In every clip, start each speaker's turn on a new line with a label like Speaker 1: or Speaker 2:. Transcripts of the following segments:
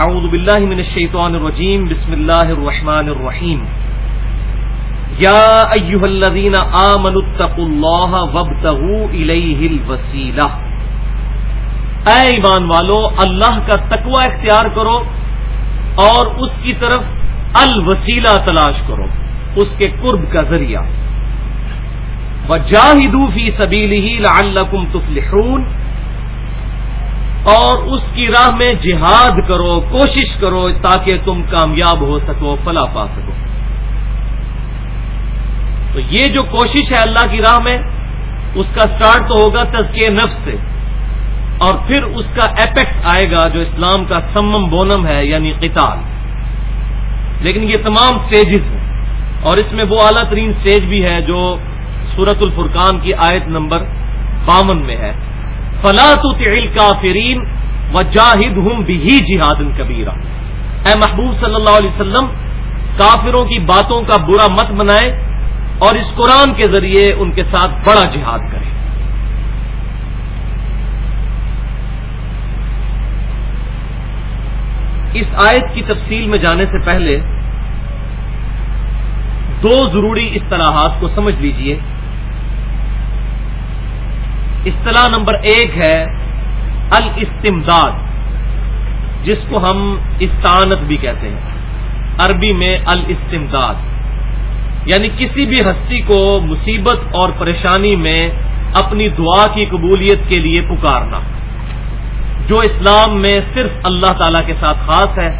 Speaker 1: اعوذ باللہ من الشیطان الرجیم، بسم اللہ الرحمن الرحیم۔ یا ایوہ الذین آمنوا اتقوا اللہ وابتغوا الیہ الوسیلہ۔ اے ایمان والو، اللہ کا تقوی اختیار کرو اور اس کی طرف الوسیلہ تلاش کرو، اس کے قرب کا ذریعہ۔ وجاہدوا فی سبیلہ لعلکم تفلحون۔ اور اس کی راہ میں جہاد کرو، کوشش کرو تاکہ تم کامیاب ہو سکو، فلا پا سکو۔ تو یہ جو کوشش ہے اللہ کی راہ میں، اس کا سٹارٹ تو ہوگا تزکیہ نفس سے۔ اور پھر اس کا ایپیکس آئے گا جو اسلام کا سمم بونم ہے یعنی قتال۔ لیکن یہ تمام سٹیجز ہیں۔ اور اس میں وہ اعلیٰ ترین سٹیج بھی ہے جو سورت الفرقان کی آیت نمبر باون میں ہے۔ فلا تل کافرین و جاہد ہوں بھی جہاد کبیرہ۔ اے محبوب صلی اللہ علیہ وسلم، کافروں کی باتوں کا برا مت بنائے اور اس قرآن کے ذریعے ان کے ساتھ بڑا جہاد کرے اس آیت کی تفصیل میں جانے سے پہلے دو ضروری اصطلاحات کو سمجھ لیجیے۔ اصطلاح نمبر ایک ہے الاستمداد، جس کو ہم استانت بھی کہتے ہیں۔ عربی میں الاستمداد یعنی کسی بھی ہستی کو مصیبت اور پریشانی میں اپنی دعا کی قبولیت کے لیے پکارنا۔ جو اسلام میں صرف اللہ تعالی کے ساتھ خاص ہے،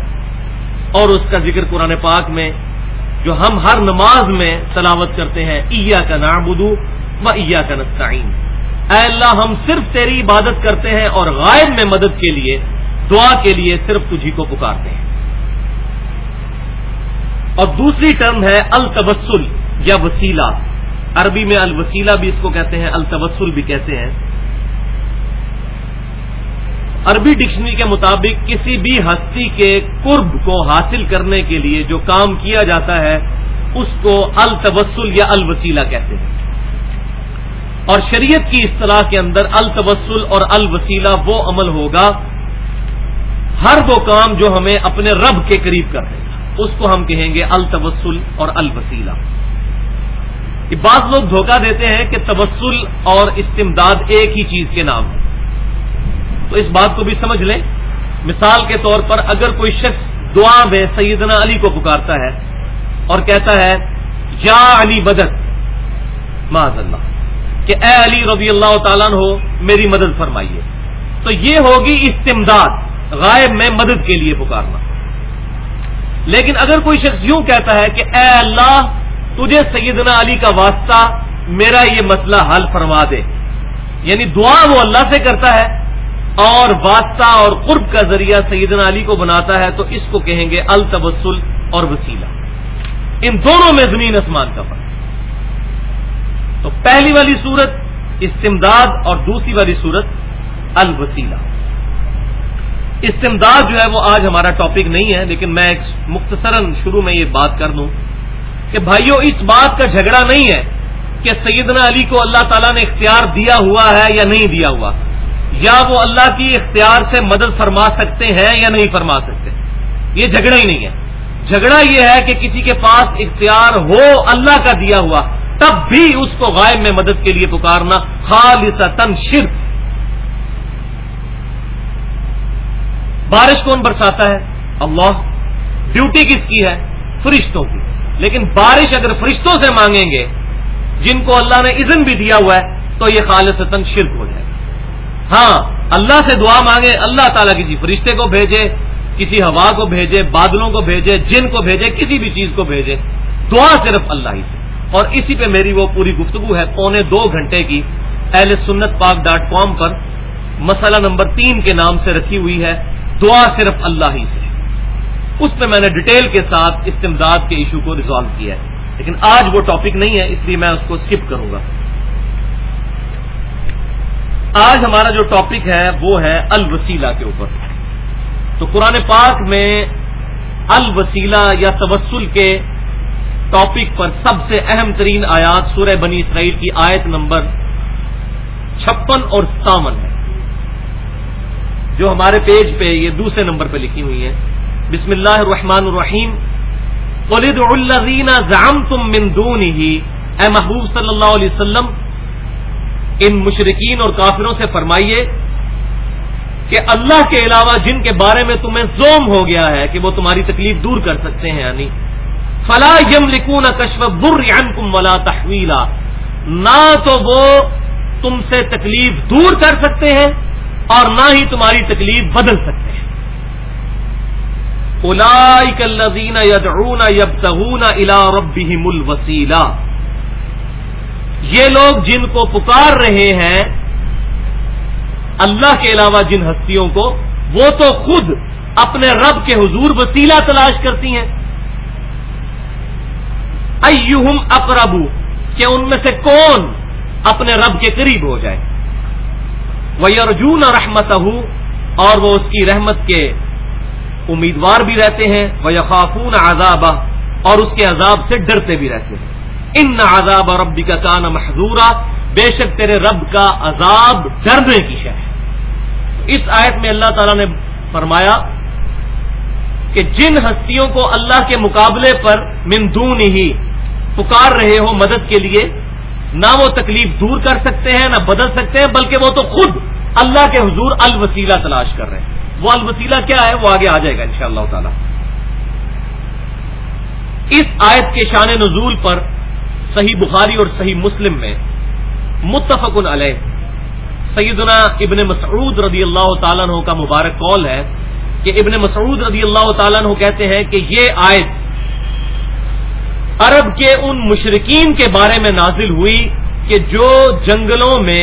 Speaker 1: اور اس کا ذکر قرآن پاک میں، جو ہم ہر نماز میں تلاوت کرتے ہیں ایا کا نام و ایا کا نستعین اے اللہ ہم صرف تیری عبادت کرتے ہیں اور غائب میں مدد کے لیے، دعا کے لیے صرف تجھی کو پکارتے ہیں۔ اور دوسری ٹرم ہے التبسل یا وسیلہ۔ عربی میں الوسیلہ بھی اس کو کہتے ہیں التبسل بھی کہتے ہیں۔ عربی ڈکشنری کے مطابق کسی بھی ہستی کے قرب کو حاصل کرنے کے لیے جو کام کیا جاتا ہے، اس کو التبسل یا الوسیلہ کہتے ہیں۔ اور شریعت کی اصطلاح کے اندر التوسل اور الوسیلہ وہ عمل ہوگا، ہر وہ کام جو ہمیں اپنے رب کے قریب کر دے گا۔ اس کو ہم کہیں گے التوسل اور الوسیلہ۔ یہ بعض لوگ دھوکہ دیتے ہیں کہ تبسل اور استمداد ایک ہی چیز کے نام ہے۔ تو اس بات کو بھی سمجھ لیں۔ مثال کے طور پر اگر کوئی شخص دعا میں سیدنا علی کو پکارتا ہے اور کہتا ہے، یا علی بدت معذ اللہ؟ کہ اے علی رضی اللہ تعالیٰ ہو میری مدد فرمائیے۔ تو یہ ہوگی استمداد، غائب میں مدد کے لیے پکارنا۔ لیکن اگر کوئی شخص یوں کہتا ہے کہ اے اللہ، تجھے سیدنا علی کا واسطہ میرا یہ مسئلہ حل فرما دے۔ یعنی دعا وہ اللہ سے کرتا ہے اور واسطہ اور قرب کا ذریعہ سیدنا علی کو بناتا ہے تو اس کو کہیں گے التبسل اور وسیلہ۔ ان دونوں میں زمین اسمان کا فرق۔ تو پہلی والی صورت استمداد اور دوسری والی صورت الوسیلہ۔ استمداد جو ہے وہ آج ہمارا ٹاپک نہیں ہے، لیکن میں ایک مختصراً شروع میں یہ بات کر دوں کہ بھائیوں اس بات کا جھگڑا نہیں ہے کہ سیدنا علی کو اللہ تعالیٰ نے اختیار دیا ہوا ہے یا نہیں دیا ہوا۔ یا وہ اللہ کی اختیار سے مدد فرما سکتے ہیں یا نہیں فرما سکتے۔ یہ جھگڑا ہی نہیں ہے۔ جھگڑا یہ ہے کہ کسی کے پاس اختیار ہو اللہ کا دیا ہوا۔ تب بھی اس کو غائب میں مدد کے لیے پکارنا خالص شرک. بارش کون برساتا ہے؟ اللہ. ڈیوٹی کس کی ہے؟ فرشتوں کی. لیکن بارش اگر فرشتوں سے مانگیں گے، جن کو اللہ نے اذن بھی دیا ہوا ہے، تو یہ خالص شرک ہو جائے گا. ہاں اللہ سے دعا مانگے، اللہ تعالیٰ کسی فرشتے کو بھیجے، کسی ہوا کو بھیجے، بادلوں کو بھیجے، جن کو بھیجے، کسی بھی چیز کو بھیجے، دعا صرف اللہ ہی سے. اور اسی پہ میری وہ پوری گفتگو ہے پونے دو گھنٹے کی، اہل سنت پاک ڈاٹ کام پر۔ مسئلہ نمبر تین کے نام سے رکھی ہوئی ہے، دعا صرف اللہ ہی سے۔ اس پہ میں نے ڈیٹیل کے ساتھ استمداد کے ایشو کو ریزالو کیا ہے۔ لیکن آج وہ ٹاپک نہیں ہے، اس لیے میں اس کو اسکپ کروں گا۔ آج ہمارا جو ٹاپک ہے، وہ ہے الوسیلہ کے اوپر۔ تو قرآن پاک میں الوسیلہ یا تبسل کے ٹاپک پر سب سے اہم ترین آیات سورہ بنی اسرائیل کی آیت نمبر چھپن اور ستاون ہے۔ جو ہمارے پیج پہ یہ دوسرے نمبر پہ لکھی ہوئی ہیں۔ بسم اللہ الرحمن الرحیم۔ قلد الزین زام تم مندون ہی اے محبوب صلی اللہ علیہ وسلم، ان مشرقین اور کافروں سے فرمائیے کہ اللہ کے علاوہ جن کے بارے میں تمہیں زوم ہو گیا ہے کہ وہ تمہاری تکلیف دور کر سکتے ہیں یعنی فلا یم لکھون کشف بر کم ولا تحویلا۔ نہ تو وہ تم سے تکلیف دور کر سکتے ہیں اور نہ ہی تمہاری تکلیف بدل سکتے ہیں۔ الذین یدعون یبتغون الى ربهم الوسیلہ۔ یہ لوگ جن کو پکار رہے ہیں، اللہ کے علاوہ جن ہستیوں کو، وہ تو خود اپنے رب کے حضور وسیلہ تلاش کرتی ہیں۔ ایہم اقربو، کہ ان میں سے کون اپنے رب کے قریب ہو جائے۔ وہ ارجون رحمت اور وہ اس کی رحمت کے امیدوار بھی رہتے ہیں۔ وہ یقافون عذاب اور اس کے عذاب سے ڈرتے بھی رہتے ہیں۔ ان عذاب اور ربی کا کان محضورہ بے شک تیرے رب کا عذاب ڈرنے کی شہ ہے۔ اس آیت میں اللہ تعالی نے فرمایا کہ جن ہستیوں کو اللہ کے مقابلے پر مندون ہی پکار رہے ہو مدد کے لیے، نہ وہ تکلیف دور کر سکتے ہیں، نہ بدل سکتے ہیں، بلکہ وہ تو خود اللہ کے حضور الوسیلہ تلاش کر رہے ہیں۔ وہ الوسیلہ کیا ہے؟ وہ آگے آ جائے گا ان شاء اللہ تعالی۔ اس آیت کے شان نزول پر صحیح بخاری اور صحیح مسلم میں متفق علیہ سیدنا ابن مسعود رضی اللہ تعالیٰ عنہ کا مبارک قول ہے کہ ابن مسعود رضی اللہ تعالیٰ عنہ کہتے ہیں کہ یہ آیت عرب کے ان مشرقین کے بارے میں نازل ہوئی کہ جو جنگلوں میں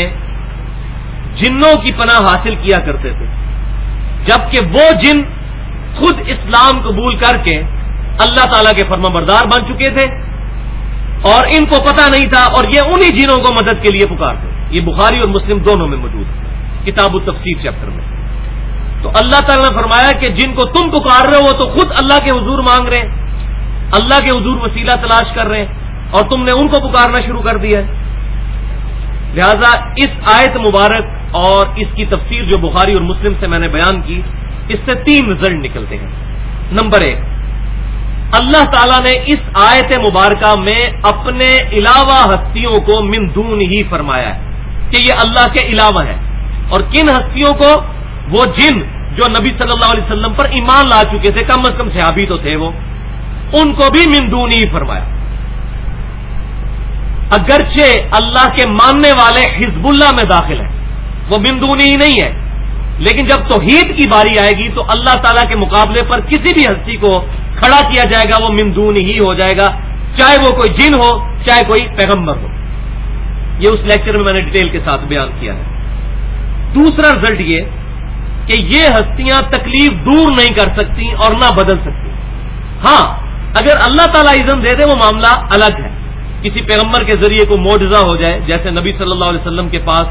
Speaker 1: جنوں کی پناہ حاصل کیا کرتے تھے، جبکہ وہ جن خود اسلام قبول کر کے اللہ تعالی کے فرما بردار بن چکے تھے، اور ان کو پتا نہیں تھا، اور یہ انہی جنوں کو مدد کے لیے پکارتے یہ بخاری اور مسلم دونوں میں موجود ہے، کتاب التفسیر چیپٹر میں۔ تو اللہ تعالیٰ نے فرمایا کہ جن کو تم پکار رہے ہو تو خود اللہ کے حضور مانگ رہے ہیں۔ اللہ کے حضور وسیلہ تلاش کر رہے ہیں اور تم نے ان کو پکارنا شروع کر دیا ہے۔ لہذا اس آیت مبارک اور اس کی تفسیر جو بخاری اور مسلم سے میں نے بیان کی، اس سے تین رزلٹ نکلتے ہیں۔ نمبر ایک، اللہ تعالیٰ نے اس آیت مبارکہ میں اپنے علاوہ ہستیوں کو مندون ہی فرمایا ہے کہ یہ اللہ کے علاوہ ہے اور کن ہستیوں کو؟ وہ جن جو نبی صلی اللہ علیہ وسلم پر ایمان لا چکے تھے، کم از کم صحابی تو تھے وہ۔ ان کو بھی مندون ہی فرمایا۔ اگرچہ اللہ کے ماننے والے حزب اللہ میں داخل ہیں، وہ مندونی ہی نہیں ہے۔ لیکن جب توحید کی باری آئے گی تو اللہ تعالیٰ کے مقابلے پر کسی بھی ہستی کو کھڑا کیا جائے گا، وہ ممدون ہی ہو جائے گا۔ چاہے وہ کوئی جن ہو، چاہے کوئی پیغمبر ہو۔ یہ اس لیکچر میں میں نے ڈیٹیل کے ساتھ بیان کیا ہے۔ دوسرا رزلٹ یہ کہ یہ ہستیاں تکلیف دور نہیں کر سکتی اور نہ بدل سکتی ہاں اگر اللہ تعالیٰ عزم دے دے وہ معاملہ الگ ہے۔ کسی پیغمبر کے ذریعے کو موجزہ ہو جائے، جیسے نبی صلی اللہ علیہ وسلم کے پاس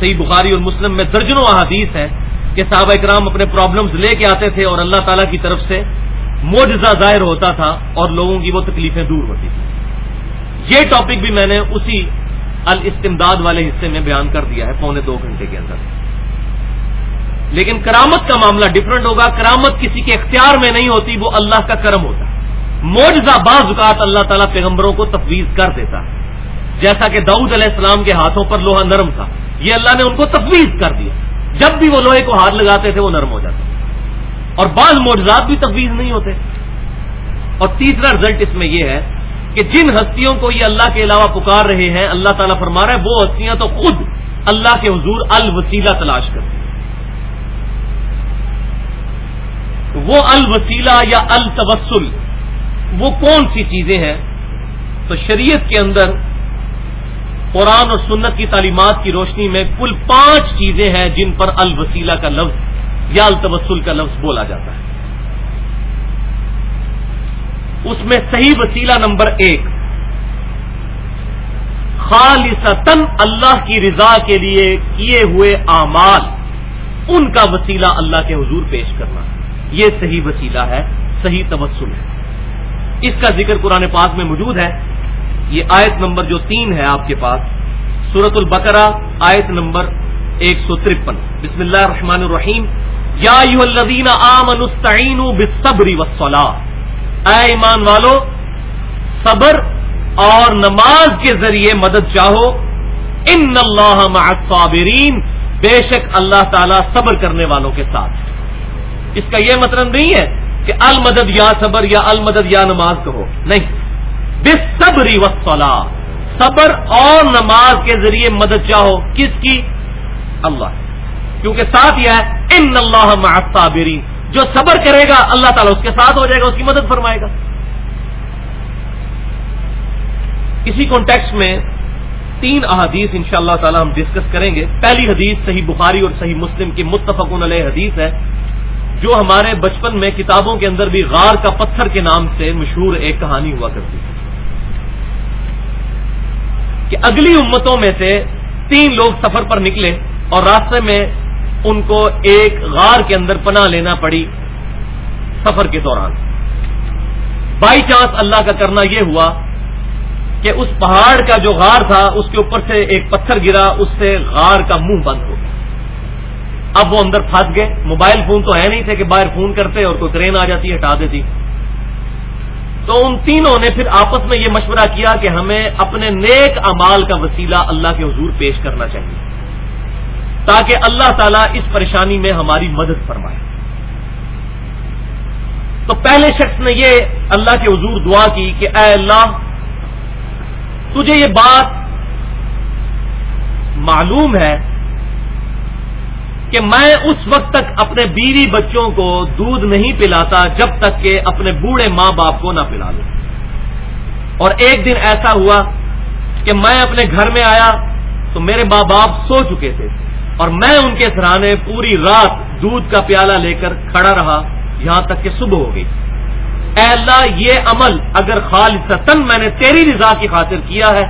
Speaker 1: صحیح بخاری اور مسلم میں درجنوں احادیث ہے کہ صحابہ اکرام اپنے پرابلمز لے کے آتے تھے اور اللہ تعالیٰ کی طرف سے موجزہ ظاہر ہوتا تھا اور لوگوں کی وہ تکلیفیں دور ہوتی تھیں۔ یہ ٹاپک بھی میں نے اسی الاستمداد والے حصے میں بیان کر دیا ہے پونے دو گھنٹے کے اندر۔ لیکن کرامت کا معاملہ ڈفرنٹ ہوگا۔ کرامت کسی کے اختیار میں نہیں ہوتی، وہ اللہ کا کرم ہوتا۔ ہے موجزہ بعض اوقات اللہ تعالیٰ پیغمبروں کو تفویض کر دیتا ہے۔ جیسا کہ داؤد علیہ السلام کے ہاتھوں پر لوہا نرم تھا، یہ اللہ نے ان کو تفویض کر دیا۔ جب بھی وہ لوہے کو ہاتھ لگاتے تھے، وہ نرم ہو جاتا اور بعض معجزات بھی تفویض نہیں ہوتے۔ اور تیسرا رزلٹ اس میں یہ ہے کہ جن ہستیوں کو یہ اللہ کے علاوہ پکار رہے ہیں، اللہ تعالیٰ فرما رہا ہے، وہ ہستیاں تو خود اللہ کے حضور الوسیلہ تلاش کرتی ہیں۔ وہ الوسیلہ یا التوسل وہ کون سی چیزیں ہیں؟ تو شریعت کے اندر قرآن اور سنت کی تعلیمات کی روشنی میں کل پانچ چیزیں ہیں جن پر الوسیلہ کا لفظ یا التوسل کا لفظ بولا جاتا ہے۔ اس میں صحیح وسیلہ نمبر ایک، خالصتاً اللہ کی رضا کے لیے کیے ہوئے اعمال، ان کا وسیلہ اللہ کے حضور پیش کرنا۔ یہ صحیح وسیلہ ہے، صحیح تبسل ہے۔ اس کا ذکر قرآن پاک میں موجود ہے۔ یہ آیت نمبر جو تین ہے آپ کے پاس سورت البقرہ، آیت نمبر ایک سو ترپن۔ بسم اللہ الرحمن الرحیم۔ یا یو الدین عام انستعین اے ایمان والو، صبر اور نماز کے ذریعے مدد چاہو۔ ان اللہ صابرین بے شک اللہ تعالی صبر کرنے والوں کے ساتھ۔ اس کا یہ مطلب نہیں ہے کہ المدد یا صبر یا المدد یا نماز کہو۔ نہیں۔ بے صبری وسلا صبر اور نماز کے ذریعے مدد چاہو۔ کس کی؟ اللہ۔ کیونکہ ساتھ یہ ہے، ان اللہ صابرین جو صبر کرے گا، اللہ تعالیٰ اس کے ساتھ ہو جائے گا، اس کی مدد فرمائے گا۔ اسی کانٹیکس میں تین احادیث ان شاء اللہ تعالی ہم ڈسکس کریں گے۔ پہلی حدیث صحیح بخاری اور صحیح مسلم کی متفق علیہ حدیث ہے۔ جو ہمارے بچپن میں کتابوں کے اندر بھی غار کا پتھر کے نام سے مشہور ایک کہانی ہوا کرتی ہے کہ اگلی امتوں میں سے تین لوگ سفر پر نکلے اور راستے میں ان کو ایک غار کے اندر پناہ لینا پڑی سفر کے دوران۔ بائی چانس اللہ کا کرنا یہ ہوا کہ اس پہاڑ کا جو غار تھا، اس کے اوپر سے ایک پتھر گرا، اس سے غار کا منہ بند ہو۔ اب وہ اندر پھنس گئے۔ موبائل فون تو ہے نہیں تھے کہ باہر فون کرتے اور کوئی ٹرین آ جاتی، ہٹا دیتی۔ تو ان تینوں نے پھر آپس میں یہ مشورہ کیا کہ ہمیں اپنے نیک امال کا وسیلہ اللہ کے حضور پیش کرنا چاہیے۔ تاکہ اللہ تعالیٰ اس پریشانی میں ہماری مدد فرمائے۔ تو پہلے شخص نے یہ اللہ کے حضور دعا کی کہ اے اللہ، تجھے یہ بات معلوم ہے کہ میں اس وقت تک اپنے بیوی بچوں کو دودھ نہیں پلاتا جب تک کہ اپنے بوڑھے ماں باپ کو نہ پلا لوں۔ اور ایک دن ایسا ہوا کہ میں اپنے گھر میں آیا تو میرے ماں باپ سو چکے تھے اور میں ان کے سرانے پوری رات دودھ کا پیالہ لے کر کھڑا رہا یہاں تک کہ صبح ہو گئی۔ اے اللہ، یہ عمل اگر خالصتاً میں نے تیری رضا کی خاطر کیا ہے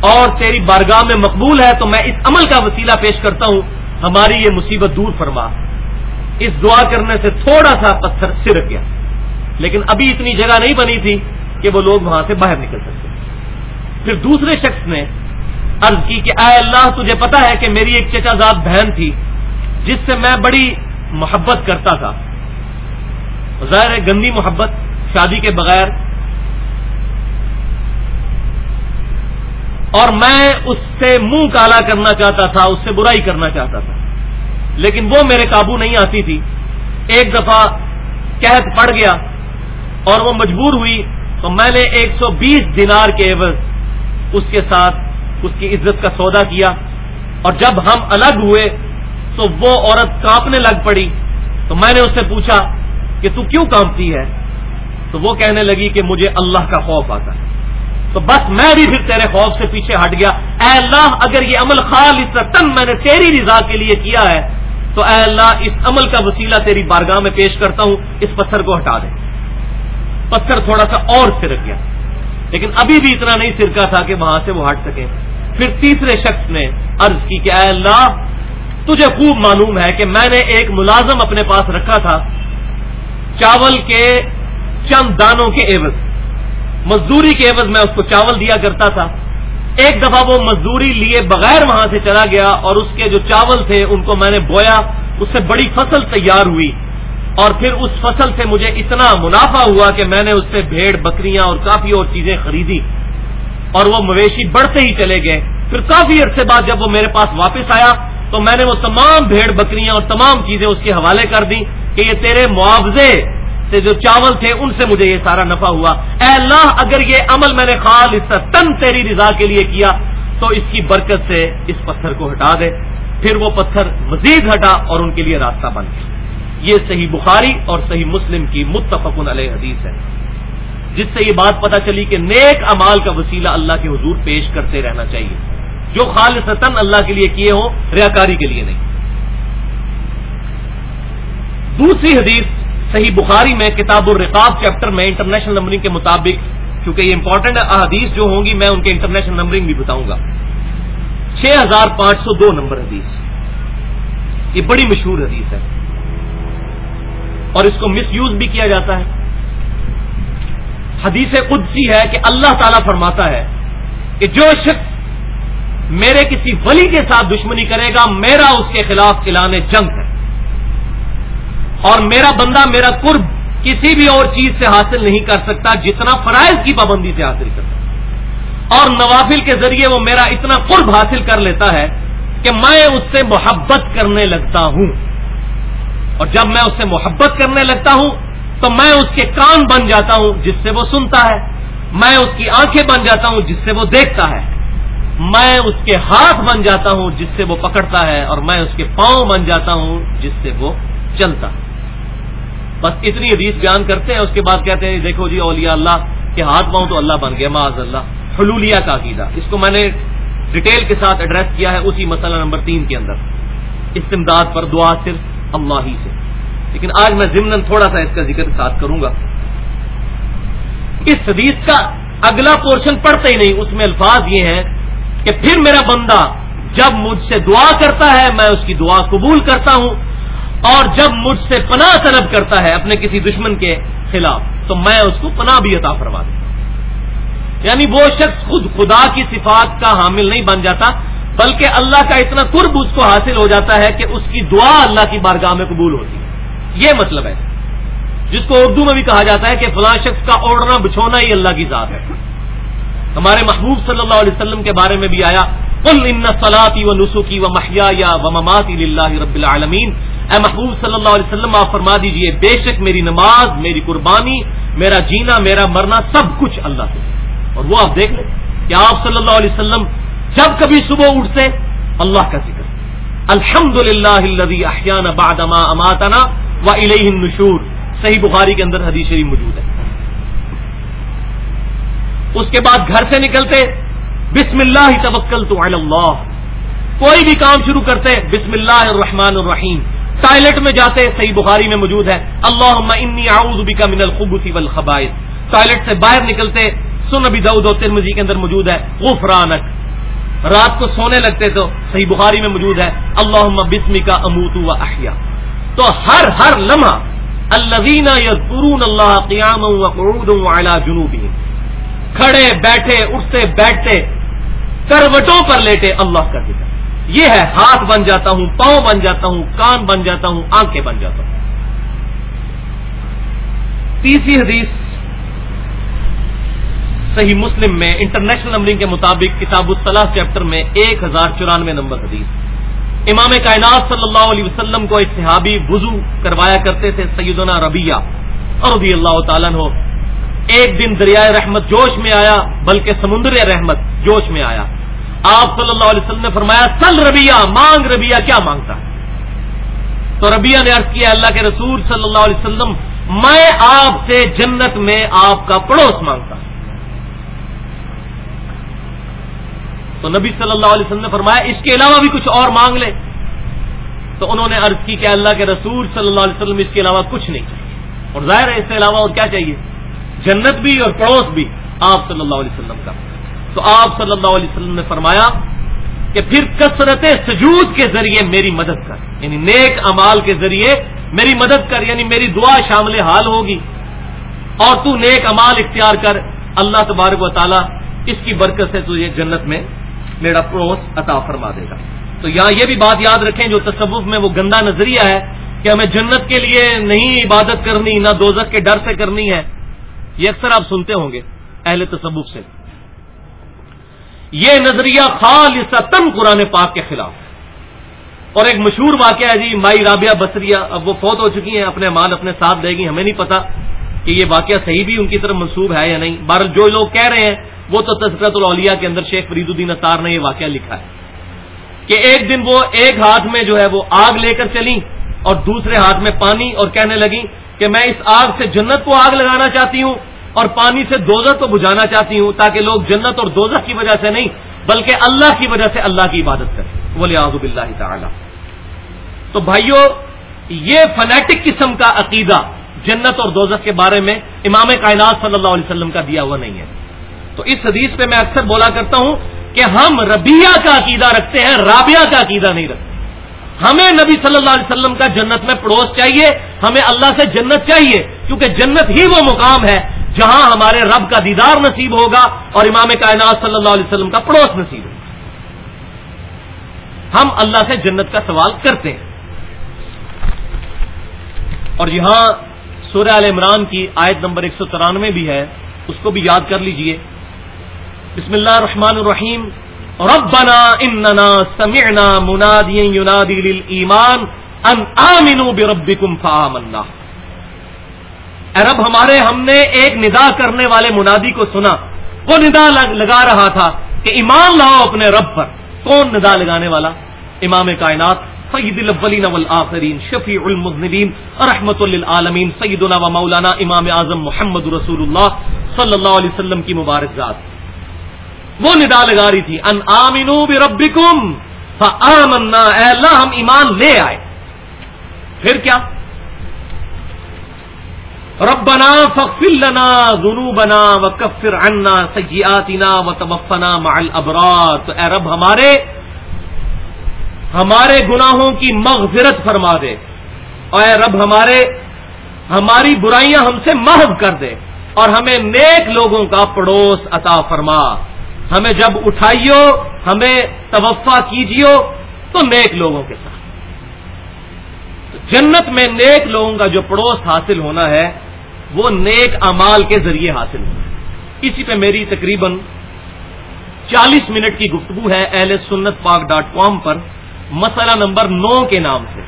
Speaker 1: اور تیری بارگاہ میں مقبول ہے تو میں اس عمل کا وسیلہ پیش کرتا ہوں۔ ہماری یہ مصیبت دور فرما۔ اس دعا کرنے سے تھوڑا سا پتھر سر گیا۔ لیکن ابھی اتنی جگہ نہیں بنی تھی کہ وہ لوگ وہاں سے باہر نکل سکتے۔ پھر دوسرے شخص نے عرض کی کہ اے اللہ، تجھے پتا ہے کہ میری ایک چچا زاد بہن تھی، جس سے میں بڑی محبت کرتا تھا۔ ظاہر ہے، گندی محبت شادی کے بغیر اور میں اس سے منہ کالا کرنا چاہتا تھا، اس سے برائی کرنا چاہتا تھا۔ لیکن وہ میرے قابو نہیں آتی تھی۔ ایک دفعہ قحط پڑ گیا اور وہ مجبور ہوئی۔ تو میں نے ایک سو بیس دینار کے عوض اس کے ساتھ اس کی عزت کا سودا کیا۔ اور جب ہم الگ ہوئے تو وہ عورت کانپنے لگ پڑی۔ تو میں نے اس سے پوچھا کہ تو کیوں کامتی ہے؟ تو وہ کہنے لگی کہ مجھے اللہ کا خوف آتا ہے۔ تو بس میں بھی پھر تیرے خوف سے پیچھے ہٹ گیا۔ اے اللہ، اگر یہ عمل خالص تن میں نے تیری رضا کے لیے کیا ہے، تو اے اللہ، اس عمل کا وسیلہ تیری بارگاہ میں پیش کرتا ہوں۔ اس پتھر کو ہٹا دے۔ پتھر تھوڑا سا اور سرک گیا۔ لیکن ابھی بھی اتنا نہیں سرکا تھا کہ وہاں سے وہ ہٹ سکے۔ پھر تیسرے شخص نے عرض کی کہ اے اللہ، تجھے خوب معلوم ہے کہ میں نے ایک ملازم اپنے پاس رکھا تھا، چاول کے چند دانوں کے عوض۔ مزدوری کے عوض میں اس کو چاول دیا کرتا تھا۔ ایک دفعہ وہ مزدوری لیے بغیر وہاں سے چلا گیا اور اس کے جو چاول تھے ان کو میں نے بویا، اس سے بڑی فصل تیار ہوئی۔ اور پھر اس فصل سے مجھے اتنا منافع ہوا کہ میں نے اس سے بھیڑ، بکریاں اور کافی اور چیزیں خریدی۔ اور وہ مویشی بڑھتے ہی چلے گئے۔ پھر کافی عرصے بعد جب وہ میرے پاس واپس آیا، تو میں نے وہ تمام بھیڑ، بکریاں اور تمام چیزیں اس کے حوالے کر دی کہ یہ تیرے معاوضے سے جو چاول تھے ان سے مجھے یہ سارا نفع ہوا۔ اے اللہ، اگر یہ عمل میں نے خال تن تیری رضا کے لیے کیا، تو اس کی برکت سے اس پتھر کو ہٹا دے۔ پھر وہ پتھر مزید ہٹا اور ان کے لیے راستہ بن گیا۔ یہ صحیح بخاری اور صحیح مسلم کی متفق علیہ حدیث ہے۔ جس سے یہ بات پتا چلی کہ نیک امال کا وسیلہ اللہ کے حضور پیش کرتے رہنا چاہیے۔ جو خالصتاً اللہ کے لیے کیے ہوں ریاکاری کے لیے نہیں۔ دوسری حدیث صحیح بخاری میں کتاب الرقاب چیپٹر میں انٹرنیشنل نمبرنگ کے مطابق، کیونکہ یہ امپورٹنٹ حدیث جو ہوں گی میں ان کے انٹرنیشنل نمبرنگ بھی بتاؤں گا۔ چھ ہزار پانچ سو دو نمبر حدیث۔ یہ بڑی مشہور حدیث ہے۔ اور اس کو مس یوز بھی کیا جاتا ہے۔ حدیث قدسی ہے کہ اللہ تعالی فرماتا ہے کہ جو شخص میرے کسی ولی کے ساتھ دشمنی کرے گا، میرا اس کے خلاف اعلان جنگ ہے۔ اور میرا بندہ، میرا قرب کسی بھی اور چیز سے حاصل نہیں کر سکتا جتنا فرائض کی پابندی سے حاصل کرتا اور نوافل کے ذریعے وہ میرا اتنا قرب حاصل کر لیتا ہے کہ میں اس سے محبت کرنے لگتا ہوں۔ اور جب میں اس سے محبت کرنے لگتا ہوں تو میں اس کے کان بن جاتا ہوں جس سے وہ سنتا ہے۔ میں اس کی آنکھیں بن جاتا ہوں جس سے وہ دیکھتا ہے۔ میں اس کے ہاتھ بن جاتا ہوں جس سے وہ پکڑتا ہے اور میں اس کے پاؤں بن جاتا ہوں جس سے وہ چلتا۔ ہے بس اتنی حدیث بیان کرتے ہیں، اس کے بعد کہتے ہیں دیکھو جی اولیاء اللہ کے ہاتھ پاؤں تو اللہ بن گیا معاذ اللہ۔ حلولیا کا عقیدہ۔ اس کو میں نے ڈیٹیل کے ساتھ ایڈریس کیا ہے اسی مسئلہ نمبر تین کے اندر۔ استمداد پر دعا صرف اللہ ہی سے۔ لیکن آج میں ضمن تھوڑا سا اس کا ذکر ساتھ کروں گا۔ اس حدیث کا اگلا پورشن پڑھتے ہی نہیں، اس میں الفاظ یہ ہیں کہ پھر میرا بندہ جب مجھ سے دعا کرتا ہے، میں اس کی دعا قبول کرتا ہوں۔ اور جب مجھ سے پناہ طلب کرتا ہے اپنے کسی دشمن کے خلاف، تو میں اس کو پناہ بھی عطا فرما دوں۔ یعنی وہ شخص خود خدا کی صفات کا حامل نہیں بن جاتا، بلکہ اللہ کا اتنا قرب اس کو حاصل ہو جاتا ہے کہ اس کی دعا اللہ کی بارگاہ میں قبول ہوتی ہے۔ یہ مطلب ہے۔ جس کو اردو میں بھی کہا جاتا ہے کہ فلاں شخص کا اوڑنا بچھونا ہی اللہ کی ذات ہے۔ ہمارے محبوب صلی اللہ علیہ وسلم کے بارے میں بھی آیا کل ان سلاتی و نسخی و محیا یا و مماتی اللہ رب العالمین اے محبوب صلی اللہ علیہ وسلم، آپ فرما دیجیے، بے شک میری نماز، میری قربانی، میرا جینا، میرا مرنا، سب کچھ اللہ سے اور وہ آپ دیکھ لیں کہ آپ صلی اللہ علیہ وسلم جب کبھی صبح اٹھتے، اللہ کا ذکر۔ الحمد للہ احیان بادما اماتنا و الہ نشور صحیح بخاری کے اندر حدیث شریف موجود ہے۔ اس کے بعد گھر سے نکلتے، بسم اللہ توکل تو اللہ۔ کوئی بھی کام شروع کرتے، بسم اللہ الرحمن الرحیم۔ ٹوائلٹ میں جاتے صحیح بخاری میں موجود ہے۔ اللہ انی اعوذ بک من الخبث والخبائث۔ ٹوائلٹ سے باہر نکلتے سن ابھی دعود و ترمزی کے اندر موجود ہے۔ غفرانک۔ رات کو سونے لگتے تو صحیح بخاری میں موجود ہے۔ اللہ بسمی کا اموت و احیا۔ تو ہر ہر لمحہ الذین یذکرون اللہ قیام و قعود وعلا جنوبی کھڑے بیٹھے، اٹھتے بیٹھتے کروٹوں پر لیٹے اللہ کا ذکر۔ یہ ہے، ہاتھ بن جاتا ہوں، پاؤں بن جاتا ہوں، کان بن جاتا ہوں، آنکھیں بن جاتا ہوں۔ تیسری حدیث صحیح مسلم میں، انٹرنیشنل نمبرنگ کے مطابق کتاب الصلاح چیپٹر میں ایک ہزار چورانوے نمبر حدیث۔ امام کائنات صلی اللہ علیہ وسلم کو ایک صحابی وضو کروایا کرتے تھے، سیدنا ربیہ اور رضی اللہ تعالیٰ ہو ایک دن دریائے رحمت جوش میں آیا، بلکہ سمندر رحمت جوش میں آیا۔ آپ صلی اللہ علیہ وسلم نے فرمایا، سل ربیہ مانگ ربیہ کیا مانگتا؟ ہے تو ربیہ نے عرض کیا، اللہ کے رسول صلی اللہ علیہ وسلم، میں آپ سے جنت میں آپ کا پڑوس مانگتا ہوں. تو نبی صلی اللہ علیہ وسلم نے فرمایا، اس کے علاوہ بھی کچھ اور مانگ لے. تو انہوں نے عرض کی کہ اللہ کے رسول صلی اللہ علیہ وسلم، اس کے علاوہ کچھ نہیں چاہیے۔ اور ظاہر ہے، اس کے علاوہ اور کیا چاہیے؟ جنت بھی اور پڑوس بھی آپ صلی اللہ علیہ وسلم کا۔ تو آپ صلی اللہ علیہ وسلم نے فرمایا کہ پھر کثرت سجود کے ذریعے میری مدد کر یعنی نیک امال کے ذریعے میری مدد کر یعنی میری دعا شامل حال ہوگی۔ اور تو نیک امال اختیار کر، اللہ تبارک و تعالیٰ اس کی برکت سے تجھے جنت میں میرا پروس عطا فرما دے گا۔ تو یہاں یہ بھی بات یاد رکھیں، جو تصوف میں وہ گندا نظریہ ہے کہ ہمیں جنت کے لیے نہیں عبادت کرنی، نہ دوزک کے ڈر سے کرنی ہے، یہ اکثر آپ سنتے ہوں گے اہل تصوف سے۔ یہ نظریہ خالصتاً قرآن پاک کے خلاف اور ایک مشہور واقعہ ہے جی مائی رابعہ بسریا اب وہ فوت ہو چکی ہیں، اپنے مال اپنے ساتھ دے گی ہمیں نہیں پتا کہ یہ واقعہ صحیح بھی ان کی طرف منسوب ہے یا نہیں۔ بہر جو لوگ کہہ رہے ہیں، وہ تو تذکرت الاولیاء کے اندر شیخ فرید الدین اطار نے یہ واقعہ لکھا ہے کہ ایک دن وہ ایک ہاتھ میں جو ہے وہ آگ لے کر چلی اور دوسرے ہاتھ میں پانی اور کہنے لگی کہ میں اس آگ سے جنت کو آگ لگانا چاہتی ہوں۔ اور پانی سے دوزہ کو بجھانا چاہتی ہوں تاکہ لوگ جنت اور دوزہ کی وجہ سے نہیں، بلکہ اللہ کی وجہ سے اللہ کی عبادت کریں۔ بولے آزب اللہ تعالی۔ تو بھائیوں یہ فنیٹک قسم کا عقیدہ جنت اور دوزخ کے بارے میں امام کائنات صلی اللہ علیہ وسلم کا دیا ہوا نہیں ہے۔ تو اس حدیث پہ میں اکثر بولا کرتا ہوں کہ ہم ربیہ کا عقیدہ رکھتے ہیں، رابعہ کا عقیدہ نہیں رکھتے۔ ہمیں نبی صلی اللہ علیہ وسلم کا جنت میں پڑوس چاہیے، ہمیں اللہ سے جنت چاہیے، کیونکہ جنت ہی وہ مقام ہے جہاں ہمارے رب کا دیدار نصیب ہوگا اور امام کائنات صلی اللہ علیہ وسلم کا پڑوس نصیب ہوگا۔ ہم اللہ سے جنت کا سوال کرتے ہیں۔ اور یہاں سورہ عال عمران کی آیت نمبر ایک سو ترانوے بھی ہے۔ اس کو بھی یاد کر لیجیے۔ بسم اللہ الرحمن الرحیم۔ ربنا اننا سمعنا منادیا ينادي للایمان ان آمنوا بربکم فآمنا۔ اے رب، ہمارے ہم نے ایک ندا کرنے والے منادی کو سنا۔ وہ ندا لگا رہا تھا کہ ایمان لاؤ اپنے رب پر۔ کون ندا لگانے والا؟ امام کائنات، سید الاولین والآخرین، شفیع المذنبین، رحمت للعالمین، سیدنا و مولانا امام اعظم محمد رسول اللہ صلی اللہ علیہ وسلم کی مبارک ذات۔ وہ ندا لگا رہی تھی، ان آمنو بربکم، فآمنا، اے اللہ، ہم ایمان لے آئے۔ پھر کیا؟ ربنا فاغفر لنا ذنوبنا وکفر عنا سیئاتنا وتوفنا مع الابرار تو اے رب ہمارے ہمارے گناہوں کی مغفرت فرما دے اور اے رب ہمارے ہماری برائیاں ہم سے محب کر دے اور ہمیں نیک لوگوں کا پڑوس عطا فرما ہمیں جب اٹھائیو، ہمیں توفع کیجیو تو نیک لوگوں کے ساتھ۔ جنت میں نیک لوگوں کا جو پڑوس حاصل ہونا ہے وہ نیک امال کے ذریعے حاصل ہونا ہے اسی پہ میری تقریباً چالیس منٹ کی گفتگو ہے اہل سنت پاک ڈاٹ کام پر۔ مسئلہ نمبر نو کے نام سے۔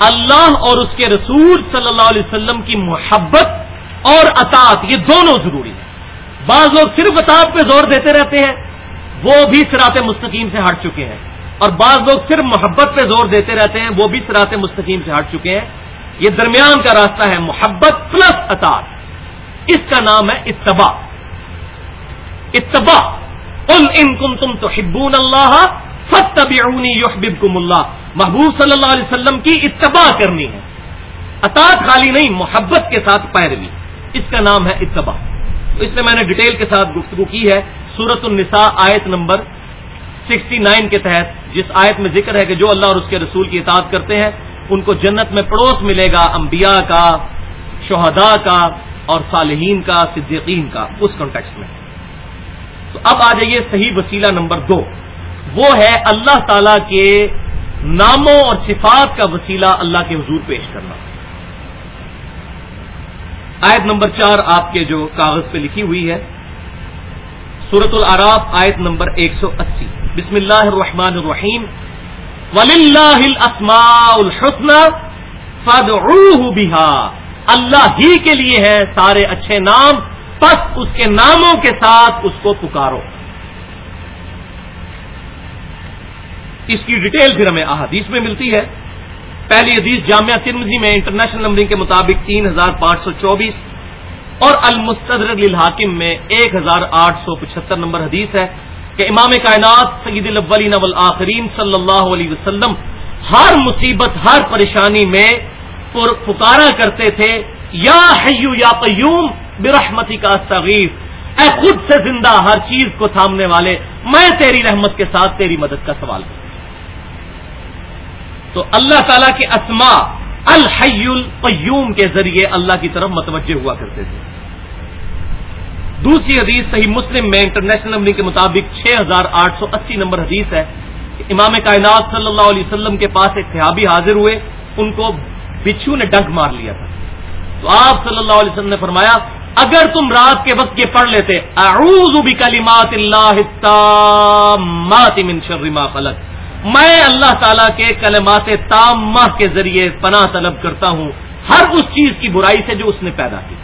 Speaker 1: اللہ اور اس کے رسول صلی اللہ علیہ وسلم کی محبت اور اطاعت، یہ دونوں ضروری ہیں۔ بعض لوگ صرف اطاعت پہ زور دیتے رہتے ہیں، وہ بھی سرات مستقیم سے ہٹ چکے ہیں۔ اور بعض لوگ صرف محبت پہ زور دیتے رہتے ہیں، وہ بھی سرات مستقیم سے ہٹ چکے ہیں۔ یہ درمیان کا راستہ ہے محبت پلس اطاعت۔ اس کا نام ہے اتباع۔ اتباع۔ ان ان کم تم تو ہبون اللہ فتبعونی یحببکم اللہ۔ محبوب صلی اللہ علیہ وسلم کی اتباع کرنی ہے۔ اطاعت خالی نہیں، محبت کے ساتھ پیروی۔ اس کا نام ہے اتباع۔ تو اس میں میں نے ڈیٹیل کے ساتھ گفتگو کی ہے۔ سورت النساء آیت نمبر سکسٹی نائن کے تحت، جس آیت میں ذکر ہے کہ جو اللہ اور اس کے رسول کی اطاعت کرتے ہیں ان کو جنت میں پڑوس ملے گا، انبیاء کا، شہداء کا اور صالحین کا، صدیقین کا، اس کانٹیکس میں۔ تو اب آ جائیے صحیح وسیلہ نمبر دو۔ وہ ہے اللہ تعالی کے ناموں اور صفات کا وسیلہ اللہ کے حضور پیش کرنا۔ آیت نمبر چار آپ کے جو کاغذ پہ لکھی ہوئی ہے۔ سورت العراف آیت نمبر ایک سو اسی۔ بسم اللہ الرحمن الرحیم۔ ولی اللہ الحسن فد بہا اللہ ہی کے لیے ہے سارے اچھے نام، پس اس کے ناموں کے ساتھ اس کو پکارو۔ اس کی ڈیٹیل پھر ہمیں احادیث میں ملتی ہے۔ پہلی حدیث جامعہ ترمزی میں انٹرنیشنل نمبرنگ کے مطابق تین ہزار پانچ سو چوبیس اور المستر للحاکم میں ایک ہزار آٹھ سو پچہتر نمبر حدیث ہے۔ کہ امام کائنات سید الاولین والآخرین صلی اللہ علیہ وسلم ہر مصیبت، ہر پریشانی میں پکارا کرتے تھے، یا حیو یا قیوم برحمتی کا استغیث، اے خود سے زندہ ہر چیز کو تھامنے والے، میں تیری رحمت کے ساتھ تیری مدد کا سوال کروں۔ تو اللہ تعالیٰ کے اسما الحی القیوم کے ذریعے اللہ کی طرف متوجہ ہوا کرتے تھے۔ دوسری حدیث صحیح مسلم میں انٹرنیشنل نمبر کے مطابق چھ ہزار آٹھ سو اسی نمبر حدیث ہے کہ امام کائنات صلی اللہ علیہ وسلم کے پاس ایک صحابی حاضر ہوئے، ان کو بچھو نے ڈنک مار لیا تھا۔ تو آپ صلی اللہ علیہ وسلم نے فرمایا، اگر تم رات کے وقت یہ پڑھ لیتے، اعوذ بکلمات اللہ من شر ما خلق۔ میں اللہ تعالیٰ کے کلمات تامہ کے ذریعے پناہ طلب کرتا ہوں، ہر اس چیز کی برائی سے جو اس نے پیدا کی۔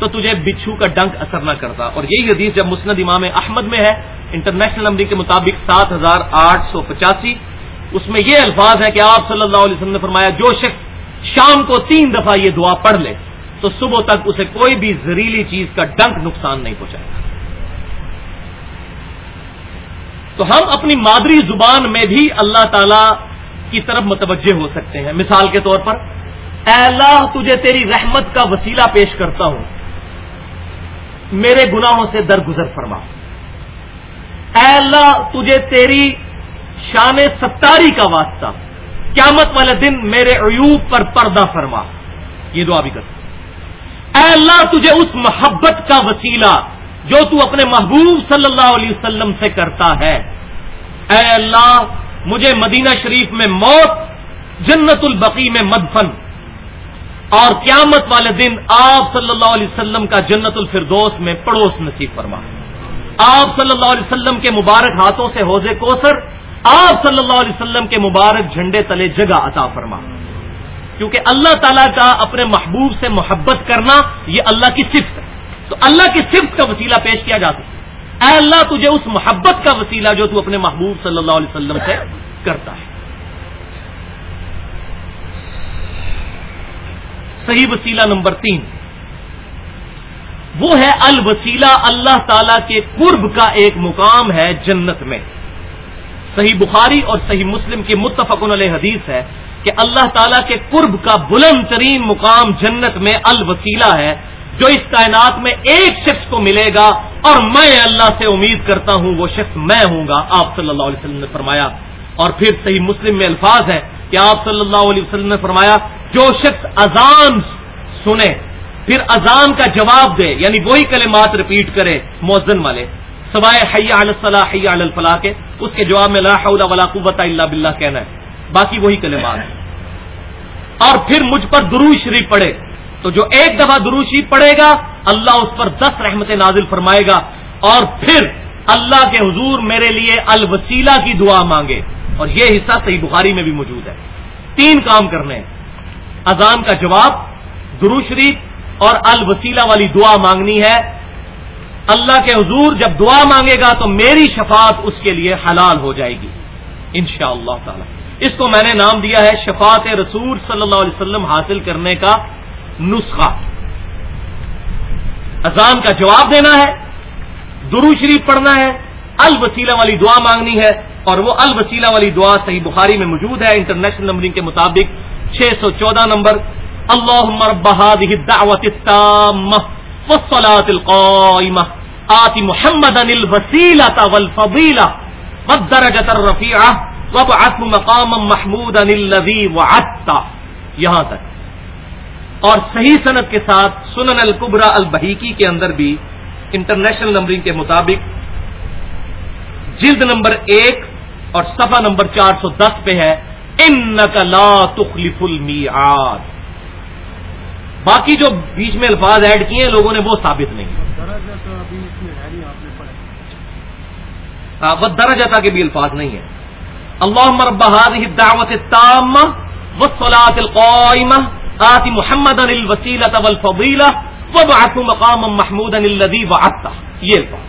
Speaker 1: تو تجھے بچھو کا ڈنک اثر نہ کرتا۔ اور یہی حدیث جب مسند امام احمد میں ہے، انٹرنیشنل نمبر کے مطابق سات ہزار آٹھ سو پچاسی، اس میں یہ الفاظ ہے کہ آپ صلی اللہ علیہ وسلم نے فرمایا، جو شخص شام کو تین دفعہ یہ دعا پڑھ لے، تو صبح تک اسے کوئی بھی زہریلی چیز کا ڈنک نقصان نہیں پہنچائے گا۔ تو ہم اپنی مادری زبان میں بھی اللہ تعالی کی طرف متوجہ ہو سکتے ہیں۔ مثال کے طور پر، اے اللہ، تجھے تیری رحمت کا وسیلہ پیش کرتا ہوں۔ میرے گناہوں سے درگزر فرما۔ اے اللہ، تجھے تیری شان ستاری کا واسطہ۔ قیامت والے دن میرے عیوب پر پردہ فرما۔ یہ دعا بھی کرتا اے اللہ، تجھے اس محبت کا وسیلہ جو تو اپنے محبوب صلی اللہ علیہ وسلم سے کرتا ہے۔ اے اللہ، مجھے مدینہ شریف میں موت، جنت البقی میں مدفن۔ اور قیامت والے دن آپ صلی اللہ علیہ وسلم کا جنت الفردوس میں پڑوس نصیب فرما۔ آپ صلی اللہ علیہ وسلم کے مبارک ہاتھوں سے حوض کوثر، آپ صلی اللہ علیہ وسلم کے مبارک جھنڈے تلے جگہ عطا فرما۔ کیونکہ اللہ تعالیٰ کا اپنے محبوب سے محبت کرنا یہ اللہ کی صفت ہے۔ تو اللہ کی صفت کا وسیلہ پیش کیا جا سکتا اے اللہ، تجھے اس محبت کا وسیلہ جو تو اپنے محبوب صلی اللہ علیہ وسلم سے کرتا ہے۔ صحیح وسیلہ نمبر تین۔ وہ ہے الوسیلہ، اللہ تعالی کے قرب کا ایک مقام ہے جنت میں۔ صحیح بخاری اور صحیح مسلم کی متفق علیہ حدیث ہے کہ اللہ تعالیٰ کے قرب کا بلند ترین مقام جنت میں الوسیلہ ہے، جو اس کائنات میں ایک شخص کو ملے گا اور میں اللہ سے امید کرتا ہوں وہ شخص میں ہوں گا، آپ صلی اللہ علیہ وسلم نے فرمایا۔ اور پھر صحیح مسلم میں الفاظ ہے کہ آپ صلی اللہ علیہ وسلم نے فرمایا جو شخص اذان سنے، پھر اذان کا جواب دے یعنی وہی کلمات رپیٹ کرے موزن والے۔ سوائے حیا الصلاح حیا الفلاح کے، اس کے جواب میں لا حول ولا قوت الا باللہ کہنا ہے۔ باقی وہی کلمات۔ اور پھر مجھ پر درو شریف پڑھے۔ تو جو ایک دفعہ درو شریف پڑھے گا، اللہ اس پر دس رحمت نازل فرمائے گا۔ اور پھر اللہ کے حضور میرے لیے الوسیلہ کی دعا مانگے۔ اور یہ حصہ صحیح بخاری میں بھی موجود ہے۔ تین کام کرنے ہیں۔ اذان کا جواب درو شریف اور الوسیلہ والی دعا مانگنی ہے۔ اللہ کے حضور جب دعا مانگے گا تو میری شفاعت اس کے لیے حلال ہو جائے گی۔ ان شاء اللہ تعالی۔ اس کو میں نے نام دیا ہے شفاعت رسول صلی اللہ علیہ وسلم حاصل کرنے کا نسخہ۔ اذان کا جواب دینا ہے درو شریف پڑھنا ہے، الوسیلہ والی دعا مانگنی ہے اور وہ الوسیلہ والی دعا صحیح بخاری میں موجود ہے۔ انٹرنیشنل نمبرنگ کے مطابق چھ سو چودہ نمبر اللہ القائمہ آتی محمد انل وسیلا والفضیلہ والدرجة الرفیعہ وابعث مقام محمود انل وعدتا یہاں تک۔ اور صحیح صنعت کے ساتھ سنن القبرا البحیکی کے اندر بھی انٹرنیشنل نمبرنگ کے مطابق جلد نمبر ایک اور صفحہ نمبر چار سو دس پہ ہے۔ ان لا تخلف المیعاد باقی جو بیچ میں الفاظ ایڈ کیے ہیں، لوگوں نے وہ ثابت نہیں۔ وہ درجہ تھا کہ بھی الفاظ نہیں ہے اللہ مربع دعوت تامہ وسلاۃ القائمہ۔ آتی محمد ان الوسیلۃ والفضیلہ۔ وبعث مقام محمود ان الذی یہ الفاظ۔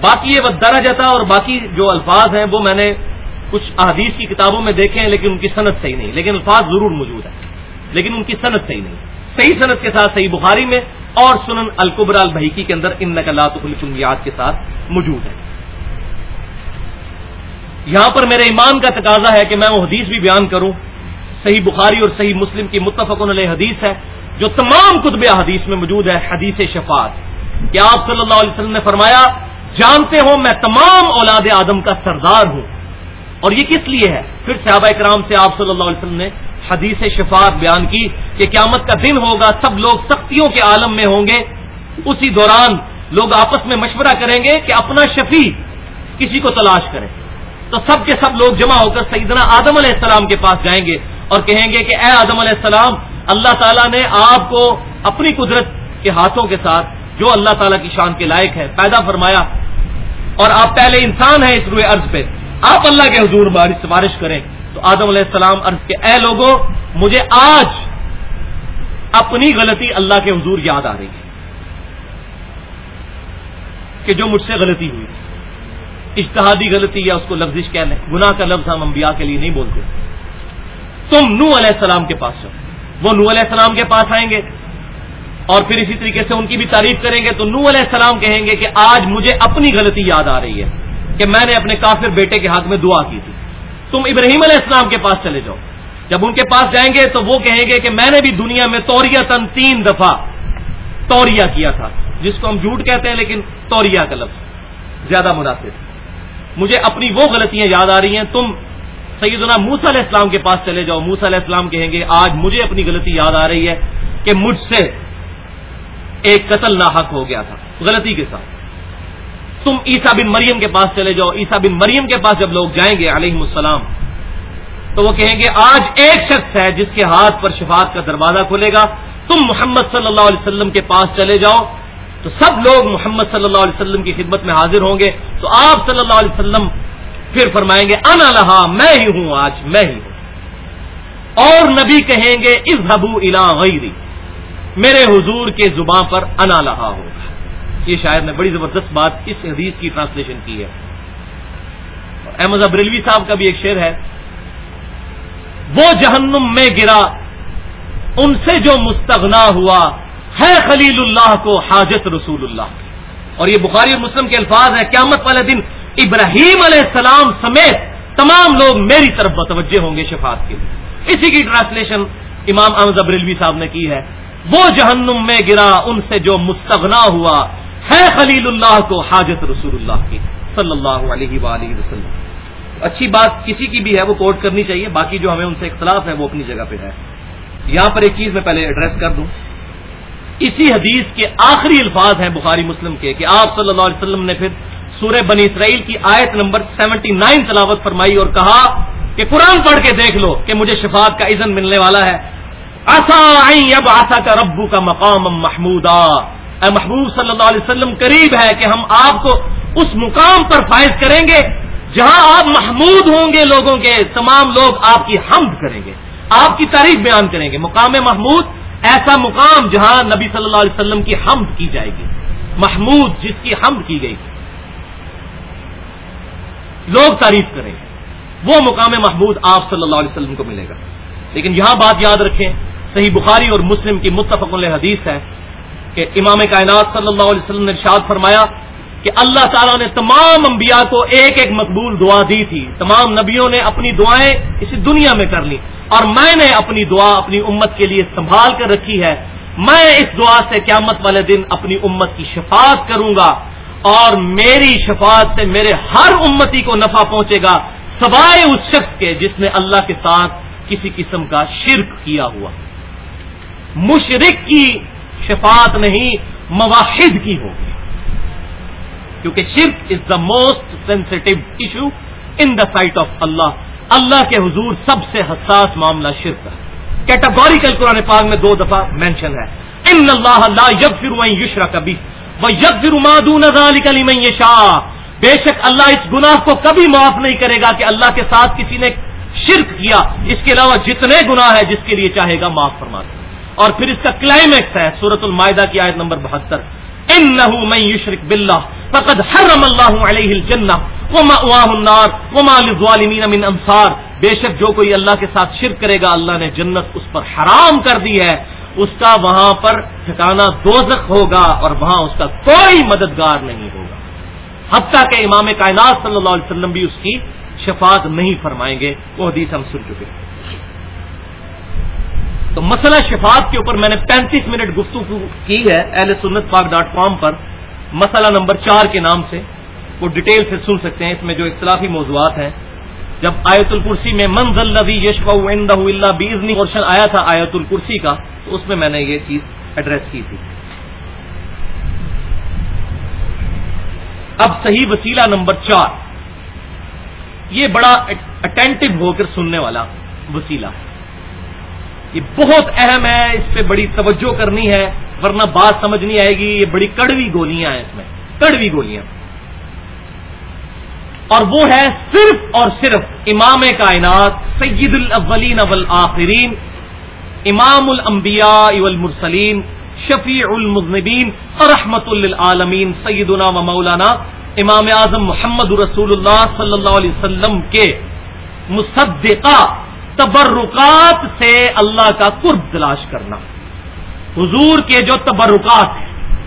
Speaker 1: باقی یہ وہ درجہ اور باقی جو الفاظ ہیں، وہ میں نے کچھ احادیث کی کتابوں میں دیکھے ہیں لیکن ان کی صنعت صحیح نہیں، لیکن الفاظ ضرور موجود ہے لیکن ان کی صنعت صحیح نہیں۔ صحیح صنعت کے ساتھ صحیح بخاری میں اور سنن القبر البحیکی کے اندر ان نقلات المیات کے ساتھ موجود ہے یہاں پر میرے ایمان کا تقاضا ہے کہ میں وہ حدیث بھی بیان کروں۔ صحیح بخاری اور صحیح مسلم کی متفق علیہ حدیث ہے، جو تمام کتب حدیث میں موجود ہے، حدیث شفاعت۔ کہ آپ صلی اللہ علیہ وسلم نے فرمایا، جانتے ہو میں تمام اولاد آدم کا سردار ہوں۔ اور یہ کس لیے ہے؟ پھر صحابہ کرام سے آپ صلی اللہ علیہ وسلم نے حدیث شفاعت بیان کی کہ قیامت کا دن ہوگا، سب لوگ سختیوں کے عالم میں ہوں گے۔ اسی دوران لوگ آپس میں مشورہ کریں گے کہ اپنا شفیع کسی کو تلاش کریں۔ تو سب کے سب لوگ جمع ہو کر سیدنا آدم علیہ السلام کے پاس جائیں گے اور کہیں گے کہ اے آدم علیہ السلام، اللہ تعالیٰ نے آپ کو اپنی قدرت کے ہاتھوں کے ساتھ جو اللہ تعالیٰ کی شان کے لائق ہے پیدا فرمایا۔ اور آپ پہلے انسان ہیں اس روئے عرض پہ۔ آپ اللہ کے حضور سفارش کریں تو آدم علیہ السلام عرض کے، اے لوگوں مجھے آج اپنی غلطی اللہ کے حضور یاد آ رہی ہے کہ جو مجھ سے غلطی ہوئی۔ اشتہادی غلطی یا اس کو لفظش کہہ لیں گناہ کا لفظ ہم انبیاء کے لیے نہیں بولتے۔ تم نو علیہ السلام کے پاس چلو وہ نو علیہ السلام کے پاس آئیں گے اور پھر اسی طریقے سے ان کی بھی تعریف کریں گے۔ تو نو علیہ السلام کہیں گے کہ آج مجھے اپنی غلطی یاد آ رہی ہے۔ کہ میں نے اپنے کافر بیٹے کے حق میں دعا کی تھی۔ تم ابراہیم علیہ السلام کے پاس چلے جاؤ۔ جب ان کے پاس جائیں گے تو وہ کہیں گے کہ میں نے بھی دنیا میں توریا تن تین دفعہ توریا کیا تھا، جس کو ہم جھوٹ کہتے ہیں لیکن توریا کا لفظ زیادہ مناسب مجھے اپنی وہ غلطیاں یاد آ رہی ہیں، تم سیدنا موسا علیہ السلام کے پاس چلے جاؤ۔ موسا علیہ السلام کہیں گے، آج مجھے اپنی غلطی یاد آ رہی ہے کہ مجھ سے ایک قتل ناحق ہو گیا تھا، غلطی کے ساتھ۔ تم عیسا بن مریم کے پاس چلے جاؤ۔ عیسا بن مریم کے پاس جب لوگ جائیں گے علیہ السلام، تو وہ کہیں گے، آج ایک شخص ہے جس کے ہاتھ پر شفاعت کا دروازہ کھلے گا۔ تم محمد صلی اللہ علیہ وسلم کے پاس چلے جاؤ۔ تو سب لوگ محمد صلی اللہ علیہ وسلم کی خدمت میں حاضر ہوں گے۔ تو آپ صلی اللہ علیہ وسلم پھر فرمائیں گے، انا لہا، میں ہی ہوں آج، میں ہی ہوں۔ اور نبی کہیں گے اس حبو الا غیری، میرے حضور کے زباں پر انا لہا ہوگا۔ یہ شاعر نے بڑی زبردست بات اس حدیث کی ٹرانسلیشن کی ہے۔ احمد ابریلوی صاحب کا بھی ایک شعر ہے۔ وہ جہنم میں گرا، ان سے جو مستغنا ہوا، ہے خلیل اللہ کو حاجت رسول اللہ۔ اور یہ بخاری اور مسلم کے الفاظ ہیں۔ قیامت والے دن ابراہیم علیہ السلام سمیت تمام لوگ میری طرف متوجہ ہوں گے شفاعت کے لیے۔ اسی کی ٹرانسلیشن امام احمد ابریلوی صاحب نے کی ہے۔ وہ جہنم میں گرا، ان سے جو مستغنا ہوا ہے خلیل اللہ کو حاجت رسول اللہ کی، صلی اللہ علیہ وآلہ وسلم۔ اچھی بات کسی کی بھی ہے، وہ کوٹ کرنی چاہیے، باقی جو ہمیں ان سے اختلاف ہے، وہ اپنی جگہ پہ ہے۔ یہاں پر ایک چیز میں پہلے ایڈریس کر دوں۔ اسی حدیث کے آخری الفاظ ہیں بخاری مسلم کے، کہ آپ صلی اللہ علیہ وسلم نے پھر سورہ بنی اسرائیل کی آیت نمبر سیونٹی نائن تلاوت فرمائی اور کہا کہ قرآن پڑھ کے دیکھ لو کہ مجھے شفاعت کا اذن ملنے والا ہے۔ آسا اب آسا کا ربو کا مقام محمود اے محبوب صلی اللہ علیہ وسلم قریب ہے کہ ہم آپ کو اس مقام پر فائز کریں گے، جہاں آپ محمود ہوں گے لوگوں کے، تمام لوگ آپ کی حمد کریں گے، آپ کی تعریف بیان کریں گے۔ مقام محمود ایسا مقام جہاں نبی صلی اللہ علیہ وسلم کی حمد کی جائے گی۔ محمود جس کی حمد کی گئی۔ لوگ تعریف کریں۔ گے وہ مقام محمود آپ صلی اللہ علیہ وسلم کو ملے گا۔ لیکن یہاں بات یاد رکھیں، صحیح بخاری اور مسلم کی متفق حدیث ہے کہ امام کائنات صلی اللہ علیہ وسلم نے ارشاد فرمایا کہ اللہ تعالیٰ نے تمام انبیاء کو ایک ایک مقبول دعا دی تھی۔ تمام نبیوں نے اپنی دعائیں اسی دنیا میں کر لی اور میں نے اپنی دعا اپنی امت کے لیے سنبھال کر رکھی ہے۔ میں اس دعا سے قیامت والے دن اپنی امت کی شفاعت کروں گا اور میری شفاعت سے میرے ہر امتی کو نفع پہنچے گا سوائے اس شخص کے جس نے اللہ کے ساتھ کسی قسم کا شرک کیا ہوا۔ مشرق کی شفاعت نہیں، مواحد کی ہوگی۔ کیونکہ shirk is the most sensitive issue in the sight of Allah Allah کے حضور سب سے حساس معاملہ شرک ہے۔ کیٹاگوریکل قرآن پاک میں دو دفعہ مینشن ہے۔ ان اللہ لا یغفر وان یشرک کبھی وہ یغفر ما دون ذلك لمن یشاء بے شک اللہ اس گناہ کو کبھی معاف نہیں کرے گا کہ اللہ کے ساتھ کسی نے شرک کیا۔ اس کے علاوہ جتنے گناہ ہے جس کے لیے چاہے گا معاف فرما اور پھر اس کا کلائمیکس ہے سورت المائدہ کی آیت نمبر بہتر۔ ان نہ یشرک بلّہ فقد حرم اللہ علیہ الجنہ، ومأواه النار، وما للظالمین من انصار۔ بے شک جو کوئی اللہ کے ساتھ شرک کرے گا، اللہ نے جنت اس پر حرام کر دی ہے۔ اس کا وہاں پر ٹھکانا دوزخ ہوگا اور وہاں اس کا کوئی مددگار نہیں ہوگا۔ حتیٰ کہ امام کائنات صلی اللہ علیہ وسلم بھی اس کی شفاعت نہیں فرمائیں گے۔ وہ حدیث ہم سن چکے تو مسئلہ شفاعت کے اوپر میں نے پینتیس منٹ گفتگو کی ہے، اہل سنت پاک ڈاٹ کام پر۔ مسئلہ نمبر چار کے نام سے۔ وہ ڈیٹیل سے سن سکتے ہیں۔ اس میں جو اختلافی موضوعات ہیں۔ جب آیت الکرسی میں منزل لبی یشف اللہ بیزنی پورشن آیا تھا آیت الکرسی کا، تو اس میں میں نے یہ چیز ایڈریس کی تھی۔ اب صحیح وسیلہ نمبر چار۔ یہ بڑا اٹینٹو ہو کر سننے والا وسیلہ۔ ہے یہ بہت اہم ہے، اس پہ بڑی توجہ کرنی ہے، ورنہ بات سمجھ نہیں آئے گی، یہ بڑی کڑوی گولیاں ہیں اس میں، کڑوی گولیاں۔ اور وہ ہے صرف اور صرف امام کائنات سید الاولین والآخرین، امام الانبیاء والمرسلین، شفیع المذنبین، رحمت للعالمین، سیدنا و مولانا امام اعظم محمد رسول اللہ صلی اللہ علیہ وسلم کے مصدقہ تبرکات سے اللہ کا قرب تلاش کرنا۔ حضور کے جو تبرکات ہیں،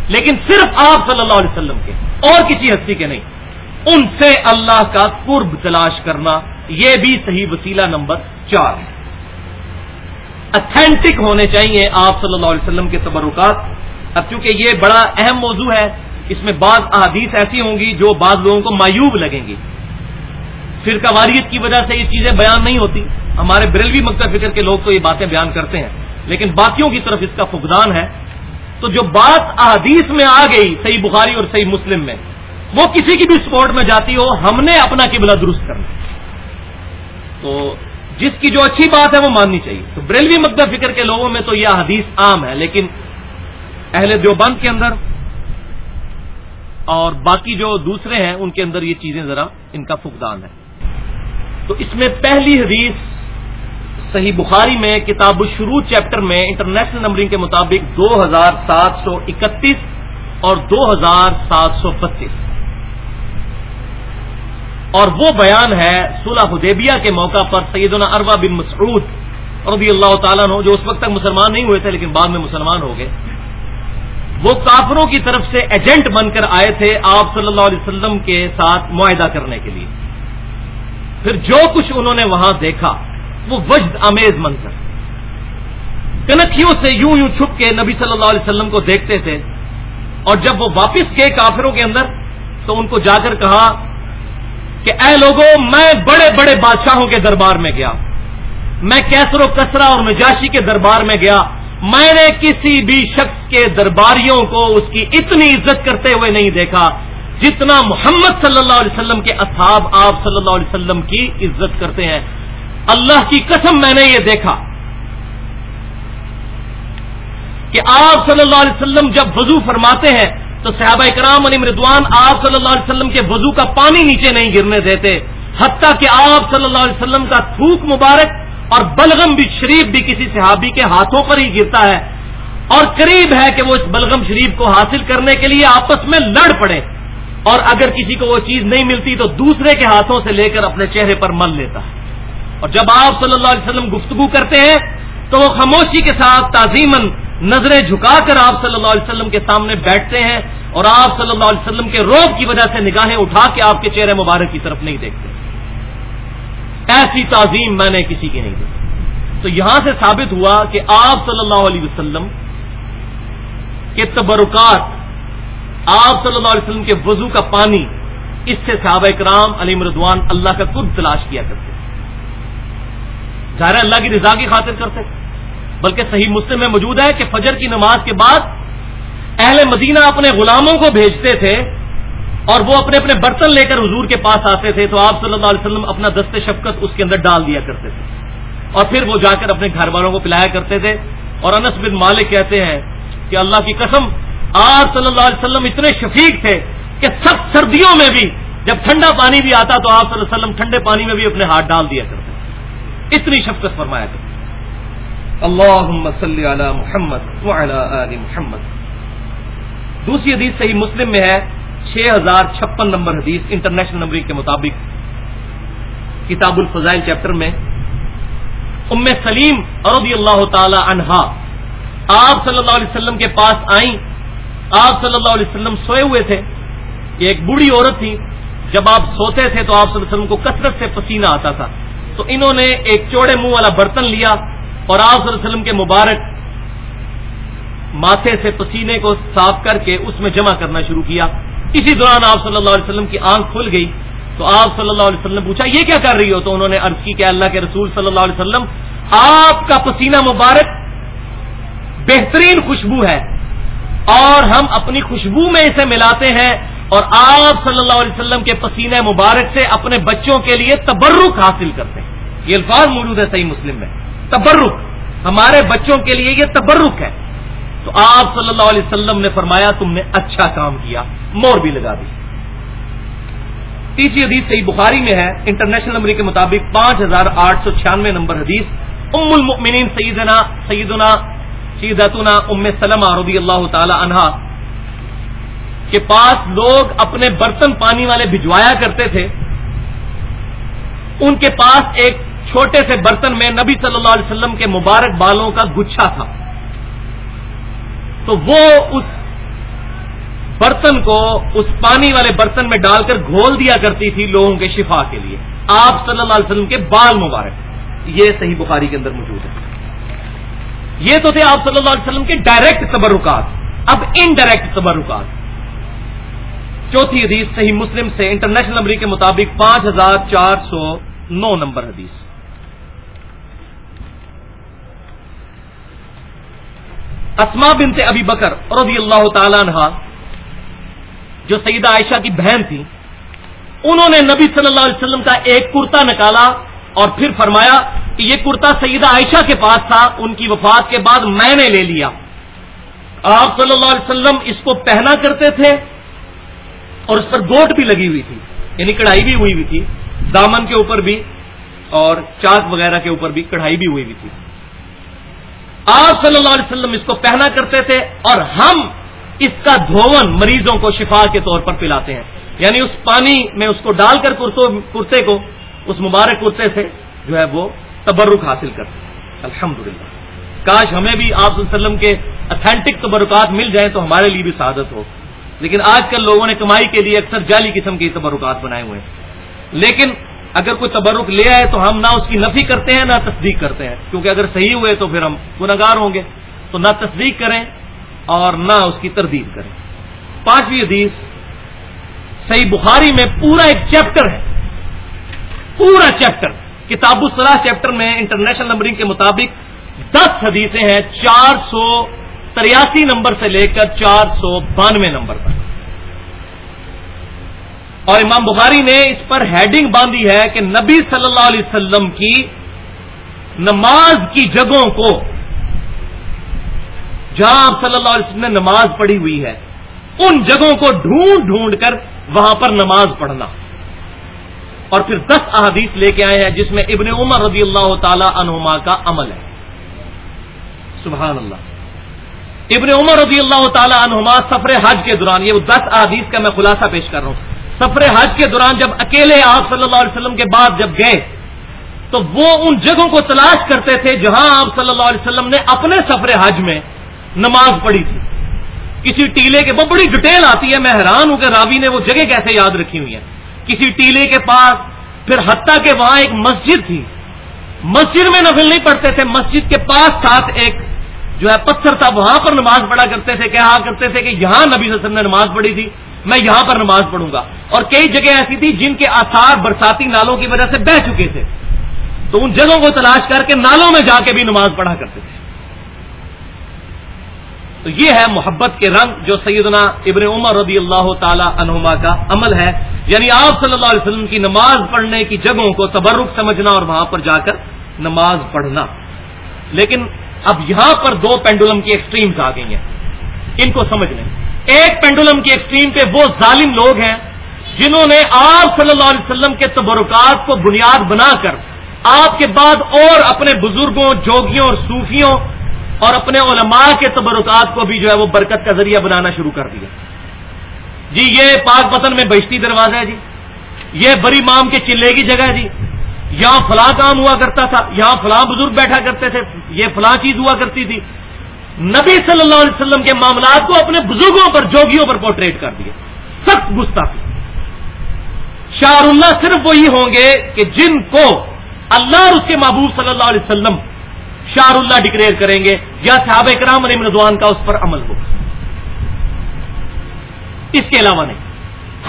Speaker 1: لیکن صرف آپ صلی اللہ علیہ وسلم کے، اور کسی ہستی کے نہیں۔ ان سے اللہ کا قرب تلاش کرنا، یہ بھی صحیح وسیلہ نمبر چار ہے۔ اتھینٹک ہونے چاہیے آپ صلی اللہ علیہ وسلم کے تبرکات۔ اب چونکہ یہ بڑا اہم موضوع ہے، اس میں بعض احادیث ایسی ہوں گی جو بعض لوگوں کو مایوب لگیں گی۔ فرقہ واریت کی وجہ سے یہ چیزیں بیان نہیں ہوتی۔ ہمارے بریلوی مکتب فکر کے لوگ تو یہ باتیں بیان کرتے ہیں، لیکن باقیوں کی طرف اس کا فقدان ہے۔ تو جو بات احادیث میں آ گئی صحیح بخاری اور صحیح مسلم میں، وہ کسی کی بھی سپورٹ میں جاتی ہو، ہم نے اپنا قبلہ درست کرنا۔ تو جس کی جو اچھی بات ہے وہ ماننی چاہیے۔ تو بریلوی مدد فکر کے لوگوں میں تو یہ حدیث عام ہے لیکن اہل دیوبند کے اندر اور باقی جو دوسرے ہیں، ان کے اندر یہ چیزیں ذرا ان کا فقدان ہے۔ تو اس میں پہلی حدیث صحیح بخاری میں کتاب الشروع چیپٹر میں انٹرنیشنل نمبرنگ کے مطابق دو ہزار سات سو اکتیس اور دو ہزار سات سو بتیس۔ اور وہ بیان ہے صلح حدیبیہ کے موقع پر سیدنا اروا بن مسعود رضی اللہ تعالیٰ نے جو اس وقت تک مسلمان نہیں ہوئے تھے لیکن بعد میں مسلمان ہو گئے۔ وہ کافروں کی طرف سے ایجنٹ بن کر آئے تھے آپ صلی اللہ علیہ وسلم کے ساتھ معاہدہ کرنے کے لیے۔ پھر جو کچھ انہوں نے وہاں دیکھا وہ وجد امیز منظر۔ کنکھیوں سے یوں یوں چھپ کے نبی صلی اللہ علیہ وسلم کو دیکھتے تھے۔ اور جب وہ واپس گئے کافروں کے اندر، تو ان کو جا کر کہا کہ اے لوگوں میں بڑے بڑے بادشاہوں کے دربار میں گیا۔ میں کیسر و کسرا اور نجاشی کے دربار میں گیا۔ میں نے کسی بھی شخص کے درباریوں کو اس کی اتنی عزت کرتے ہوئے نہیں دیکھا جتنا محمد صلی اللہ علیہ وسلم کے اصحاب آپ صلی اللہ علیہ وسلم کی عزت کرتے ہیں۔ اللہ کی قسم میں نے یہ دیکھا کہ آپ صلی اللہ علیہ وسلم جب وضو فرماتے ہیں تو صحابہ کرام علی مردوان آپ صلی اللہ علیہ وسلم کے وضو کا پانی نیچے نہیں گرنے دیتے، حتیٰ کہ آپ صلی اللہ علیہ وسلم کا تھوک مبارک اور بلغم بھی شریف بھی کسی صحابی کے ہاتھوں پر ہی گرتا ہے۔ اور قریب ہے کہ وہ اس بلغم شریف کو حاصل کرنے کے لیے آپس میں لڑ پڑے۔ اور اگر کسی کو وہ چیز نہیں ملتی تو دوسرے کے ہاتھوں سے لے کر اپنے چہرے پر مل لیتا۔ ہے اور جب آپ صلی اللہ علیہ وسلم گفتگو کرتے ہیں تو وہ خاموشی کے ساتھ تعظیمن نظریں جھکا کر آپ صلی اللہ علیہ وسلم کے سامنے بیٹھتے ہیں اور آپ صلی اللہ علیہ وسلم کے روب کی وجہ سے نگاہیں اٹھا کے آپ کے چہرے مبارک کی طرف نہیں دیکھتے۔ ایسی تعظیم میں نے کسی کی نہیں دیکھی تو یہاں سے ثابت ہوا کہ آپ صلی اللہ علیہ وسلم کے تبرکات، آپ صلی اللہ علیہ وسلم کے وضو کا پانی، اس سے صحابہ کرام علی مردوان اللہ کا خود تلاش کیا کرتے ظاہر اللہ کی رضا کی خاطر کرتے بلکہ صحیح مسلم میں موجود ہے کہ فجر کی نماز کے بعد اہل مدینہ اپنے غلاموں کو بھیجتے تھے اور وہ اپنے اپنے برتن لے کر حضور کے پاس آتے تھے تو آپ صلی اللہ علیہ وسلم اپنا دست شفقت اس کے اندر ڈال دیا کرتے تھے۔ اور پھر وہ جا کر اپنے گھر والوں کو پلایا کرتے تھے۔ اور انس بن مالک کہتے ہیں کہ اللہ کی قسم، آپ صلی اللہ علیہ وسلم اتنے شفیق تھے کہ سخت سردیوں میں بھی جب ٹھنڈا پانی بھی آتا تو آپ صلی اللہ علیہ وسلم ٹھنڈے پانی میں بھی اپنے ہاتھ ڈال دیا کرتے اتنی شفقت فرمایا کرتے اللہ صلی علی محمد محمد۔ دوسری حدیث صحیح مسلم میں ہے چھ ہزار چھپن نمبر حدیث انٹرنیشنل نمبر کے مطابق، کتاب الفضائل چیپٹر میں۔ ام سلیم رضی اللہ تعالی عنہا، آپ صلی اللہ علیہ وسلم کے پاس آئیں۔ آپ صلی اللہ علیہ وسلم سوئے ہوئے تھے۔ یہ ایک بوڑھی عورت تھی۔ جب آپ سوتے تھے تو آپ صلی اللہ علیہ وسلم کو کثرت سے پسینہ آتا تھا۔ تو انہوں نے ایک چوڑے منہ والا برتن لیا اور آپ صلی اللہ علیہ وسلم کے مبارک ماتھے سے پسینے کو صاف کر کے اس میں جمع کرنا شروع کیا۔ اسی دوران آپ صلی اللہ علیہ وسلم کی آنکھ کھل گئی۔ تو آپ صلی اللہ علیہ وسلم نے پوچھا، یہ کیا کر رہی ہو؟ تو انہوں نے عرض کی کہ اللہ کے رسول صلی اللہ علیہ وسلم، آپ کا پسینہ مبارک بہترین خوشبو ہے اور ہم اپنی خوشبو میں اسے ملاتے ہیں۔ اور آپ صلی اللہ علیہ وسلم کے پسینہ مبارک سے اپنے بچوں کے لیے تبرک حاصل کرتے ہیں۔ یہ الفاظ موجود ہے صحیح مسلم میں۔ تبرک، ہمارے بچوں کے لیے یہ تبرک ہے۔ تو آپ صلی اللہ علیہ وسلم نے فرمایا، تم نے اچھا کام کیا، مور بھی لگا دی۔ تیسری حدیث صحیح بخاری میں ہے۔ انٹرنیشنل نمبر کے مطابق پانچ ہزار آٹھ سو چھیانوے نمبر حدیث۔ ام المؤمنین سیدنا سیدنا، سیدتنا ام سلمہ رضی اللہ تعالی عنہا کے پاس لوگ اپنے برتن پانی والے بھجوایا کرتے تھے، ان کے پاس ایک چھوٹے سے برتن میں نبی صلی اللہ علیہ وسلم کے مبارک بالوں کا گچھا تھا۔ تو وہ اس برتن کو اس پانی والے برتن میں ڈال کر گھول دیا کرتی تھی لوگوں کے شفا کے لیے۔ آپ صلی اللہ علیہ وسلم کے بال مبارک۔ یہ صحیح بخاری کے اندر موجود ہے۔ یہ تو تھے آپ صلی اللہ علیہ وسلم کے ڈائریکٹ تبرکات۔ اب انڈائریکٹ تبرکات۔ چوتھی حدیث صحیح مسلم سے انٹرنیشنل نمبر کے مطابق پانچ ہزار چار سو نو نمبر حدیث۔ اسما بنت ابی بکر رضی اللہ تعالیٰ عنہ جو سیدہ عائشہ کی بہن تھی، انہوں نے نبی صلی اللہ علیہ وسلم کا ایک کرتا نکالا اور پھر فرمایا کہ یہ کرتا سیدہ عائشہ کے پاس تھا، ان کی وفات کے بعد میں نے لے لیا۔ آپ صلی اللہ علیہ وسلم اس کو پہنا کرتے تھے اور اس پر گوٹ بھی لگی ہوئی تھی یعنی کڑھائی بھی ہوئی ہوئی تھی، دامن کے اوپر بھی اور چاک وغیرہ کے اوپر بھی کڑھائی بھی ہوئی ہوئی تھی۔ آپ صلی اللہ علیہ وسلم اس کو پہنا کرتے تھے اور ہم اس کا دھون مریضوں کو شفا کے طور پر پلاتے ہیں۔ یعنی اس پانی میں اس کو ڈال کر کرتے کو، اس مبارک کرتے سے جو ہے وہ تبرک حاصل کرتے ہیں۔ الحمد کاش ہمیں بھی آپ صلی اللہ علیہ وسلم کے اتھینٹک تبرکات مل جائیں تو ہمارے لیے بھی سعادت ہو۔ لیکن آج کل لوگوں نے کمائی کے لیے اکثر جعلی قسم کے تبرکات بنائے ہوئے ہیں۔ لیکن اگر کوئی تبرک لے آئے تو ہم نہ اس کی نفی کرتے ہیں، نہ تصدیق کرتے ہیں۔ کیونکہ اگر صحیح ہوئے تو پھر ہم گناگار ہوں گے۔ تو نہ تصدیق کریں اور نہ اس کی تردید کریں۔ پانچویں حدیث صحیح بخاری میں پورا ایک چیپٹر ہے۔ پورا چیپٹر۔ کتاب الصلاح چیپٹر میں انٹرنیشنل نمبرنگ کے مطابق دس حدیثیں ہیں، چار سو تریاسی نمبر سے لے کر چار سو بانوے نمبر تک۔ اور امام بخاری نے اس پر ہیڈنگ باندھی ہے کہ نبی صلی اللہ علیہ وسلم کی نماز کی جگہوں کو جہاں آپ صلی اللہ علیہ وسلم نے نماز پڑھی ہوئی ہے، ان جگہوں کو ڈھونڈ ڈھونڈ کر وہاں پر نماز پڑھنا۔ اور پھر دس احادیث لے کے آئے ہیں جس میں ابن عمر رضی اللہ تعالی عنہما کا عمل ہے۔ سبحان اللہ۔ ابن عمر رضی اللہ تعالی عنہما سفر حج کے دوران، یہ دس احادیث کا میں خلاصہ پیش کر رہا ہوں۔ سفر حج کے دوران جب اکیلے آپ صلی اللہ علیہ وسلم کے بعد جب گئے، تو وہ ان جگہوں کو تلاش کرتے تھے جہاں آپ صلی اللہ علیہ وسلم نے اپنے سفر حج میں نماز پڑھی تھی۔ کسی ٹیلے کے بہت بڑی ڈیٹیل آتی ہے، میں حیران ہوں کہ راوی نے وہ جگہ کیسے یاد رکھی ہوئی ہے کسی ٹیلے کے پاس، پھر حتیٰ کہ وہاں ایک مسجد تھی۔ مسجد میں نفل نہیں پڑھتے تھے، مسجد کے پاس ساتھ ایک جو ہے پتھر تھا وہاں پر نماز پڑھا کرتے تھے، کہا کرتے تھے کہ یہاں نبی صلی اللہ علیہ وسلم نے نماز پڑھی تھی، میں یہاں پر نماز پڑھوں گا۔ اور کئی جگہ ایسی تھی جن کے آثار برساتی نالوں کی وجہ سے بہ چکے تھے۔ تو ان جگہوں کو تلاش کر کے نالوں میں جا کے بھی نماز پڑھا کرتے تھے۔ تو یہ ہے محبت کے رنگ جو سیدنا ابن عمر رضی اللہ تعالی عنہما کا عمل ہے۔ یعنی آپ صلی اللہ علیہ وسلم کی نماز پڑھنے کی جگہوں کو تبرک سمجھنا اور وہاں پر جا کر نماز پڑھنا۔ لیکن اب یہاں پر دو پینڈولم کی ایکسٹریمز آ گئی ہیں۔ ان کو سمجھ لیں۔ ایک پینڈولم کی ایکسٹریم پہ وہ ظالم لوگ ہیں جنہوں نے آپ صلی اللہ علیہ وسلم کے تبرکات کو بنیاد بنا کر آپ کے بعد اور اپنے بزرگوں، جوگیوں اور صوفیوں اور اپنے علماء کے تبرکات کو بھی جو ہے وہ برکت کا ذریعہ بنانا شروع کر دیا۔ جی یہ پاک پتن میں بشتی دروازہ ہے جی۔ یہ بری مام کے چلے کی جگہ ہے جی۔ یہاں فلاں کام ہوا کرتا تھا، یہاں فلاں بزرگ بیٹھا کرتے تھے، یہ فلاں چیز ہوا کرتی تھی۔ نبی صلی اللہ علیہ وسلم کے معاملات کو اپنے بزرگوں پر، جوگیوں پر پورٹریٹ کر دیا سخت گستاخی۔ شاہ اللہ صرف وہی ہوں گے کہ جن کو اللہ اور اس کے محبوب صلی اللہ علیہ وسلم شاہ اللہ ڈکلیئر کریں گے یا صحابہ کرام علی رضوان کا اس پر عمل ہوگا اس کے علاوہ نہیں۔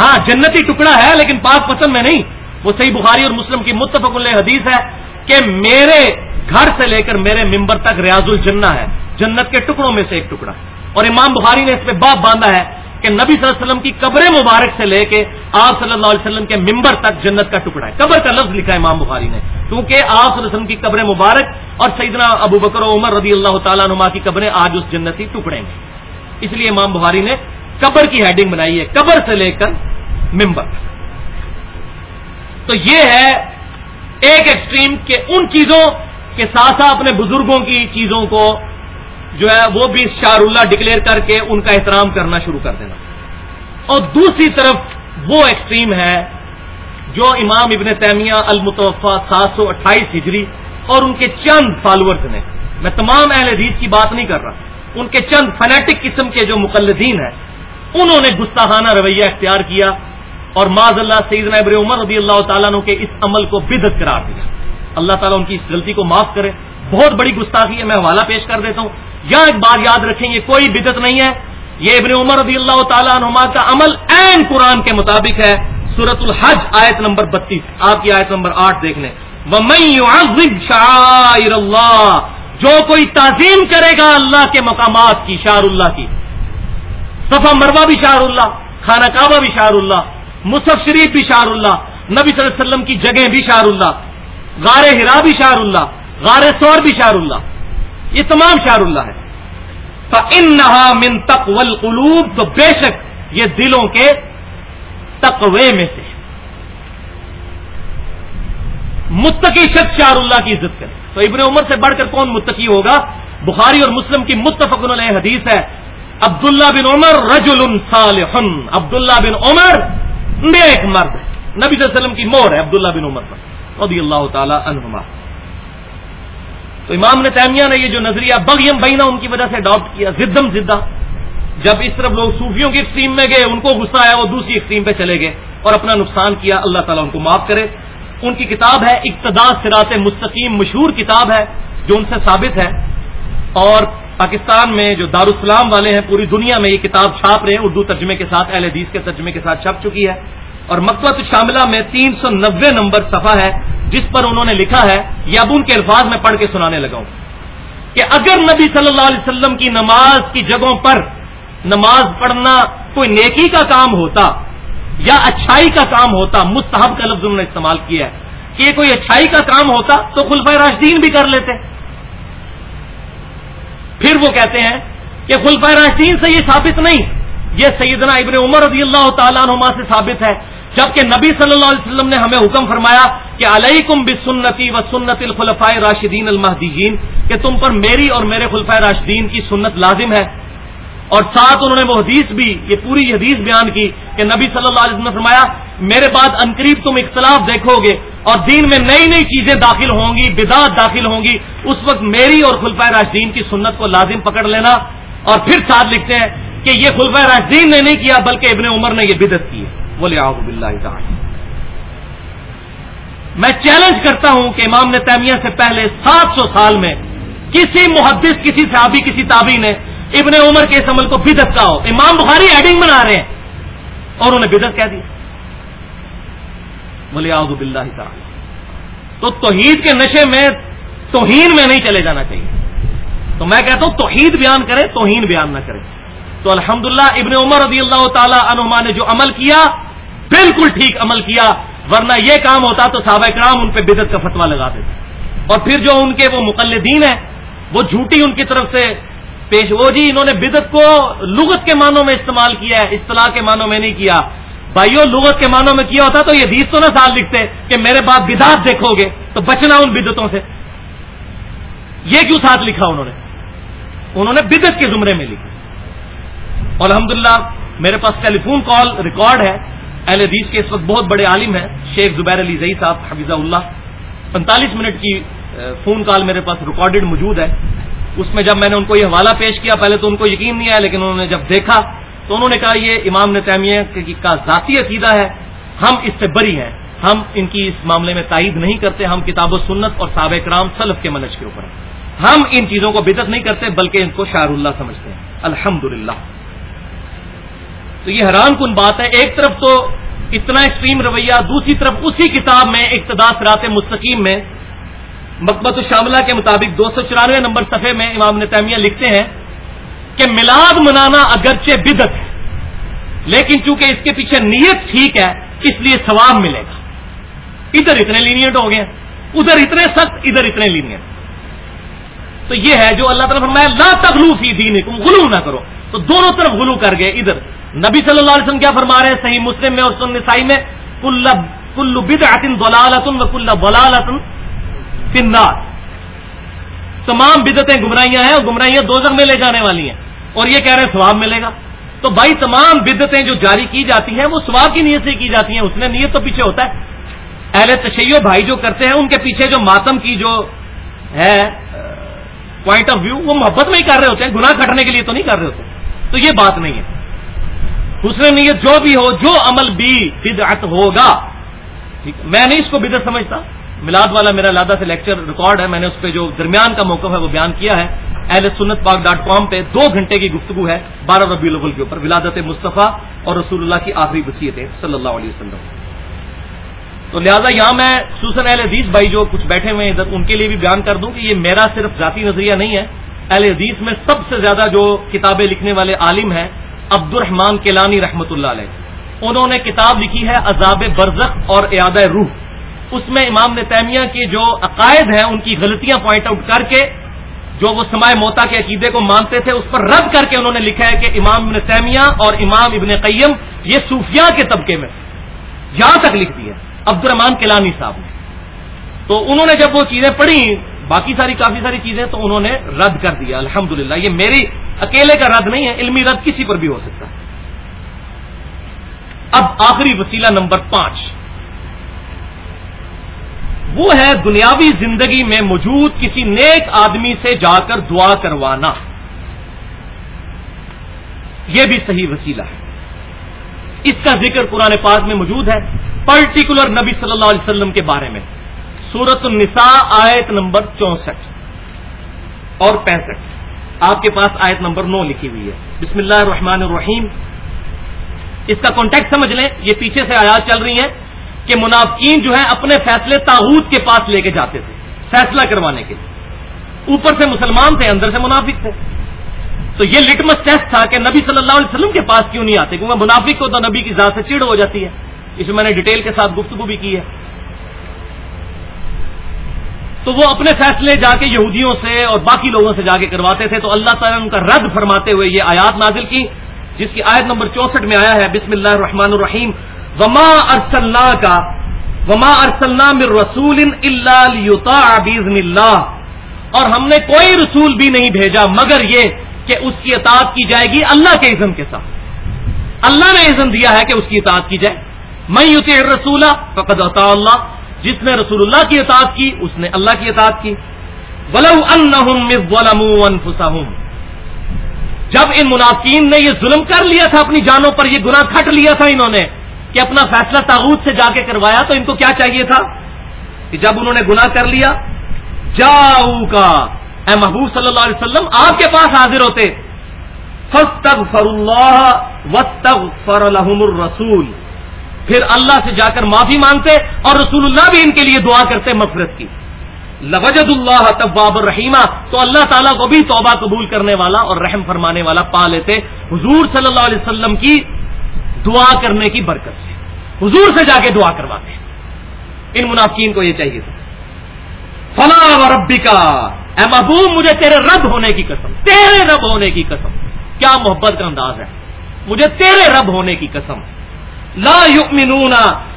Speaker 1: ہاں جنتی ٹکڑا ہے لیکن پاک پسند میں نہیں۔ وہ صحیح بخاری اور مسلم کی متفق اللہ حدیث ہے کہ میرے گھر سے لے کر میرے ممبر تک ریاض الجنہ ہے۔ جنت کے ٹکڑوں میں سے ایک ٹکڑا۔ اور امام بخاری نے اس پہ باپ باندھا ہے کہ نبی صلی اللہ علیہ وسلم کی قبر مبارک سے لے کے آپ صلی اللہ علیہ وسلم کے ممبر تک جنت کا ٹکڑا ہے۔ قبر کا لفظ لکھا ہے امام بخاری نے۔ کیونکہ آپ صلی اللہ علیہ وسلم کی قبر مبارک اور سیدنا ابو بکر و عمر رضی اللہ تعالیٰ نما کی قبریں آج اس جنتی ٹکڑے میں اس لیے امام بخاری نے قبر کی ہیڈنگ بنائی ہے، قبر سے لے کر ممبر تو یہ ہے ایک ایکسٹریم کہ ان چیزوں کے ساتھ ساتھ اپنے بزرگوں کی چیزوں کو جو ہے وہ بھی شاہ اللہ ڈکلیئر کر کے ان کا احترام کرنا شروع کر دینا۔ اور دوسری طرف وہ ایکسٹریم ہے جو امام ابن تیمیہ المتوفا سات سو اٹھائیس ہجری اور ان کے چند فالوورز نے۔ میں تمام اہل حدیث کی بات نہیں کر رہا۔ ان کے چند فنیٹک قسم کے جو مقلدین ہیں، انہوں نے گستاخانہ رویہ اختیار کیا۔ اور معذ اللہ سیدنا ابر عمر رضی اللہ تعالیٰ کے اس عمل کو بدت قرار دیا۔ اللہ تعالیٰ ان کی اس غلطی کو معاف کرے۔ بہت بڑی گستاخی ہے، میں حوالہ پیش کر دیتا ہوں۔ یا ایک بات یاد رکھیں، یہ کوئی بدت نہیں ہے۔ یہ ابن عمر رضی اللہ تعالیٰ عنہ کا عمل این قرآن کے مطابق ہے۔ سورت الحج آیت نمبر بتیس۔ آپ کی آیت نمبر آٹھ دیکھ لیں۔ شاعر اللہ جو کوئی تعظیم کرے گا اللہ کے مقامات کی، شاعر اللہ کی۔ صفا مروا بھی شاعر اللہ، خانہ کعبہ بھی شاعر اللہ۔ مصف شریف بھی شاعر اللہ، نبی صلی اللہ علیہ وسلم کی جگہ بھی شاعر اللہ، غار ہرا بھی شاعر اللہ، غار سور بھی شار اللہ۔ یہ تمام شار اللہ ہے ان نہا من تقول تو بے شک یہ دلوں کے تقوی میں سے متقی شخص شار اللہ کی عزت کرے۔ تو ابن عمر سے بڑھ کر کون متقی ہوگا؟ بخاری اور مسلم کی متفق علیہ حدیث ہے، عبداللہ بن عمر رجل صالح، عبداللہ بن عمر نیک مرد نبی صلی اللہ علیہ وسلم کی مور ہے، عبداللہ بن عمر پر۔ رضی اللہ تعالی عنہما۔ تو امام نے تیمیہ نے یہ جو نظریہ بغیم بینا ان کی وجہ سے اڈاپٹ کیا، زدم زدہ۔ جب اس طرف لوگ صوفیوں کی ایکسٹریم میں گئے، ان کو غصہ آیا، وہ دوسری ایکسٹریم پہ چلے گئے اور اپنا نقصان کیا۔ اللہ تعالیٰ ان کو معاف کرے۔ ان کی کتاب ہے اقتدا سرات مستقیم، مشہور کتاب ہے جو ان سے ثابت ہے۔ اور پاکستان میں جو دارالسلام والے ہیں، پوری دنیا میں یہ کتاب چھاپ رہے ہیں، اردو ترجمے کے ساتھ، اہل حدیث کے ترجمے کے ساتھ چھپ چکی ہے۔ اور مکبت شاملہ میں تین سو نبے نمبر صفحہ ہے، جس پر انہوں نے لکھا ہے، یہ اب ان کے الفاظ میں پڑھ کے سنانے لگا ہوں۔ کہ اگر نبی صلی اللہ علیہ وسلم کی نماز کی جگہوں پر نماز پڑھنا کوئی نیکی کا کام ہوتا یا اچھائی کا کام ہوتا، مستحب کا لفظ انہوں نے استعمال کیا ہے، کہ یہ کوئی اچھائی کا کام ہوتا تو خلفۂ راشدین بھی کر لیتے۔ پھر وہ کہتے ہیں کہ خلفۂ راشدین سے یہ ثابت نہیں، یہ سیدنا ابن عمر رضی اللہ تعالیٰ نما سے ثابت ہے۔ جبکہ نبی صلی اللہ علیہ وسلم نے ہمیں حکم فرمایا کہ علیکم بسنتی و سنت الخلفۂ راشدین المحدین کہ تم پر میری اور میرے خلفۂ راشدین کی سنت لازم ہے۔ اور ساتھ انہوں نے وہ حدیث بھی، یہ پوری حدیث بیان کی کہ نبی صلی اللہ علیہ وسلم نے فرمایا میرے بعد انقریب تم اختلاف دیکھو گے اور دین میں نئی نئی چیزیں داخل ہوں گی بدعت داخل ہوں گی، اس وقت میری اور خلفۂ راشدین کی سنت کو لازم پکڑ لینا اور پھر ساتھ لکھتے ہیں کہ یہ خلفۂ راشدین نے نہیں کیا بلکہ ابن عمر نے یہ بدت کی ہے۔ بولے آب اللہ میں چیلنج کرتا ہوں کہ امام نے تیمیہ سے پہلے سات سو سال میں کسی محدث، کسی صحابی، کسی تابی نے ابن عمر کے اس عمل کو بدت کا ہو۔ امام بخاری ایڈنگ بنا رہے ہیں اور انہیں بدت کہہ دی۔ بولے آؤ بلّہ تعالی۔ تو توحید کے نشے میں توہین میں نہیں چلے جانا چاہیے۔ تو میں کہتا ہوں توحید بیان کرے، توہین بیان نہ کرے۔ تو الحمدللہ ابن عمر رضی اللہ تعالی عنہما نے جو عمل کیا، بالکل ٹھیک عمل کیا، ورنہ یہ کام ہوتا تو صحابہ کرام ان پہ بدت کا فتوا لگا دیتے۔ اور پھر جو ان کے وہ مقلدین ہیں، وہ جھوٹی ان کی طرف سے پیش، وہ جی انہوں نے بدت کو لغت کے معنوں میں استعمال کیا ہے، اصطلاح کے معنوں میں نہیں کیا۔ بھائیو، لغت کے معنوں میں کیا ہوتا تو یہ حدیث تو نہ سال لکھتے کہ میرے بعد بدات دیکھو گے تو بچنا ان بدتوں سے۔ یہ کیوں ساتھ لکھا انہوں نے؟ انہوں نے بدت کے زمرے میں لکھا۔ الحمدللہ، میرے پاس ٹیلی فون کال ریکارڈ ہے۔ اہل حدیث کے اس وقت بہت بڑے عالم ہیں۔ شیخ زبیر علی زئی صاحب حفیظہ اللہ پینتالیس منٹ کی فون کال میرے پاس ریکارڈڈ موجود ہے۔ اس میں جب میں نے ان کو یہ حوالہ پیش کیا، پہلے تو ان کو یقین نہیں آیا، لیکن انہوں نے جب دیکھا تو انہوں نے کہا یہ امام نے تعمیر کا ذاتی عقیدہ ہے، ہم اس سے بری ہیں۔ ہم ان کی اس معاملے میں تائید نہیں کرتے، ہم کتاب و سنت اور سابق کرام سلف کے منج کے اوپر ہیں۔ ہم ان چیزوں کو بدت نہیں کرتے، بلکہ ان کو شاہ اللہ سمجھتے ہیں۔ الحمد تو یہ حیران کن بات ہے، ایک طرف تو اتنا ایکسٹریم رویہ، دوسری طرف اسی کتاب میں اقتداس رات مستقیم میں مقبت الشاملہ کے مطابق دو سو چورانوے نمبر صفحے میں امام نے تیمیہ لکھتے ہیں کہ میلاد منانا اگرچہ بدت ہے، لیکن چونکہ اس کے پیچھے نیت ٹھیک ہے، اس لیے ثواب ملے گا۔ ادھر اتنے لینیٹ ہو گئے، ادھر اتنے سخت، ادھر اتنے لینیٹ تو یہ ہے جو اللہ تعالیٰ فرمایا، لا تغلو فی دینکم، غلو نہ کرو۔ تو دونوں طرف غلو کر گئے، ادھر۔ نبی صلی اللہ علیہ وسلم کیا فرما رہے ہیں؟ صحیح مسلم میں اور سن نسائی میں، کل کل بدعت ضلالت و کل ضلالت فی النار۔ تمام بدتیں گمراہیاں ہیں اور گمراہیاں دو میں لے جانے والی ہیں۔ اور یہ کہہ رہے ہیں ثواب ملے گا۔ تو بھائی تمام بدتیں جو جاری کی جاتی ہیں، وہ ثواب کی نیت سے کی جاتی ہیں۔ اس میں نیت تو پیچھے ہوتا ہے۔ اہل تشیع بھائی جو کرتے ہیں، ان کے پیچھے جو ماتم کی جو ہے پوائنٹ آف ویو وہ محبت میں ہی کر رہے ہوتے ہیں۔ گناہ کٹنے کے لیے تو نہیں کر رہے ہوتے۔ تو یہ بات نہیں ہے۔ دوسرے نیت جو بھی ہو، جو عمل بھی بدعت ہوگا میں نہیں اس کو بدعت سمجھتا۔ میلاد والا میرا لادہ سے لیکچر ریکارڈ ہے، میں نے اس پہ جو درمیان کا موقف ہے وہ بیان کیا ہے۔ اہل سنت پاک ڈاٹ کام پہ دو گھنٹے کی گفتگو ہے بارہ ربی الاول کے اوپر، ولادت مصطفیٰ اور رسول اللہ کی آخری وصیت ہے، صلی اللہ علیہ وسلم۔ تو لہٰذا یہاں میں سوسن اہل حدیث بھائی جو کچھ بیٹھے ہوئے ہیں، ادھر ان کے لیے بھی بیان کر دوں کہ یہ میرا صرف ذاتی نظریہ نہیں ہے۔ اہل حدیث میں سب سے زیادہ جو کتابیں لکھنے والے عالم ہیں عبد الرحمان کیلانی رحمۃ اللہ علیہ۔ انہوں نے کتاب لکھی ہے، عذاب برزخ اور اعادہ روح۔ اس میں امام نے تیمیہ کے جو عقائد ہیں، ان کی غلطیاں پوائنٹ آؤٹ کر کے جو وہ سمائے موتا کے عقیدے کو مانتے تھے، اس پر رد کر کے انہوں نے لکھا ہے کہ امام ابن تیمیہ اور امام ابن قیم یہ صوفیاء کے طبقے میں یہاں تک لکھ دیا عبد الرحمان کلانی صاحب نے۔ تو انہوں نے جب وہ چیزیں پڑھی، باقی ساری کافی ساری چیزیں، تو انہوں نے رد کر دیا الحمد یہ میری اکیلے کا رد نہیں ہے، علمی رد کسی پر بھی ہو سکتا۔ ہے اب آخری وسیلہ نمبر پانچ۔ وہ ہے دنیاوی زندگی میں موجود کسی نیک آدمی سے جا کر دعا کروانا۔ یہ بھی صحیح وسیلہ ہے۔ اس کا ذکر قرآن پاک میں موجود ہے، پرٹیکولر نبی صلی اللہ علیہ وسلم کے بارے میں۔ سورت النساء آیت نمبر چونسٹھ اور پینسٹھ۔ آپ کے پاس آیت نمبر نو لکھی ہوئی ہے۔ بسم اللہ الرحمن الرحیم۔ اس کا کانٹیکٹ سمجھ لیں، یہ پیچھے سے آیات چل رہی ہیں۔ کہ منافقین جو ہے اپنے فیصلے تاحود کے پاس لے کے جاتے تھے، فیصلہ کروانے کے لیے۔ اوپر سے مسلمان تھے، اندر سے منافق تھے۔ تو یہ لٹمس ٹیسٹ تھا کہ نبی صلی اللہ علیہ وسلم کے پاس کیوں نہیں آتے؟ کیونکہ منافق کو تو نبی کی ذات سے چڑ ہو جاتی ہے۔ اس میں میں نے ڈیٹیل کے ساتھ گفتگو بھی کی ہے۔ تو وہ اپنے فیصلے جا کے یہودیوں سے اور باقی لوگوں سے جا کے کرواتے تھے۔ تو اللہ تعالیٰ نے ان کا رد فرماتے ہوئے یہ آیات نازل کی، جس کی آیت نمبر چونسٹھ میں آیا ہے۔ بسم اللہ الرحمن الرحیم۔ وما ارسلنا کا وما ارسلنا من رسول اللہ اور ہم نے کوئی رسول بھی نہیں بھیجا، مگر یہ کہ اس کی اطاعت کی جائے گی اللہ کے عزم کے ساتھ۔ اللہ نے عزم دیا ہے کہ اس کی اطاعت کی جائے۔ میں یوتی رسولہ فقد اللہ جس نے رسول اللہ کی اطاعت کی، اس نے اللہ کی اطاعت کی۔ ولو انفسهم جب ان منافقین نے یہ ظلم کر لیا تھا، اپنی جانوں پر یہ گناہ کھٹ لیا تھا انہوں نے کہ اپنا فیصلہ تاغوت سے جا کے کروایا تو ان کو کیا چاہیے تھا؟ کہ جب انہوں نے گناہ کر لیا، جاؤ کا۔ اے محبوب صلی اللہ علیہ وسلم، آپ کے پاس حاضر ہوتے۔ فر اللہ فر الحم الرسول۔ پھر اللہ سے جا کر معافی مانگتے اور رسول اللہ بھی ان کے لیے دعا کرتے مفرت کی۔ لوجد اللہ طباب الرحیمہ تو اللہ تعالیٰ کو بھی توبہ قبول کرنے والا اور رحم فرمانے والا پا لیتے۔ حضور صلی اللہ علیہ وسلم کی دعا کرنے کی برکت سے۔ حضور سے جا کے دعا کرواتے ان منافقین کو یہ چاہیے۔ تھا فلاں و ربی کا اے محبوب، مجھے تیرے رب ہونے کی قسم، تیرے رب ہونے کی قسم۔ کیا محبت کا انداز ہے؟ مجھے تیرے رب ہونے کی قسم۔ لا یؤمنون،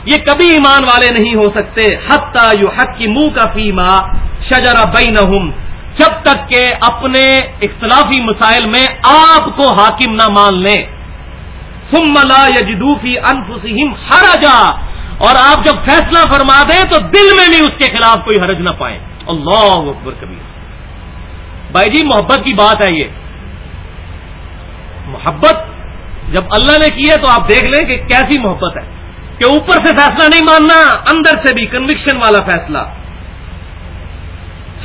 Speaker 1: یہ کبھی ایمان والے نہیں ہو سکتے۔ حتی یو حق کی منہ کا فیما شجر بینہم، جب تک کہ اپنے اختلافی مسائل میں آپ کو حاکم نہ مان لیں۔ ثم لا یجدو فی انفسہم حرجا۔ اور آپ جب فیصلہ فرما دیں تو دل میں بھی اس کے خلاف کوئی حرج نہ پائیں اللہ اکبر کبھی بھائی جی محبت کی بات ہے یہ۔ محبت جب اللہ نے کی ہے تو آپ دیکھ لیں کہ کیسی محبت ہے۔ کہ اوپر سے فیصلہ نہیں ماننا، اندر سے بھی کنوکشن والا فیصلہ۔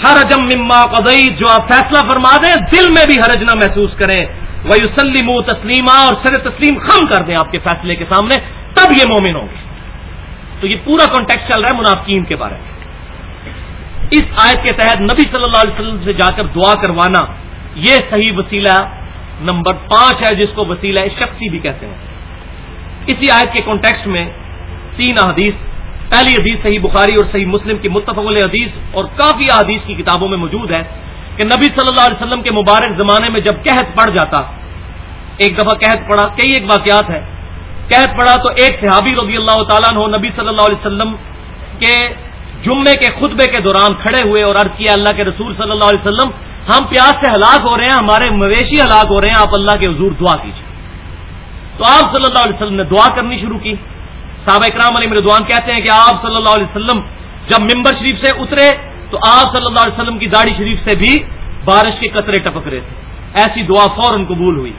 Speaker 1: ہر مما قدئی جو آپ فیصلہ فرما دیں، دل میں بھی حرج نہ محسوس کریں۔ وہ یوسلیم تسلیمہ اور سر تسلیم خم کر دیں آپ کے فیصلے کے سامنے۔ تب یہ مومن ہوں گے۔ تو یہ پورا کانٹیکٹ چل رہا ہے منافقین کے بارے میں۔ اس آیت کے تحت نبی صلی اللہ علیہ وسلم سے جا کر دعا کروانا، یہ صحیح وسیلہ نمبر پانچ ہے، جس کو وسیلہ شخصی بھی کہتے ہیں۔ اسی آیت کے کانٹیکسٹ میں تین حدیث پہلی حدیث صحیح بخاری اور صحیح مسلم کی متفق حدیث اور کافی حدیث کی کتابوں میں موجود ہے کہ نبی صلی اللہ علیہ وسلم کے مبارک زمانے میں جب قحط پڑ جاتا، ایک دفعہ قحط پڑا، کئی ایک واقعات ہے قحط پڑا تو ایک صحابی رضی اللہ تعالیٰ عنہ نبی صلی اللہ علیہ وسلم کے جمعے کے خطبے کے دوران کھڑے ہوئے اور عرض کیا، اللہ کے رسول صلی اللہ علیہ وسلم، ہم پیاس سے ہلاک ہو رہے ہیں، ہمارے مویشی ہلاک ہو رہے ہیں، آپ اللہ کے حضور دعا کیجیے تو آپ صلی اللہ علیہ وسلم نے دعا کرنی شروع کی۔ صحابہ اکرام علی مردوان کہتے ہیں کہ آپ صلی اللہ علیہ وسلم جب ممبر شریف سے اترے تو آپ صلی اللہ علیہ وسلم کی داڑھی شریف سے بھی بارش کے قطرے ٹپک رہے تھے۔ ایسی دعا فوراً قبول ہوئی۔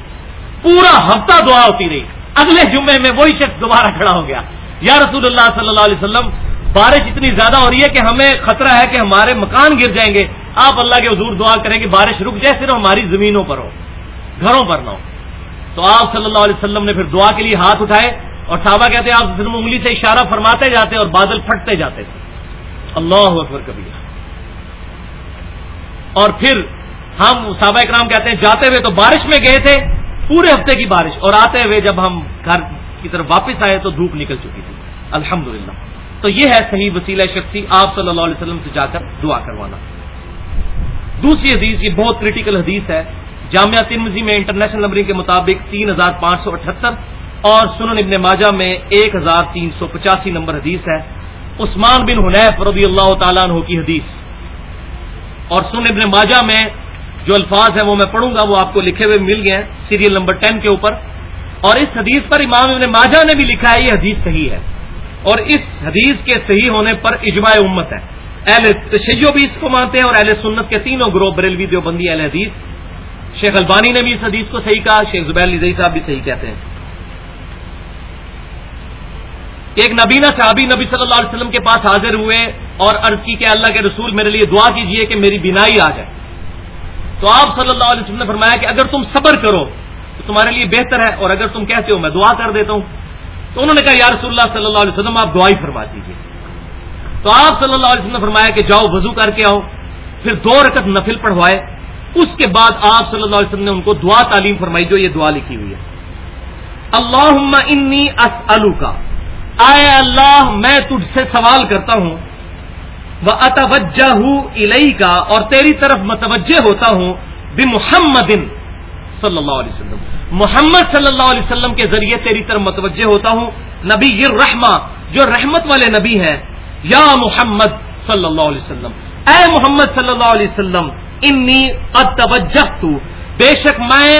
Speaker 1: پورا ہفتہ دعا ہوتی رہی۔ اگلے جمعے میں وہی شخص دوبارہ کھڑا ہو گیا۔ یا رسول اللہ صلی اللہ علیہ وسلم، بارش اتنی زیادہ ہو رہی ہے کہ ہمیں خطرہ ہے کہ ہمارے مکان گر جائیں گے۔ آپ اللہ کے حضور دعا کریں کہ بارش رک جائے، صرف ہماری زمینوں پر ہو، گھروں پر نہ ہو۔ تو آپ صلی اللہ علیہ وسلم نے پھر دعا کے لیے ہاتھ اٹھائے۔ اور صحابہ کہتے ہیں، آپ صرف انگلی سے اشارہ فرماتے جاتے اور بادل پھٹتے جاتے تھے۔ اللہ اکبر کبھی۔ اور پھر ہم صحابہ اکرام کہتے ہیں، جاتے ہوئے تو بارش میں گئے تھے، پورے ہفتے کی بارش۔ اور آتے ہوئے جب ہم گھر کی طرف واپس آئے تو دھوپ نکل چکی تھی۔ الحمدللہ۔ تو یہ ہے صحیح وسیلہ شخصی، آپ صلی اللہ علیہ وسلم سے جا کر دعا کروانا۔ دوسری حدیث، یہ بہت کریٹیکل حدیث ہے۔ جامعہ تنمزی میں انٹرنیشنل نمبرنگ کے مطابق تین ہزار پانچ سو اٹھہتر اور سنن ابن ماجہ میں ایک ہزار تین سو پچاسی نمبر حدیث ہے۔ عثمان بن حنیف رضی اللہ تعالیٰ عنہ کی حدیث۔ اور سن ابن ماجہ میں جو الفاظ ہیں وہ میں پڑھوں گا، وہ آپ کو لکھے ہوئے مل گئے ہیں سیریل نمبر ٹین کے اوپر۔ اور اس حدیث پر امام ابن ماجہ نے بھی لکھا ہے، یہ حدیث صحیح ہے۔ اور اس حدیث کے صحیح ہونے پر اجماع امت ہے۔ اہل تشیو بھی اس کو مانتے ہیں اور اہل سنت کے تینوں گروہ بریلوی دیوبندی اہل حدیث۔ شیخ البانی نے بھی اس حدیث کو صحیح کہا، شیخ زبیر علی صاحب بھی صحیح کہتے ہیں۔ کہ ایک نبینہ صحابی نبی صلی اللہ علیہ وسلم کے پاس حاضر ہوئے اور عرض کی کہ اللہ کے رسول میرے لیے دعا کیجیے کہ میری بینائی آ جائے۔ تو آپ صلی اللہ علیہ وسلم نے فرمایا کہ اگر تم صبر کرو تو تمہارے لیے بہتر ہے اور اگر تم کہتے ہو میں دعا کر دیتا ہوں، تو انہوں نے کہا، یا رسول اللہ صلی اللہ علیہ وسلم، آپ دعائی فرما دیجیے تو آپ صلی اللہ علیہ وسلم نے فرمایا کہ جاؤ وضو کر کے آؤ، پھر دو رکت نفل پڑھوائے۔ اس کے بعد آپ صلی اللہ علیہ وسلم نے ان کو دعا تعلیم فرمائی جو یہ دعا لکھی ہوئی ہے۔ اللہ انی اسلو کا آئے اللہ، میں تجھ سے سوال کرتا ہوں۔ وہ اتوجہ الئی کا اور تیری طرف متوجہ ہوتا ہوں بے محمد صلی اللہ علیہ وسلم۔ محمد صلی اللہ علیہ وسلم کے ذریعے تیری طرف متوجہ ہوتا ہوں۔ نبی یہ رحما جو رحمت والے نبی ہیں۔ یا محمد صلی اللہ علیہ وسلم۔ اے محمد صلی اللہ علیہ وسلم انی اتوجہ تو بے شک میں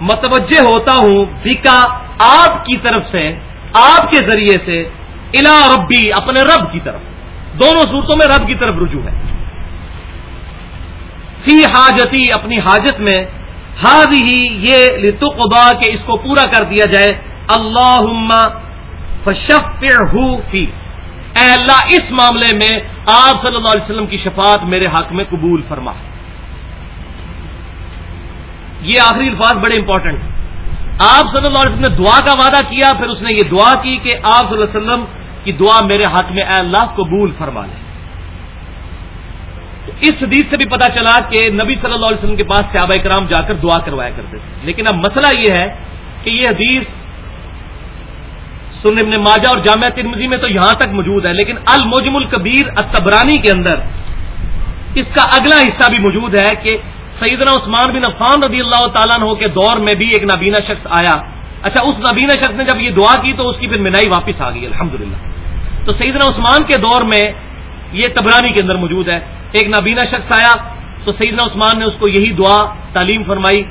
Speaker 1: متوجہ ہوتا ہوں بیکا آپ کی طرف سے۔ آپ کے ذریعے سے الا ربی، اپنے رب کی طرف۔ دونوں صورتوں میں رب کی طرف رجوع ہے۔ فی حاجتی، اپنی حاجت میں ہاد ہی یہ لتقبا کہ اس کو پورا کر دیا جائے۔ اللہ فشف فی۔ اے اللہ، اس معاملے میں آپ صلی اللہ علیہ وسلم کی شفاعت میرے حق میں قبول فرما۔ یہ آخری الفاظ بڑے امپورٹنٹ آپ صلی اللہ علیہ وسلم نے دعا کا وعدہ کیا، پھر اس نے یہ دعا کی کہ آپ صلی اللہ علیہ وسلم کی دعا میرے حق میں، اے اللہ، قبول فرما لے۔ اس حدیث سے بھی پتا چلا کہ نبی صلی اللہ علیہ وسلم کے پاس صحابہ کرام جا کر دعا کروایا کرتے تھے۔ لیکن اب مسئلہ یہ ہے کہ یہ حدیث سن ابن ماجہ اور جامعہ ترمزی میں تو یہاں تک موجود ہے، لیکن المجم الکبیر اتبرانی کے اندر اس کا اگلا حصہ بھی موجود ہے کہ سیدنا عثمان بن عفان رضی اللہ تعالیٰ عنہ کے دور میں بھی ایک نابینا شخص آیا۔ اچھا اس نابینا شخص نے جب یہ دعا کی تو اس کی پھر منائی واپس آ گئی الحمد تو سیدنا عثمان کے دور میں یہ تبرانی کے اندر موجود ہے۔ ایک نابینا شخص آیا تو سیدنا عثمان نے اس کو یہی دعا، تعلیم فرمائی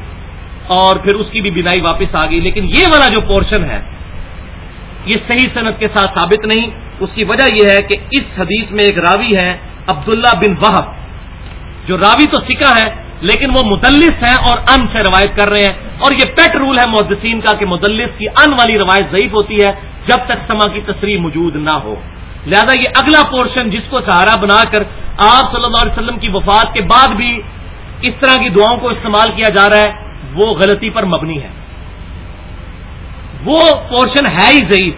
Speaker 1: اور پھر اس کی بھی بینائی واپس آ گئی۔ لیکن یہ والا جو پورشن ہے، یہ صحیح صنعت کے ساتھ ثابت نہیں۔ اس کی وجہ یہ ہے کہ اس حدیث میں ایک راوی ہے، عبداللہ بن وحب جو راوی تو سکھا ہے لیکن وہ مدلس ہیں اور ان سے روایت کر رہے ہیں اور یہ پیٹ رول ہے محدثین کا کہ مدلس کی ان والی روایت ضعیف ہوتی ہے جب تک سما کی تصریح موجود نہ ہو۔ لہذا یہ اگلا پورشن جس کو سہارا بنا کر آپ صلی اللہ علیہ وسلم کی وفات کے بعد بھی اس طرح کی دعاؤں کو استعمال کیا جا رہا ہے، وہ غلطی پر مبنی ہے۔ وہ پورشن ہے ہی ضعیف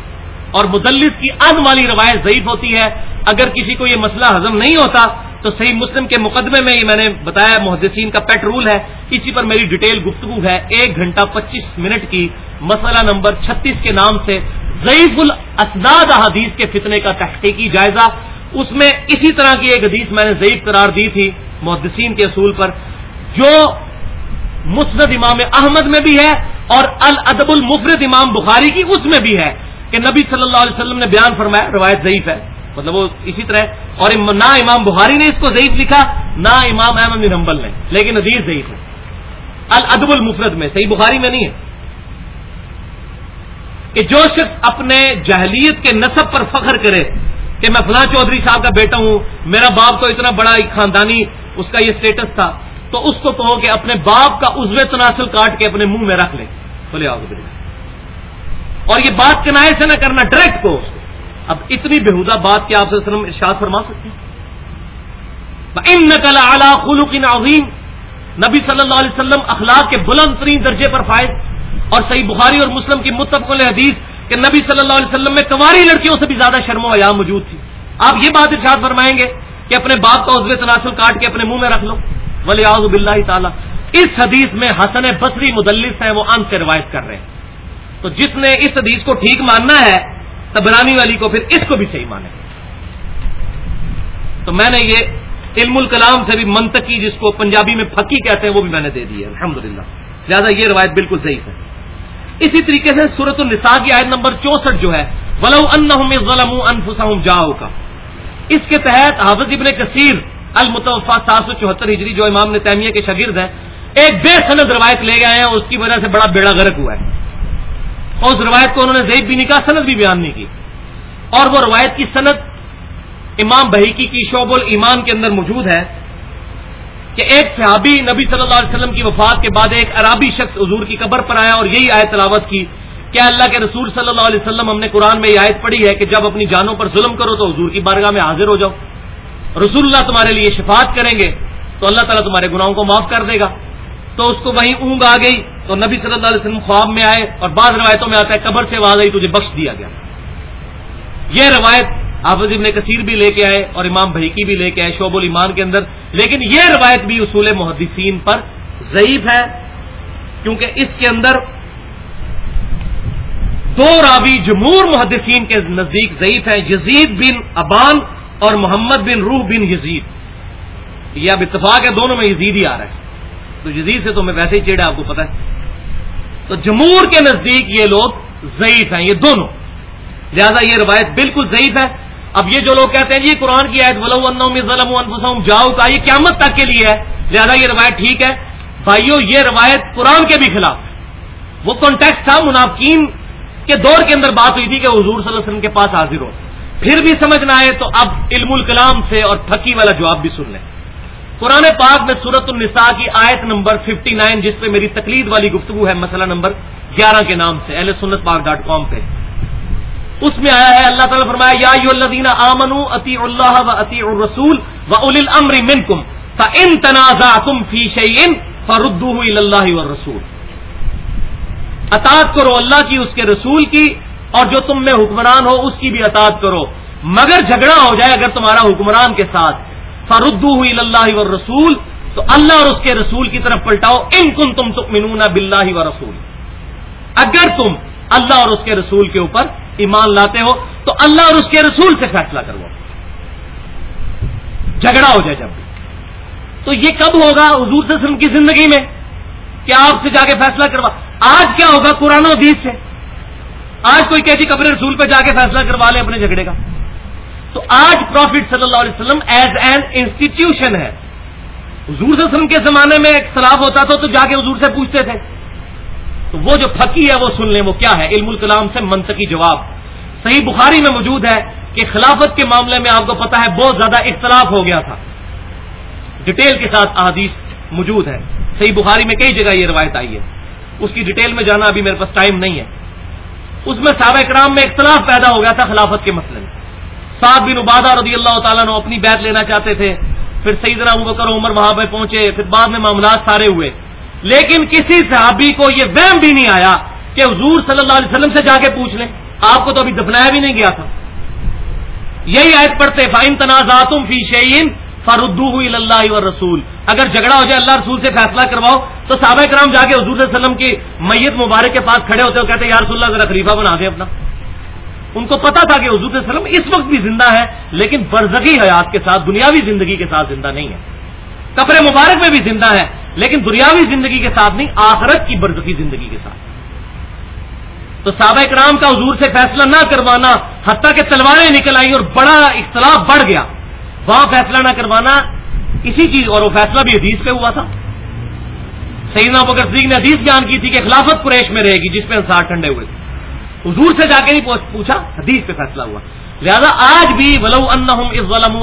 Speaker 1: اور مدلس کی ان والی روایت ضعیف ہوتی ہے۔ اگر کسی کو یہ مسئلہ ہضم نہیں ہوتا تو صحیح مسلم کے مقدمے میں یہ میں نے بتایا محدثین کا پیٹ رول ہے، اسی پر میری ڈیٹیل گفتگو ہے ایک گھنٹہ پچیس منٹ کی مسئلہ نمبر چھتیس کے نام سے ضعیف الاسداد حدیث کے فتنے کا تحقیقی جائزہ۔ اس میں اسی طرح کی ایک حدیث میں نے ضعیف قرار دی تھی محدثین کے اصول پر، جو مسند امام احمد میں بھی ہے اور الادب المفرد امام بخاری کی اس میں بھی ہے کہ نبی صلی اللہ علیہ وسلم نے بیان فرمایا روایت ضعیف ہے۔ مطلب وہ اسی طرح اور نہ امام بخاری نے اس کو ضعیف لکھا نہ امام احمد بن حنبل نے، لیکن عزیز ضعیف ہے۔ الادب المفرد میں، صحیح بخاری میں نہیں ہے۔ کہ جو شخص اپنے جہلیت کے نصب پر فخر کرے کہ میں فلاں چودھری صاحب کا بیٹا ہوں، میرا باپ تو اتنا بڑا ایک خاندانی، اس کا یہ اسٹیٹس تھا، تو اس کو کہو کہ اپنے باپ کا عزو تناسل کاٹ کے اپنے منہ میں رکھ لے۔ بولے آؤ اور یہ بات کنائے سے نہ کرنا ڈائریکٹ کو اس کو۔ اب اتنی بےحدہ بات کیا آپ وسلم ارشاد فرما سکتے ہیں۔ ان نقل اعلیٰ خلوق عظیم نبی صلی اللہ علیہ وسلم اخلاق کے بلند ترین درجے پر فائز۔ اور صحیح بخاری اور مسلم کی متفق حدیث کہ نبی صلی اللہ علیہ وسلم میں کماری لڑکیوں سے بھی زیادہ شرم و حیا موجود تھی۔ آپ یہ بات ارشاد فرمائیں گے کہ اپنے باپ کا عزو تناسل کاٹ کے اپنے منہ میں رکھ لو۔ ولی آزب اللہ تعالیٰ اس حدیث میں حسن بصری مدلس ہیں، وہ ان سے روایت کر رہے ہیں۔ تو جس نے اس حدیث کو ٹھیک ماننا ہے تبرانی والی کو پھر اس کو بھی صحیح مانے۔ تو میں نے یہ علم الکلام سے بھی منطقی جس کو پنجابی میں پھکی کہتے ہیں وہ بھی میں نے دے دی ہے۔ الحمد للہ لہٰذا یہ روایت بالکل صحیح ہے۔ اسی طریقے سے سورت النساء کی آیت نمبر چونسٹھ جو ہے، ولو ظلم انفسهم جاؤ کا اس کے تحت حافظ ابن کثیر المتوفا سات سو چوہتر ہجری جو امام نے تیمیہ کے شاگرد ہیں، ایک بے سند روایت لے گئے ہیں اور اس کی وجہ سے بڑا بیڑا غرق ہوا ہے۔ اور اس روایت کو انہوں نے ضعیف بھی نہیں کہا، سند بھی بیان نہیں کی۔ اور وہ روایت کی صنعت امام بحیکی کی شعب الایمان کے اندر موجود ہے کہ ایک صحابی نبی صلی اللہ علیہ وسلم کی وفات کے بعد ایک عرابی شخص حضور کی قبر پر آیا اور یہی آیت تلاوت کی کیا اللہ کے رسول صلی اللہ علیہ وسلم، ہم نے قرآن میں یہ آیت پڑھی ہے کہ جب اپنی جانوں پر ظلم کرو تو حضور کی بارگاہ میں حاضر ہو جاؤ۔ رسول اللہ تمہارے لیے شفاعت کریں گے تو اللہ تعالیٰ تمہارے گناہوں کو معاف کر دے گا۔ تو اس کو وہیں اونگ آ گئی تو نبی صلی اللہ علیہ وسلم خواب میں آئے اور بعض روایتوں میں آتا ہے قبر سے آ گئی، تجھے بخش دیا گیا۔ یہ روایت حافظ ابن کثیر بھی لے کے آئے اور امام بھیکی بھی لے کے آئے شعب الایمان کے اندر، لیکن یہ روایت بھی اصول محدثین پر ضعیف ہے، کیونکہ اس کے اندر دو راوی جمہور محدثین کے نزدیک ضعیف ہیں، یزید بن ابان اور محمد بن روح بن یزید۔ یہ اب اتفاق ہے، دونوں میں یزید ہی آ رہا ہے تو یزید سے تو میں ویسے ہی چیڑا آپ کو پتا ہے۔ تو جمہور کے نزدیک یہ لوگ ضعیف ہیں، یہ دونوں۔ لہذا یہ روایت بالکل ضعیف ہے۔ اب یہ جو لوگ کہتے ہیں، یہ قرآن کی آیت ظلم جاؤ کا یہ قیامت تک کے لیے ہے۔ لہذا یہ روایت ٹھیک ہے۔ بھائیو، یہ روایت قرآن کے بھی خلاف وہ کانٹیکٹ تھا منافقین کے دور کے اندر بات ہوئی تھی کہ حضور صلی اللہ علیہ وسلم کے پاس حاضر ہو۔ پھر بھی سمجھ نہ آئے تو اب علم الکلام سے اور پھکی والا جواب بھی سن لیں۔ قرآن پاک میں سورت النساء کی آیت نمبر 59 جس پہ میری تقلید والی گفتگو ہے، مسئلہ نمبر گیارہ کے نام سے، اہل سنت پاک ڈاٹ کام پہ۔ اس میں آیا ہے، اللہ تعالیٰ فرمایا، یا الدین آمن اتی اللہ و اتی الرسول و اول الامر منکم فان تنازعتم فی شیء فردوه الى اللہ والرسول۔ اطاعت کرو اللہ کی، اس کے رسول کی، اور جو تم میں حکمران ہو، اس کی بھی اطاعت کرو۔ مگر جھگڑا ہو جائے اگر تمہارا حکمران کے ساتھ۔ فردو ہوئی اللہ و رسول تو اللہ اور اس کے رسول کی طرف پلٹاؤ، ان کن تم تؤمنون باللہ و رسول اگر تم اللہ اور اس کے رسول کے اوپر ایمان لاتے ہو، تو اللہ اور اس کے رسول سے فیصلہ کرو۔ جھگڑا ہو جائے جب تو یہ کب ہوگا حضور سے وسلم کی زندگی میں؟ کیا آپ سے جا کے فیصلہ کروا۔ آج کیا ہوگا قرآن و حدیث سے؟ آج کوئی کہتی قبر رسول پہ جا کے فیصلہ کروا لے اپنے جھگڑے کا؟ تو آج پروفٹ صلی اللہ علیہ وسلم ایز این انسٹیٹیوشن ہے۔ حضور صلی اللہ علیہ وسلم کے زمانے میں اختلاف ہوتا تھا تو جا کے حضور سے پوچھتے تھے۔ تو وہ جو پھکی ہے وہ سن لیں، وہ کیا ہے؟ علم الکلام سے منطقی جواب۔ صحیح بخاری میں موجود ہے کہ خلافت کے معاملے میں آپ کو پتا ہے بہت زیادہ اختلاف ہو گیا تھا۔ ڈیٹیل کے ساتھ احادیث موجود ہے صحیح بخاری میں کئی جگہ یہ روایت آئی ہے۔ اس کی ڈیٹیل میں جانا ابھی میرے پاس ٹائم نہیں ہے۔ اس میں صحابہ کرام میں اختلاف پیدا ہو گیا تھا خلافت کے مسئلے میں۔ سعد بن عبادہ رضی اللہ تعالیٰ نے اپنی بیت لینا چاہتے تھے۔ پھر سیدنا ابو بکر عمر وہاں پہ پہنچے، پھر بعد میں معاملات سارے ہوئے۔ لیکن کسی صحابی کو یہ وہم بھی نہیں آیا کہ حضور صلی اللہ علیہ وسلم سے جا کے پوچھ لیں۔ آپ کو تو ابھی دفنایا بھی نہیں گیا تھا۔ یہی آیت پڑھتے فائن تنازعتم فی شعین فردو اللہ و رسول اگر جھگڑا ہو جائے اللہ رسول سے فیصلہ کرواؤ، تو صحابہ کرام جا کے حضور صلی اللہ علیہ وسلم کی میت مبارک کے پاس کھڑے ہوتے ہو کہتے ہیں یا رسول اللہ، ذرا خلیفہ بنا دیں اپنا۔ ان کو پتا تھا کہ حضور وسلم اس وقت بھی زندہ ہے لیکن برزگی حیات کے ساتھ، دنیاوی زندگی کے ساتھ زندہ نہیں ہے کپڑے مبارک میں بھی زندہ ہے لیکن دنیاوی زندگی کے ساتھ نہیں، آخرت کی برزگی زندگی کے ساتھ۔ تو صحابہ کرام کا حضور سے فیصلہ نہ کروانا، حتیٰ کہ تلواریں نکل آئی اور بڑا اختلاف بڑھ گیا۔ وہاں فیصلہ نہ کروانا، اسی چیز، اور وہ فیصلہ بھی حدیث پہ ہوا تھا۔ سیدنا بکر صدیق نے حدیث بیان کی تھی کہ خلافت قریش میں رہے گی، جس پہ انسار ٹھنڈے ہوئے۔ تھے حضور سے جا کے نہیں پوچھا، حدیث پہ فیصلہ ہوا۔ لہذا آج بھی ولو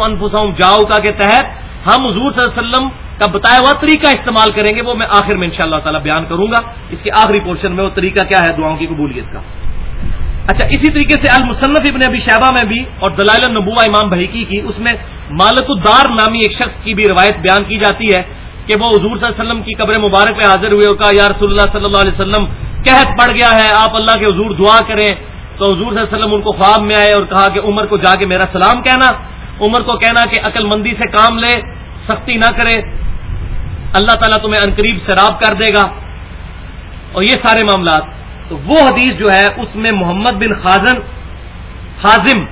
Speaker 1: انفسهم جاؤ کا کے تحت ہم حضور صلی اللہ علیہ وسلم کا بتایا ہوا طریقہ استعمال کریں گے، وہ میں آخر میں انشاءاللہ تعالی اللہ بیان کروں گا۔ اس کے آخری پورشن میں وہ طریقہ کیا ہے، دعاؤں کی قبولیت کا۔ اچھا اسی طریقے سے المصنف ابن ابی شہبہ میں بھی اور دلائل النبوہ امام بحیکی کی، اس میں مالک الدار نامی ایک شخص کی بھی روایت بیان کی جاتی ہے۔ کہ وہ حضور صلی اللہ علیہ وسلم کی قبر مبارک پہ حاضر ہوئے کا یا رسول اللہ صلی اللہ علیہ وسلم، قحط پڑ گیا ہے، آپ اللہ کے حضور دعا کریں۔ تو حضور صلی اللہ علیہ وسلم ان کو خواب میں آئے اور کہا کہ عمر کو جا کے میرا سلام کہنا۔ عمر کو کہنا کہ عقل مندی سے کام لے، سختی نہ کرے۔ اللہ تعالیٰ تمہیں انقریب شراب کر دے گا۔ اور یہ سارے معاملات۔ تو وہ حدیث جو ہے، اس میں محمد بن خازن خازم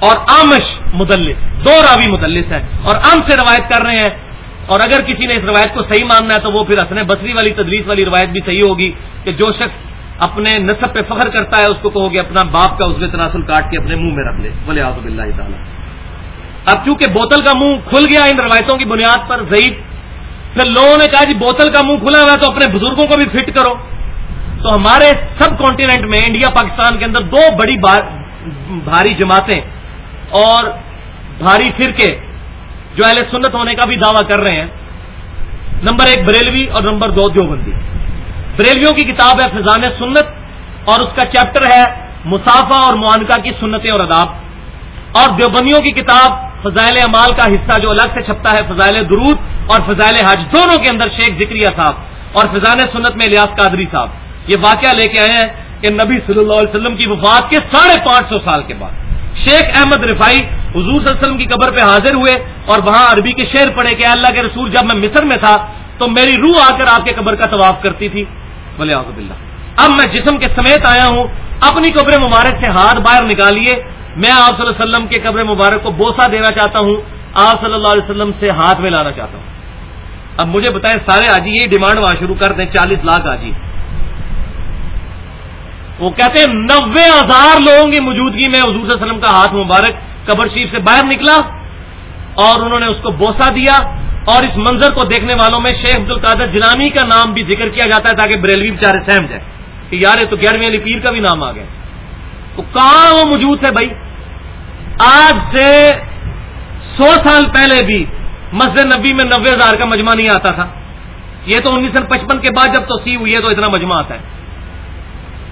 Speaker 1: اور آمش مدلس، دو راوی مدلس ہے اور ام سے روایت کر رہے ہیں اور اگر کسی نے اس روایت کو صحیح ماننا ہے تو وہ پھر حسن بصری والی، تدریس والی روایت بھی صحیح ہوگی کہ جو شخص اپنے نصب پہ فخر کرتا ہے، اس کو کہو گے اپنا باپ کا اس تناسل کاٹ کے اپنے منہ میں رکھ لے۔ بولے آزب اللہ تعالیٰ۔ اب چونکہ بوتل کا منہ کھل گیا ان روایتوں کی بنیاد پر ضعیف پھر لوگوں نے کہا جی بوتل کا منہ کھلا ہوا ہے تو اپنے بزرگوں کو بھی فٹ کرو۔ تو ہمارے سب کانٹیننٹ میں، انڈیا، پاکستان کے اندر دو بڑی بھاری جماعتیں اور بھاری فرقے جو اہل سنت ہونے کا بھی دعویٰ کر رہے ہیں، نمبر ایک بریلوی اور نمبر دو دیوبندی۔ بریلویوں کی کتاب ہے فضان سنت اور اس کا چیپٹر ہے مسافہ اور معانکہ کی سنتیں اور اداب اور دیوبندیوں کی کتاب فضائل امال کا حصہ جو الگ سے چھپتا ہے، فضائل درود اور فضائل حج، دونوں کے اندر شیخ ذکریہ صاحب اور فضان سنت میں الیاس قادری صاحب۔ یہ واقعہ لے کے آئے ہیں کہ نبی صلی اللہ علیہ وسلم کی وفات کے ساڑھے پانچ سو سال کے بعد۔ شیخ احمد رفائی حضور صلی اللہ علیہ وسلم کی قبر پہ حاضر ہوئے اور وہاں عربی کے شعر پڑے کہ اللہ کے رسول، جب میں مصر میں تھا تو میری روح آ کر آپ کے قبر کا طواف کرتی تھی۔ بولے آزب اللہ اب میں جسم کے سمیت آیا ہوں، اپنی قبر مبارک سے ہاتھ باہر نکالیے۔ میں آپ صلی اللہ علیہ وسلم کے قبر مبارک کو بوسا دینا چاہتا ہوں، آپ صلی اللہ علیہ وسلم سے ہاتھ میں لانا چاہتا ہوں۔ اب مجھے بتائیں سارے آجی یہ ڈیمانڈ وہاں شروع کر دیں، چالیس لاکھ آجی وہ کہتے ہیں، نوے ہزار لوگوں کی موجودگی میں حضور صلی اللہ علیہ وسلم کا ہاتھ مبارک قبر شریف سے باہر نکلا اور انہوں نے اس کو بوسا دیا اور اس منظر کو دیکھنے والوں میں شیخ عبد القادر جنانی کا نام بھی ذکر کیا جاتا ہے تاکہ بریلوی بچارے سہم جائے کہ یار تو گیارہویں علی پیر کا بھی نام آ گیا تو کہاں وہ موجود تھے بھائی؟ آج سے سو سال پہلے بھی مسجد نبی میں نوے ہزار کا مجمع نہیں آتا تھا۔ یہ تو انیس سو پچپن کے بعد جب توسیع ہوئی ہے تو اتنا مجمع آتا ہے۔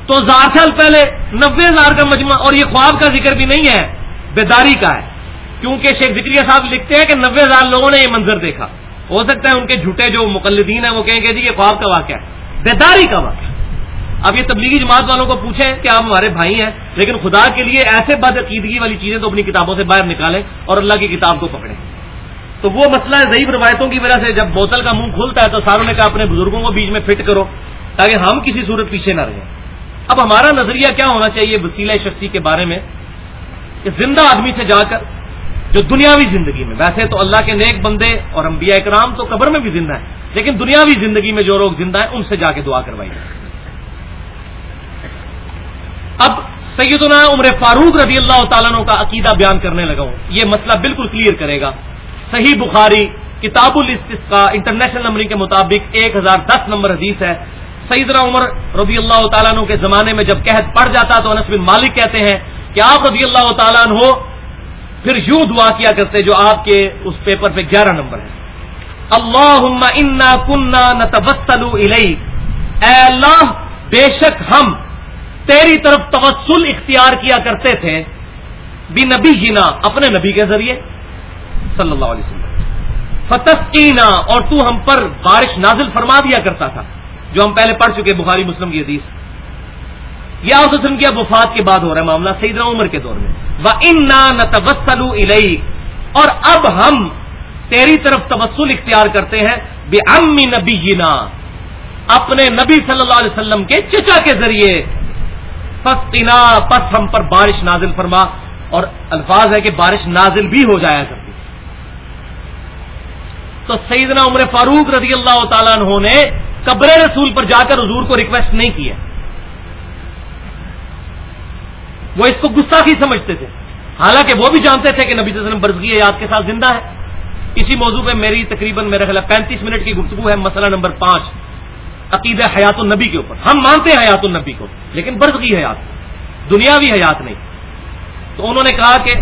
Speaker 1: تو ہزار سال پہلے نبے ہزار کا مجمع اور یہ خواب کا ذکر بھی نہیں ہے۔ بیداری کا ہے۔ کیونکہ شیخ ذکریہ صاحب لکھتے ہیں کہ نبے ہزار لوگوں نے یہ منظر دیکھا۔ ہو سکتا ہے ان کے جھوٹے جو مقلدین ہیں وہ کہیں گے جی یہ خواب کا واقعہ ہے۔ بیداری کا واقعہ۔ اب یہ تبلیغی جماعت والوں کو پوچھیں کہ آپ ہمارے بھائی ہیں، لیکن خدا کے لیے ایسے بد عقیدگی والی چیزیں تو اپنی کتابوں سے باہر نکالیں اور اللہ کی کتاب کو پکڑیں۔ تو وہ مسئلہ ہے ضعیف روایتوں کی وجہ سے جب بوتل کا منہ کھلتا ہے تو ساروں نے کہا اپنے بزرگوں کو بیچ میں فٹ کرو تاکہ ہم کسی صورت پیچھے نہ رہیں۔ اب ہمارا نظریہ کیا ہونا چاہیے وسیلہ شخصی کے بارے میں؟ کہ زندہ آدمی سے جا کر جو دنیاوی زندگی میں، ویسے تو اللہ کے نیک بندے اور انبیاء اکرام تو قبر میں بھی زندہ ہیں، لیکن دنیاوی زندگی میں جو لوگ زندہ ہیں، ان سے جا کے دعا کروائی اب سیدنا عمر فاروق رضی اللہ تعالیٰ کا عقیدہ بیان کرنے لگا ہوں۔ یہ مسئلہ بالکل کلیئر کرے گا۔ صحیح بخاری کتاب کا انٹرنیشنل نمبرنگ کے مطابق ایک ہزار دس نمبر حدیث ہے۔ سیدنا عمر رضی اللہ تعالیٰ کے زمانے میں جب قحط پڑ جاتا تو انس بن مالک کہتے ہیں کہ آپ رضی اللہ تعالیٰ عنہ پھر یوں دعا کیا کرتے جو آپ کے اس پیپر پہ گیارہ نمبر ہے اللہ انا کنہ نتبسل اے اللہ، بے شک ہم تیری طرف توسل اختیار کیا کرتے تھے بھی نبی جینا اپنے نبی کے ذریعے۔ صلی اللہ علیہ وسلم۔ فتح اور تو ہم پر بارش نازل فرما دیا کرتا تھا۔ جو ہم پہلے پڑھ چکے، بخاری، مسلم کی حدیث۔ یا اس وسلم کی اب وفات کے بعد ہو رہا ہے معاملہ سیدنا عمر کے دور میں۔ وہ ان اور اب ہم تیری طرف تبسل اختیار کرتے ہیں بے امی نبی اپنے نبی صلی اللہ علیہ وسلم کے چچا کے ذریعے۔ پسنا پس ہم پر بارش نازل فرما۔ اور الفاظ ہے کہ بارش نازل بھی ہو جایا کرتی۔ تو سیدنا عمر فاروق رضی اللہ تعالیٰ عنہ نے قبر رسول پر جا کر حضور کو ریکویسٹ نہیں کیا۔ وہ اس کو گستاخی سمجھتے تھے۔ حالانکہ وہ بھی جانتے تھے کہ نبی صلی اللہ علیہ وسلم برزگی یاد کے ساتھ زندہ ہے اسی موضوع پہ میری تقریباً میرا خیال پینتیس منٹ کی گفتگو ہے مسئلہ نمبر پانچ۔ عقید حیات النبی کے اوپر۔ ہم مانتے ہیں حیات النبی کو، لیکن برزگی حیات، دنیاوی حیات نہیں۔ تو انہوں نے کہا کہ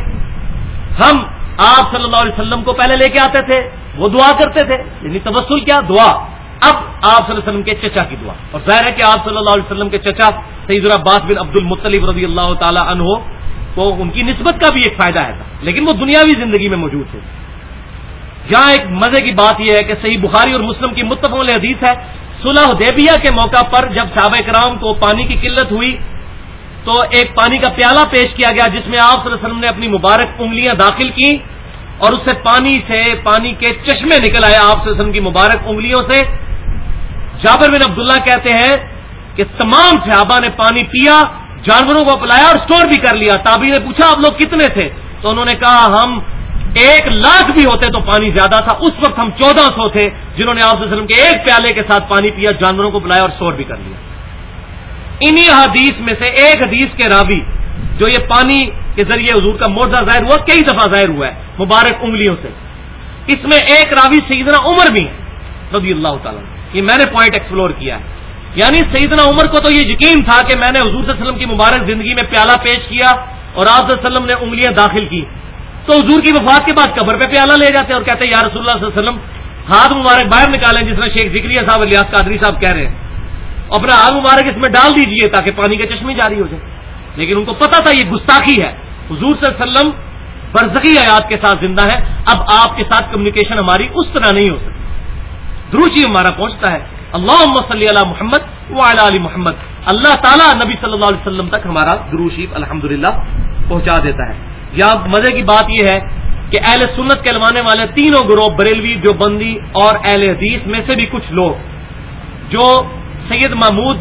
Speaker 1: ہم آپ صلی اللہ علیہ وسلم کو پہلے لے کے آتے تھے، وہ دعا کرتے تھے یعنی تبسل کیا، دعا۔ اب آپ صلی اللہ علیہ وسلم کے چچا کی دعا۔ اور ظاہر ہے کہ آپ صلی اللہ علیہ وسلم کے چچا سعید العباس بن عبد المطلب رضی اللہ تعالی عنہ تو ان کی نسبت کا بھی ایک فائدہ ہے تھا، لیکن وہ دنیاوی زندگی میں موجود تھے۔ یہاں ایک مزے کی بات یہ ہے کہ صحیح بخاری اور مسلم کی متفق حدیث ہے، صلح دیبیا کے موقع پر جب صحابہ کرام کو پانی کی قلت ہوئی، تو ایک پانی کا پیالہ پیش کیا گیا، جس میں آپ صلی اللہ علیہ وسلم نے اپنی مبارک انگلیاں داخل کی اور اس سے پانی سے پانی کے چشمے نکل آئے آپ صلی اللہ علیہ وسلم کی مبارک انگلیوں سے۔ جابر بن عبداللہ کہتے ہیں کہ تمام صحابہ نے پانی پیا، جانوروں کو پلایا اور سٹور بھی کر لیا۔ تابی نے پوچھا، آپ لوگ کتنے تھے؟ تو انہوں نے کہا، ہم ایک لاکھ بھی ہوتے تو پانی زیادہ تھا۔ اس وقت ہم چودہ سو تھے جنہوں نے آپ وسلم کے ایک پیالے کے ساتھ پانی پیا، جانوروں کو بلایا اور سور بھی کر لیا۔ انہی حدیث میں سے ایک حدیث کے راوی، جو یہ پانی کے ذریعے حضور کا موضا ظاہر ہوا، کئی دفعہ ظاہر ہوا ہے، مبارک انگلیوں سے۔ اس میں ایک راوی سیدنا عمر بھی ہے رضی اللہ تعالیٰ یہ میں نے پوائنٹ ایکسپلور کیا ہے۔ یعنی سیدنا عمر کو تو یہ یقین تھا کہ میں نے حضور صلی اللہ علیہ وسلم کی مبارک زندگی میں پیالہ پیش کیا اور آپ صلی اللہ علیہ وسلم نے انگلیاں داخل کی۔ تو حضور کی وفات کے بعد قبر پہ پیالہ لے جاتے ہیں اور کہتے ہیں، یا رسول اللہ صلی اللہ علیہ وسلم، ہاتھ مبارک باہر نکالیں، جس طرح شیخ ذکری صاحب الیاس قادری صاحب کہہ رہے ہیں۔ اپنا ہاتھ مبارک اس میں ڈال دیجیے تاکہ پانی کے چشمے جاری ہو جائے۔ لیکن ان کو پتا تھا یہ گستاخی ہے۔ حضور صلی اللہ علیہ وسلم برزخی حیات کے ساتھ زندہ ہے اب آپ کے ساتھ کمیونیکیشن ہماری اس طرح نہیں ہو سکتی۔ دروشی ہمارا پہنچتا ہے۔ اللہ صلی اللہ محمد علی محمد۔ اللہ تعالیٰ نبی صلی اللہ علیہ وسلم تک ہمارا دروشیف الحمد پہنچا دیتا ہے۔ یا مزے کی بات یہ ہے کہ اہل سنت کہلوانے والے تینوں گروہ بریلوی جو بندی اور اہل حدیث میں سے بھی کچھ لوگ جو سید محمود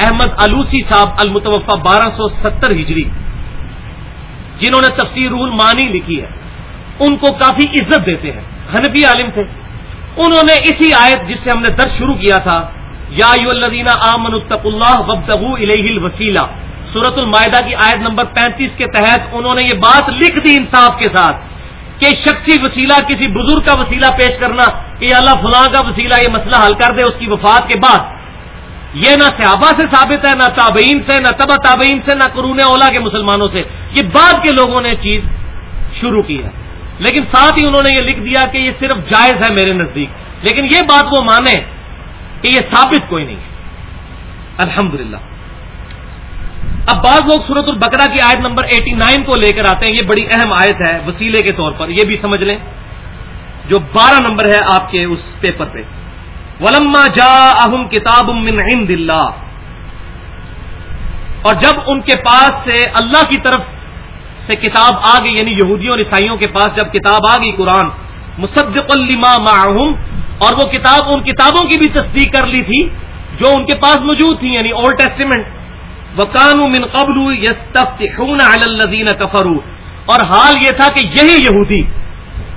Speaker 1: احمد الوسی صاحب المتوفہ بارہ سو ستر ہجری، جنہوں نے تفسیر رول مانی لکھی ہے، ان کو کافی عزت دیتے ہیں۔ حنفی عالم تھے۔ انہوں نے اسی آیت جس سے ہم نے درد شروع کیا تھا، یا الدینہ آمن الطق اللہ وبدغ الہ الوسیلہ۔ سورت المائدہ کی آیت نمبر پینتیس کے تحت انہوں نے یہ بات لکھ دی انصاف کے ساتھ کہ شخصی وسیلہ، کسی بزرگ کا وسیلہ پیش کرنا، کہ اللہ فلاں کا وسیلہ یہ مسئلہ حل کر دے اس کی وفات کے بعد۔ یہ نہ صحابہ سے ثابت ہے، نہ تابعین سے، نہ تبا تابعین سے، نہ قرون اولا کے مسلمانوں سے۔ یہ بعد کے لوگوں نے چیز شروع کی ہے۔ لیکن ساتھ ہی انہوں نے یہ لکھ دیا کہ یہ صرف جائز ہے میرے نزدیک۔ لیکن یہ بات وہ مانے کہ یہ ثابت کوئی نہیں ہے۔ الحمد اب بعض لوگ سورت البکرا کی آیت نمبر ایٹی نائن کو لے کر آتے ہیں، یہ بڑی اہم آیت ہے، وسیلے کے طور پر۔ یہ بھی سمجھ لیں۔ جو بارہ نمبر ہے آپ کے اس پیپر پہ۔ ولما جا اہم کتاب من عند اللہ اور جب ان کے پاس سے اللہ کی طرف سے کتاب آ گئی یعنی یہودیوں اور عیسائیوں کے پاس جب کتاب آ گئی قرآن، مصدق الما معہم، اور وہ کتاب ان کتابوں کی بھی تصدیق کر لی تھی، جو ان کے پاس موجود تھی یعنی اولڈ ٹیسٹیمنٹ وکانو من قبل یستفتحون علی الذین کفروا اور حال یہ تھا کہ یہی یہودی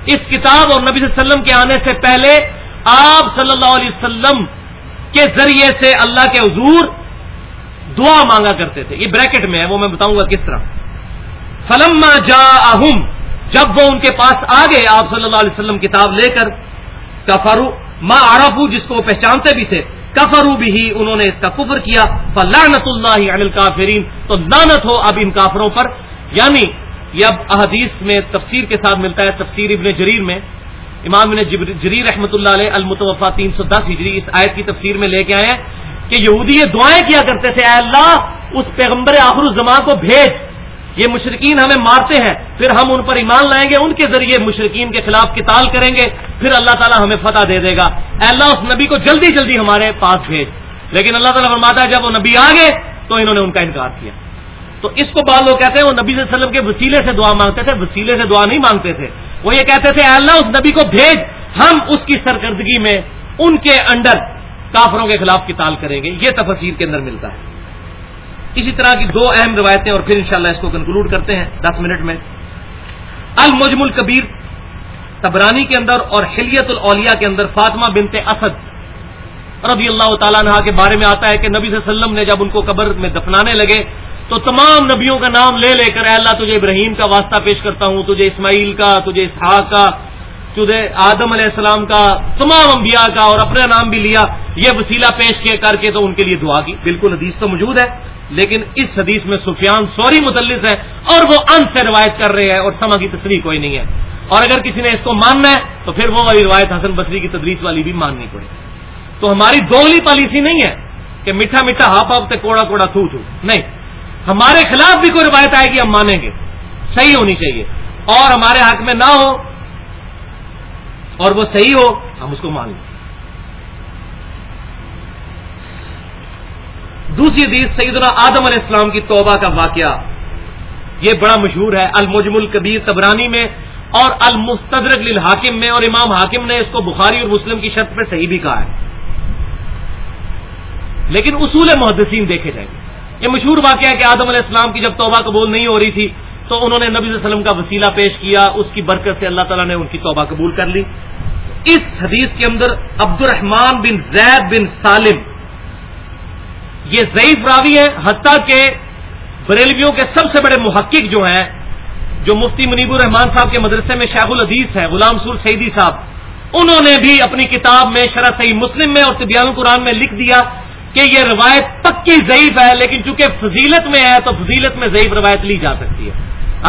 Speaker 1: اس کتاب اور نبی صلی اللہ علیہ وسلم کے آنے سے پہلے آپ صلی اللہ علیہ وسلم کے ذریعے سے اللہ کے حضور دعا مانگا کرتے تھے۔ یہ بریکٹ میں ہے، وہ میں بتاؤں گا کس طرح۔ فلما جا جب وہ ان کے پاس آ گئے، آپ صلی اللہ علیہ وسلم کتاب لے کر کفرو ماں آرف جس کو وہ پہچانتے بھی تھے کفرو بھی انہوں نے اس کا کفر کیا فلانت اللہ عن الکافرین، تو لانت ہو اب ان کافروں پر۔ یعنی یہ اب احادیث میں تفسیر کے ساتھ ملتا ہے، تفسیر ابن جریر میں۔ امام نے جریر رحمۃ اللہ علیہ المتوفا تین سو دس ہجری، اس آیت کی تفسیر میں لے کے آئے ہیں کہ یہودی یہ دعائیں کیا کرتے تھے، اے اللہ، اس پیغمبر آخر الزمان کو بھیج۔ یہ مشرقین ہمیں مارتے ہیں، پھر ہم ان پر ایمان لائیں گے، ان کے ذریعے مشرقین کے خلاف کتال کریں گے، پھر اللہ تعالیٰ ہمیں فتح دے دے گا۔ اے اللہ، اس نبی کو جلدی جلدی ہمارے پاس بھیج۔ لیکن اللہ تعالیٰ فرماتا ہے، جب وہ نبی آ گئے تو انہوں نے ان کا انکار کیا۔ تو اس کو بعض لوگ کہتے ہیں، وہ نبی صلی اللہ علیہ وسلم کے وسیلے سے دعا مانگتے تھے، وسیلے سے دعا نہیں مانگتے تھے۔ وہ یہ کہتے تھے اللہ، اس نبی کو بھیج، ہم اس کی سرکردگی میں ان کے انڈر کافروں کے خلاف کتال کریں گے۔ یہ تفصیل کے اندر ملتا ہے۔ اسی طرح کی دو اہم روایتیں اور پھر انشاءاللہ اس کو کنکلوڈ کرتے ہیں دس منٹ میں۔ المجم الکبیر، تبرانی کے اندر اور حلیت الاولیاء کے اندر فاطمہ بنت اسد رضی اللہ تعالیٰ عنہ کے بارے میں آتا ہے کہ نبی صلی اللہ علیہ وسلم نے جب ان کو قبر میں دفنانے لگے تو تمام نبیوں کا نام لے لے کر اے اللہ تجھے ابراہیم کا واسطہ پیش کرتا ہوں، تجھے اسماعیل کا، تجھے اسحاق کا، تجھے آدم علیہ السلام کا، تمام انبیاء کا اور اپنا نام بھی لیا۔ یہ وسیلہ پیش کیا کر کے تو ان کے لیے دعا کی۔ بالکل حدیث تو موجود ہے۔ لیکن اس حدیث میں سفیان سوری مدلس ہے اور وہ ان سے روایت کر رہے ہیں اور سما کی تصریح کوئی نہیں ہے۔ اور اگر کسی نے اس کو ماننا ہے تو پھر وہ والی روایت حسن بصری کی تدریس والی بھی ماننی پڑے۔ تو ہماری دولی پالیسی نہیں ہے کہ میٹھا میٹھا ہاپ ہاپ کوڑا کوڑا تھو تھو۔ نہیں۔ ہمارے خلاف بھی کوئی روایت آئے گی، ہم مانیں گے۔ صحیح ہونی چاہیے۔ اور ہمارے حق میں نہ ہو اور وہ صحیح ہو، ہم اس کو مان لیں۔ دوسری حدیث سیدنا آدم علیہ السلام کی توبہ کا واقعہ۔ یہ بڑا مشہور ہے، المجم الکبیر تبرانی میں اور المستدرک للحاکم میں اور امام حاکم نے اس کو بخاری اور مسلم کی شرط پہ صحیح بھی کہا ہے۔ لیکن اصول محدثین دیکھے جائیں گے یہ مشہور واقعہ ہے کہ آدم علیہ السلام کی جب توبہ قبول نہیں ہو رہی تھی، تو انہوں نے نبی صلی اللہ علیہ وسلم کا وسیلہ پیش کیا، اس کی برکت سے اللہ تعالیٰ نے ان کی توبہ قبول کر لی۔ اس حدیث کے اندر عبد الرحمان بن زید بن سالم یہ ضعیف راوی ہے حتیٰ کہ بریلویوں کے سب سے بڑے محقق جو ہیں، جو مفتی منیب الرحمان صاحب کے مدرسے میں شیخ الحدیث ہیں، غلام سور سعیدی صاحب، انہوں نے بھی اپنی کتاب میں شرح صحیح مسلم میں اور طبیان القرآن میں لکھ دیا کہ یہ روایت پکی ضعیف ہے، لیکن چونکہ فضیلت میں ہے تو فضیلت میں ضعیف روایت لی جا سکتی ہے۔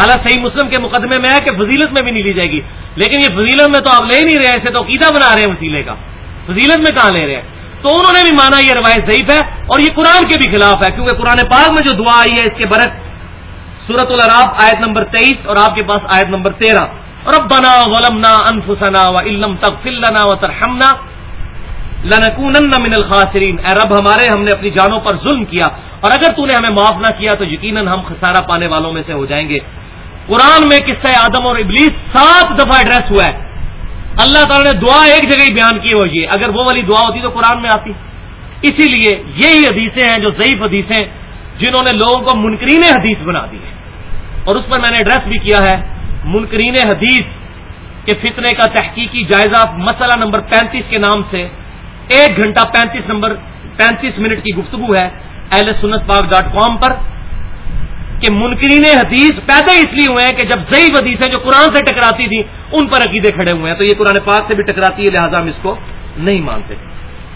Speaker 1: اعلیٰ صحیح مسلم کے مقدمے میں ہے کہ فضیلت میں بھی نہیں لی جائے گی، لیکن یہ فضیلت میں تو آپ لے نہیں رہے ایسے تو عقیدہ بنا رہے ہیں وسیلے کا۔ فضیلت میں کہاں لے رہے ہیں؟ تو انہوں نے بھی مانا یہ روایت ضعیف ہے اور یہ قرآن کے بھی خلاف ہے، کیونکہ قرآن پاک میں جو دعا آئی ہے، اس کے برق سورت الراب آیت نمبر تیئیس اور آپ کے پاس آیت نمبر تیرہ۔ اور ولمنا انفسنا و علم تک و ترحمنا لنکونن من الخاسرین۔ اے رب، ہمارے ہم نے اپنی جانوں پر ظلم کیا اور اگر تو نے ہمیں معاف نہ کیا تو یقیناً ہم خسارہ پانے والوں میں سے ہو جائیں گے۔ قرآن میں قصہ آدم اور ابلیس سات دفعہ ایڈریس ہوا ہے۔ اللہ تعالیٰ نے دعا ایک جگہ ہی بیان کی ہوئی ہے۔ اگر وہ والی دعا ہوتی تو قرآن میں آتی۔ اسی لیے یہی حدیثیں ہیں جو ضعیف حدیثیں جنہوں نے لوگوں کو منکرین حدیث بنا دی ہے اور اس پر میں نے ایڈریس بھی کیا ہے۔ منکرین حدیث کے فتنے کا تحقیقی جائزہ مسئلہ نمبر پینتیس کے نام سے ایک گھنٹہ پینتیس نمبر پینتیس منٹ کی گفتگو ہے۔ اہل سنت پاک ڈاٹ کام پر کہ منکرین حدیث پیدا اس لیے ہوئے ہیں کہ جب ضعیف حدیثیں جو قرآن سے ٹکراتی تھیں، ان پر عقیدے کھڑے ہوئے ہیں۔ تو یہ قرآن پاک سے بھی ٹکراتی ہے، لہٰذا ہم اس کو نہیں مانتے۔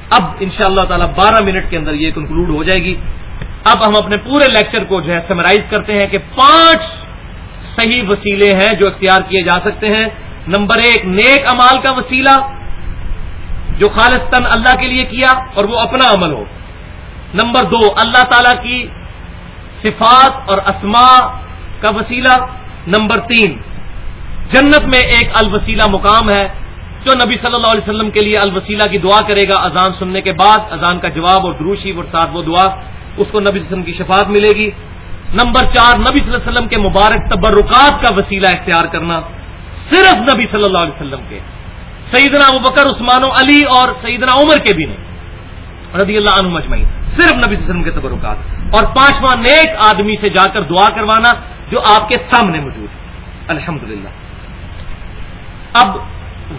Speaker 1: اب ان شاء اللہ تعالی بارہ منٹ کے اندر یہ کنکلوڈ ہو جائے گی۔ اب ہم اپنے پورے لیکچر کو جو ہے سمرائز کرتے ہیں کہ پانچ صحیح وسیلے ہیں جو اختیار کیے جا سکتے ہیں۔ نمبر ایک، نیک امال کا وسیلہ جو خالصتاً اللہ کے لیے کیا اور وہ اپنا عمل ہو۔ نمبر دو، اللہ تعالی کی صفات اور اسما کا وسیلہ نمبر تین۔ جنت میں ایک الوسیلہ مقام ہے جو نبی صلی اللہ علیہ وسلم کے لیے الوسیلہ کی دعا کرے گا۔ اذان سننے کے بعد اذان کا جواب اور دروشی اور ساتھ وہ دعا، اس کو نبی صلی اللہ علیہ وسلم کی شفاعت ملے گی۔ نمبر چار، نبی صلی اللہ علیہ وسلم کے مبارک تبرکات کا وسیلہ اختیار کرنا صرف نبی صلی اللہ علیہ وسلم کے۔ سیدنا ابو بکر، عثمان و علی اور سیدنا عمر کے بھی نہیں۔ رضی اللہ عنہ مجمعی صرف نبی صلی اللہ علیہ وسلم کے تبرکات اور پانچواں نیک آدمی سے جا کر دعا کروانا جو آپ کے سامنے موجود ہے۔ الحمد اب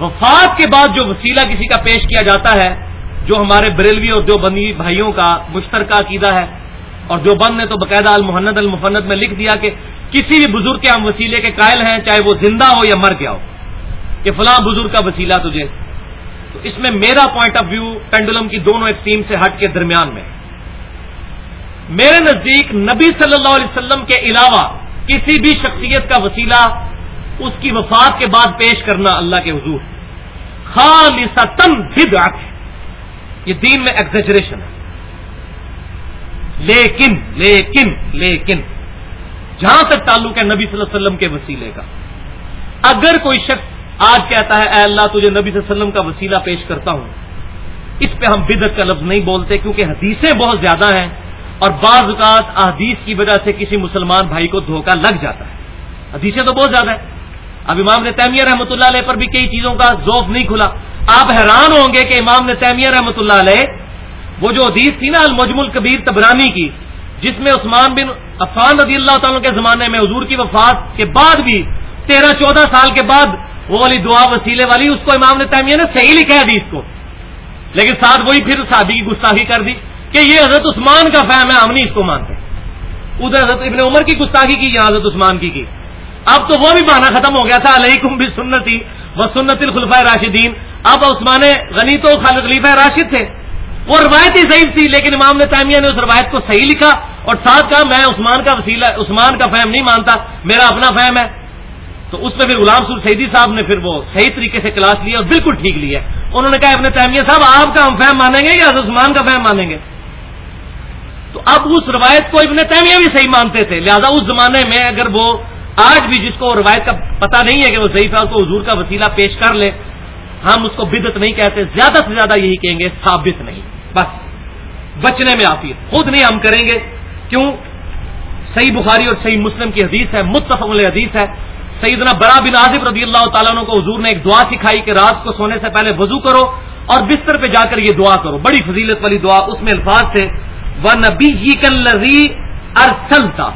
Speaker 1: وفات کے بعد جو وسیلہ کسی کا پیش کیا جاتا ہے، جو ہمارے بریلوی اور جو بندی بھائیوں کا مشترکہ عقیدہ ہے، اور جو بند نے تو باقاعدہ المحنت المفنت میں لکھ دیا کہ کسی بھی بزرگ کے ہم وسیلے کے قائل ہیں، چاہے وہ زندہ ہو یا مر گیا ہو، کہ فلاں بزرگ کا وسیلہ تجھے۔ تو اس میں میرا پوائنٹ آف ویو پینڈولم کی دونوں ایکسٹریم سے ہٹ کے درمیان میں میرے نزدیک نبی صلی اللہ علیہ وسلم کے علاوہ کسی بھی شخصیت کا وسیلہ اس کی وفات کے بعد پیش کرنا اللہ کے حضور خالصتم بدعت ہے۔ یہ دین میں ایگزیجریشن ہے۔ لیکن لیکن لیکن، جہاں تک تعلق ہے نبی صلی اللہ علیہ وسلم کے وسیلے کا۔ اگر کوئی شخص آج کہتا ہے، اے اللہ، تجھے نبی صلی اللہ علیہ وسلم کا وسیلہ پیش کرتا ہوں۔ اس پہ ہم بدت کا لفظ نہیں بولتے کیونکہ حدیثیں بہت زیادہ ہیں۔ اور بعض اوقات احادیث کی وجہ سے کسی مسلمان بھائی کو دھوکہ لگ جاتا ہے۔ حدیثیں تو بہت زیادہ ہیں۔ اب امام نے تیمیہ رحمۃ اللہ علیہ پر بھی کئی چیزوں کا ذوف نہیں کھلا۔ آپ حیران ہوں گے کہ امام نے تیمیہ رحمۃ اللہ علیہ وہ جو حدیث تھی نا المجم الکبیر تبرانی کی، جس میں عثمان بن عفان رضی اللہ تعالیٰ کے زمانے میں حضور کی وفات کے بعد بھی تیرہ چودہ سال کے بعد وہ والی دعا وسیلے والی اس کو امام نے تعمیر نے صحیح لکھا ہے اس کو۔ لیکن ساتھ وہی پھر شادی کی گستاخی کر دی۔ کہ یہ حضرت عثمان کا فہم ہے، ہم نہیں اس کو مانتے۔ ادھر حضرت ابن عمر کی گستاخی کی یا حضرت عثمان کی کی۔ اب تو وہ بھی بہانا ختم ہو گیا تھا علیہ بھی سنتی و سنت الخلفۂ راشدین اب عثمان غنی تو خلیفہ راشد تھے۔ وہ روایت ہی صحیح تھی، لیکن امام نے تعمیہ نے اس روایت کو صحیح لکھا اور ساتھ کہا، میں عثمان کا وسیلہ، عثمان کا فہم نہیں مانتا، میرا اپنا فہم ہے۔ تو اس میں پھر غلام سور سعیدی صاحب نے پھر وہ صحیح طریقے سے کلاس لیا اور بالکل ٹھیک لیا انہوں نے کہا، ابن تعمیہ صاحب، آپ کا ہم فہم مانیں گے یا عثمان کا فہم مانیں گے؟ تو اب اس روایت کو ابن تعمیہ بھی صحیح مانتے تھے۔ لہذا اس زمانے میں اگر وہ آج بھی جس کو روایت کا پتہ نہیں ہے کہ وہ ضعیف ہے اس کو حضور کا وسیلہ پیش کر لے، ہم اس کو بدت نہیں کہتے، زیادہ سے زیادہ یہی کہیں گے، ثابت نہیں۔ بس، بچنے میں آتی ہے خود نہیں ہم کریں گے۔ کیوں؟ صحیح بخاری اور صحیح مسلم کی حدیث ہے، متفق حدیث ہے۔ سیدنا برا بن عاظب رضی اللہ تعالیٰ عنہ کو حضور نے ایک دعا سکھائی کہ رات کو سونے سے پہلے وضو کرو اور بستر پہ جا کر یہ دعا کرو۔ بڑی فضیلت والی دعا، اس میں الفاظ تھے۔ وہ نبی ارسلتا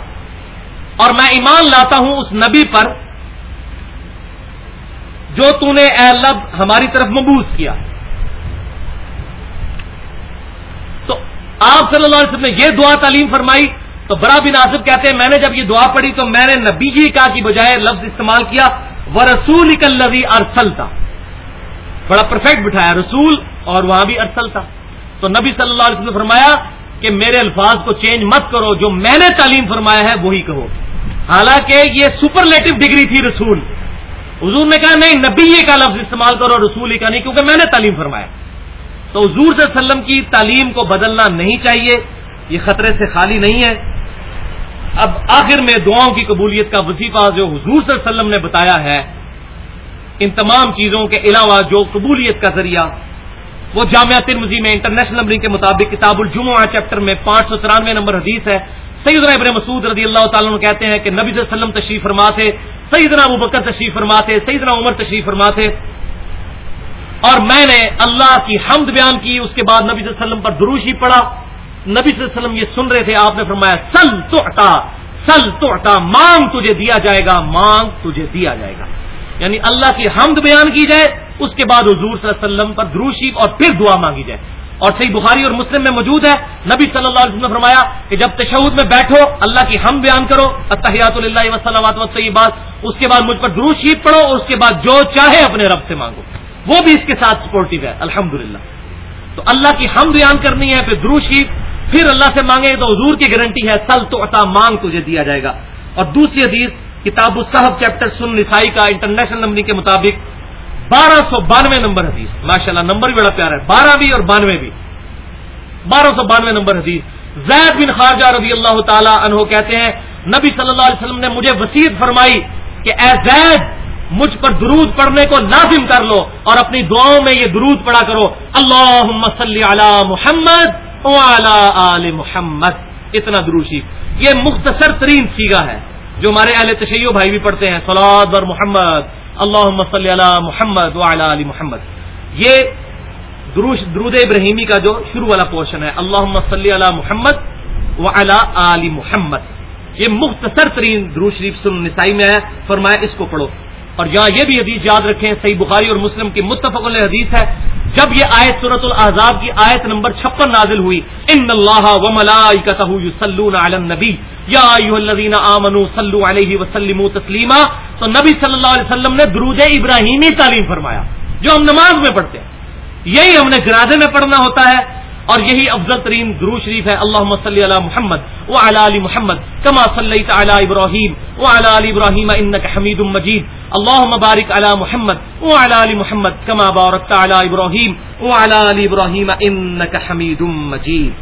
Speaker 1: اور میں ایمان لاتا ہوں اس نبی پر جو تو نے اے لب ہماری طرف مبوس کیا۔ تو آپ صلی اللہ علیہ وسلم نے یہ دعا تعلیم فرمائی، تو برا بن آصف کہتے ہیں، میں نے جب یہ دعا پڑھی تو میں نے نبی جی کا کی بجائے لفظ استعمال کیا وہ رسول کلوی ارسل تھا بڑا پرفیکٹ بٹھایا، رسول اور وہاں بھی ارسل تھا تو نبی صلی اللہ علیہ وسلم نے فرمایا کہ میرے الفاظ کو چینج مت کرو، جو میں نے تعلیم فرمایا ہے وہی کہو۔ حالانکہ یہ سپرلیٹو ڈگری تھی رسول۔ حضور نے کہا نہیں، نبی کا لفظ استعمال کرو رسول کا نہیں، کیونکہ میں نے تعلیم فرمایا۔ تو حضور صلی اللہ علیہ وسلم کی تعلیم کو بدلنا نہیں چاہیے، یہ خطرے سے خالی نہیں ہے۔ اب آخر میں دعاؤں کی قبولیت کا وظیفہ جو حضور صلی اللہ علیہ وسلم نے بتایا ہے، ان تمام چیزوں کے علاوہ جو قبولیت کا ذریعہ وہ جامعہ ترمزی میں انٹرنیشنل نمبرنگ کے مطابق کتاب الجمعہ چیپٹر میں پانچ سو ترانوے نمبر حدیث ہے۔ سیدنا ابن مسعود رضی اللہ تعالیٰ کہتے ہیں کہ نبی صلی اللہ علیہ وسلم تشریف فرما تھے سیدنا ابو بکر تشریف فرما تھے سیدنا عمر تشریف فرما تھے اور میں نے اللہ کی حمد بیان کی، اس کے بعد نبی صلی اللہ علیہ وسلم پر دروشی پڑا۔ نبی صلی اللہ علیہ وسلم یہ سن رہے تھے، آپ نے فرمایا، سل تو ہٹا سل تو مانگ تجھے دیا جائے گا، مانگ تجھے دیا جائے گا۔ یعنی اللہ کی حمد بیان کی جائے، اس کے بعد حضور صلی اللہ علیہ وسلم پر دروشی اور پھر دعا مانگی جائے۔ اور صحیح بخاری اور مسلم میں موجود ہے، نبی صلی اللہ علیہ وسلم نے فرمایا کہ جب تشہد میں بیٹھو، اللہ کی ہم بیان کرو اتحیات اللہ وسلم بات اس کے بعد مجھ پر دروشید پڑھو اور اس کے بعد جو چاہے اپنے رب سے مانگو۔ وہ بھی اس کے ساتھ سپورٹو ہے الحمد تو اللہ کی ہم بیان کرنی ہے، پھر دروشید پھر اللہ سے مانگے تو حضور کی گارنٹی ہے، سل تو عطا، مانگ تجھے دیا جائے گا۔ اور دوسری حدیث کتاب الصحب چیپٹر سن نسائی کا انٹرنیشنل نمبر کے مطابق بارہ سو بانوے نمبر حدیث۔ ماشاء اللہ نمبر بھی بڑا پیارا ہے۔ بارہ بھی اور بانوے بھی۔ بارہ سو بانوے نمبر حدیث۔ زید بن خارجہ رضی اللہ تعالی عنہ کہتے ہیں، نبی صلی اللہ علیہ وسلم نے مجھے وسیعت فرمائی کہ اے زید، مجھ پر درود پڑھنے کو لازم کر لو اور اپنی دعاؤں میں یہ درود پڑا کرو۔ اللہ صلی علی محمد آل محمد۔ اتنا دروشی یہ مختصر ترین سیگا ہے۔ جو ہمارے اہل تشیع بھائی بھی پڑھتے ہیں سلاد اور محمد اللہ صلی علی محمد علی محمد۔ یہ دروش درود ابراہیمی کا جو شروع والا پورشن ہے اللہ صلی علی محمد و علی محمد۔ یہ مختصر ترین دروش شریف سن نسائی میں ہے، فرمایا اس کو پڑھو۔ اور یہاں یہ بھی حدیث یاد رکھیں، صحیح بخاری اور مسلم کی متفق حدیث ہے جب یہ آیت صورت العذاب کی آیت نمبر چھپن نازل ہوئی ان اللہ و یا صلو علیہ وسلموا تسلیما تو نبی صلی اللہ علیہ وسلم نے درود ابراہیمی تعلیم فرمایا، جو ہم نماز میں پڑھتے ہیں. یہی ہم نے جنازے میں پڑھنا ہوتا ہے اور یہی افضل ترین درو شریف ہے اللہ صلی علی محمد و علی محمد، کما صلی علی ابراہیم و علی ابراہیم انک حمید مجید۔ اللہ مبارک علی محمد و علی محمد، کما بارکت علی ابراہیم و علی ابراہیم انک حمید مجید۔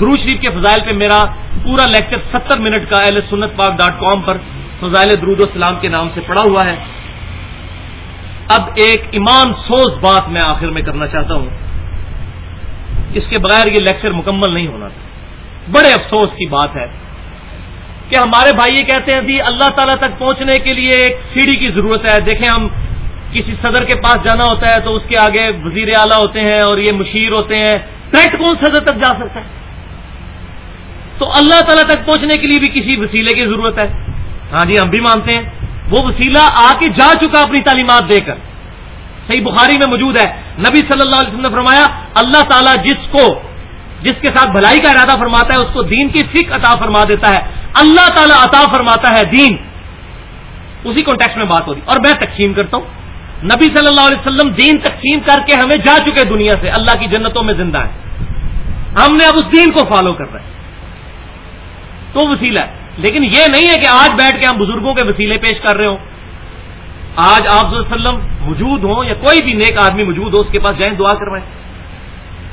Speaker 1: درو شریف کے فضائل پہ میرا پورا لیکچر ستر منٹ کا اہل سنت پاک ڈاٹ کام پر فضائل درود السلام کے نام سے پڑا ہوا ہے۔ اب ایک ایمان سوز بات میں آخر میں کرنا چاہتا ہوں۔ اس کے بغیر یہ لیکچر مکمل نہیں ہونا تھا۔ بڑے افسوس کی بات ہے کہ ہمارے بھائی یہ کہتے ہیں جی اللہ تعالیٰ تک پہنچنے کے لیے ایک سیڑھی کی ضرورت ہے۔ دیکھیں ہم کسی صدر کے پاس جانا ہوتا ہے تو اس کے آگے وزیر اعلیٰ ہوتے ہیں اور یہ مشیر ہوتے ہیں۔ پیٹ کون صدر تک جا سکتا ہے؟ تو اللہ تعالیٰ تک پہنچنے کے لیے بھی کسی وسیلے کی ضرورت ہے۔ ہاں جی ہم بھی مانتے ہیں۔ وہ وسیلہ آ کے جا چکا اپنی تعلیمات دے کر۔ صحیح بخاری میں موجود ہے۔ نبی صلی اللہ علیہ وسلم نے فرمایا، اللہ تعالیٰ جس کو، جس کے ساتھ بھلائی کا ارادہ فرماتا ہے، اس کو دین کی فک عطا فرما دیتا ہے۔ اللہ تعالیٰ عطا فرماتا ہے دین۔ اسی کانٹیکس میں بات ہوتی اور میں تقسیم کرتا ہوں۔ نبی صلی اللہ علیہ وسلم دین تقسیم کر کے ہمیں جا چکے دنیا سے۔ اللہ کی جنتوں میں زندہ ہیں۔ ہم نے اب اس دین کو فالو کر رہے ہیں۔ تو وسیلہ ہے۔ لیکن یہ نہیں ہے کہ آج بیٹھ کے ہم بزرگوں کے وسیلے پیش کر رہے ہوں۔ آج آپ وسلم موجود ہوں یا کوئی بھی نیک آدمی موجود ہو، اس کے پاس جائیں، دعا کروائیں۔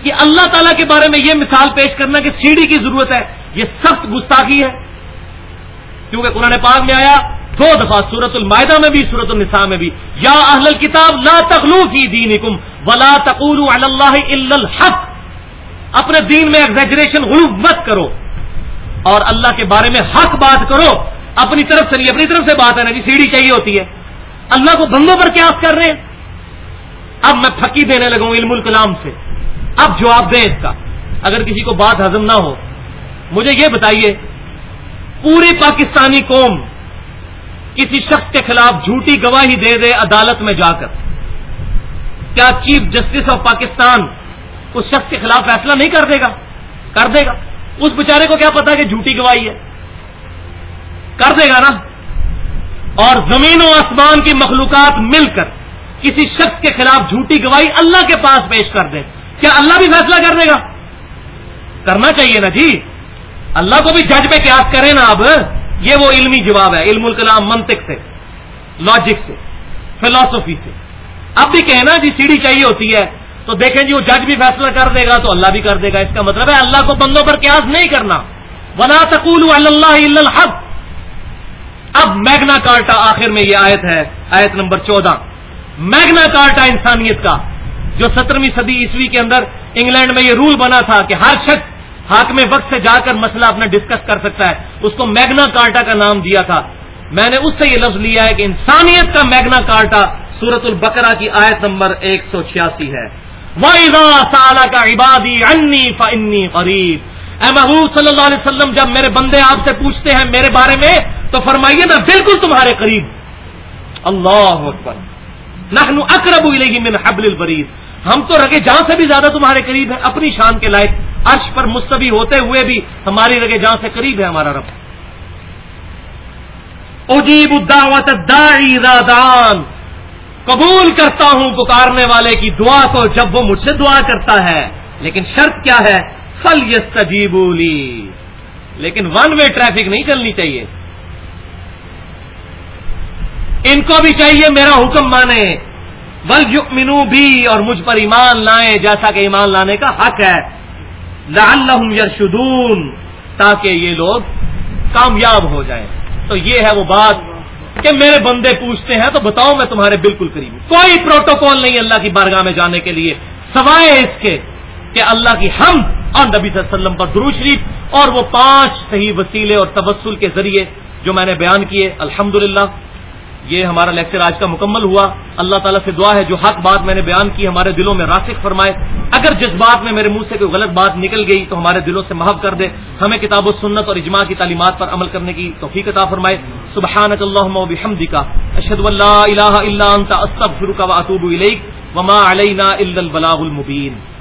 Speaker 1: کہ اللہ تعالیٰ کے بارے میں یہ مثال پیش کرنا کہ سیڑھی کی ضرورت ہے، یہ سخت گستاخی ہے۔ کیونکہ قرآن پاک میں آیا، دو دفعہ سورت المائدہ میں بھی سورت النساء میں بھی۔ یا اہل کتاب لا تخلو فی دینکم ولا تقولوا علی اللہ الا الحق۔ اپنے دین میں ایگزیجریشن غلوب مت کرو۔ اور اللہ کے بارے میں حق بات کرو۔ اپنی طرف سے نہیں، اپنی طرف سے بات ہے نا جی سیڑھی چاہیے ہوتی ہے۔ اللہ کو بندوں پر قیاس کر رہے ہیں۔ اب میں پھکی دینے لگوں علم الکلام سے۔ اب جواب دیں اس کا۔ اگر کسی کو بات ہضم نہ ہو، مجھے یہ بتائیے، پوری پاکستانی قوم کسی شخص کے خلاف جھوٹی گواہی دے دے عدالت میں جا کر۔ کیا چیف جسٹس آف پاکستان اس شخص کے خلاف فیصلہ نہیں کر دے گا؟ کر دے گا۔ اس بیچارے کو کیا پتا کہ جھوٹی گواہی ہے؟ کر دے گا نا۔ اور زمین و آسمان کی مخلوقات مل کر کسی شخص کے خلاف جھوٹی گواہی اللہ کے پاس پیش کر دیں کیا اللہ بھی فیصلہ کر دے گا؟ کرنا چاہیے نا جی۔ اللہ کو بھی جج پہ قیاس کرے نا اب یہ وہ علمی جواب ہے، علم الکلام منطق سے لاجک سے فلاسفی سے۔ اب بھی کہنا جی سیڑھی چاہیے ہوتی ہے، تو دیکھیں جی وہ جج بھی فیصلہ کر دے گا تو اللہ بھی کر دے گا۔ اس کا مطلب ہے اللہ کو بندوں پر قیاس نہیں کرنا۔ ولا تقول اللہ الحق۔ اب میگنا کارٹا آخر میں یہ آیت ہے، آیت نمبر چودہ۔ میگنا کارٹا انسانیت کا، جو سترویں صدی عیسوی کے اندر انگلینڈ میں یہ رول بنا تھا کہ ہر شخص حاکم وقت سے جا کر مسئلہ اپنا ڈسکس کر سکتا ہے۔ اس کو میگنا کارٹا کا نام دیا تھا۔ میں نے اس سے یہ لفظ لیا ہے کہ انسانیت کا میگنا کارٹا سورت البقرہ کی آیت نمبر ایک سو چھیاسی ہے۔ کا عبادی انی فنی قریب اے محبوب صلی اللہ علیہ وسلم، جب میرے بندے آپ سے پوچھتے ہیں میرے بارے میں، تو فرمائیے میں بالکل تمہارے قریب۔ اللہ اکبر۔ نحن اقرب الیہ من حبل البرید ہم تو رگے جہاں سے بھی زیادہ تمہارے قریب ہیں، اپنی شان کے لائق۔ عرش پر مستوی ہوتے ہوئے بھی ہماری رگے جہاں سے قریب ہے ہمارا رب۔ اجیب الدعوت الداعی رادان قبول کرتا ہوں پکارنے والے کی دعا کو، جب وہ مجھ سے دعا کرتا ہے۔ لیکن شرط کیا ہے؟ فل یس لیکن ون وے ٹریفک نہیں چلنی چاہیے۔ ان کو بھی چاہیے میرا حکم مانے۔ بل یؤمنو بھی اور مجھ پر ایمان لائیں جیسا کہ ایمان لانے کا حق ہے۔ لعلہم یرشدون تاکہ یہ لوگ کامیاب ہو جائیں۔ تو یہ ہے وہ بات کہ میرے بندے پوچھتے ہیں تو بتاؤ میں تمہارے بالکل قریب ہوں۔ کوئی پروٹوکول نہیں اللہ کی بارگاہ میں جانے کے لیے۔ سوائے اس کے کہ اللہ کی ہم اور نبی صلی اللہ علیہ وسلم پر درو شریف اور وہ پانچ صحیح وسیلے اور تبسل کے ذریعے جو میں نے بیان کیے، الحمدللہ، یہ ہمارا لیکچر آج کا مکمل ہوا۔ اللہ تعالیٰ سے دعا ہے، جو حق بات میں نے بیان کی ہمارے دلوں میں راسک فرمائے۔ اگر جس بات میں میرے منہ سے کوئی غلط بات نکل گئی تو ہمارے دلوں سے محب کر دے۔ ہمیں کتاب و سنت اور اجماع کی تعلیمات پر عمل کرنے کی توفیق عطا فرمائے۔ سبحان اللہ بحمدی کا اشد اللہ الہ الا انت، استغفرک و اطوب الیک۔ وما علینا الا البلاغ المبین۔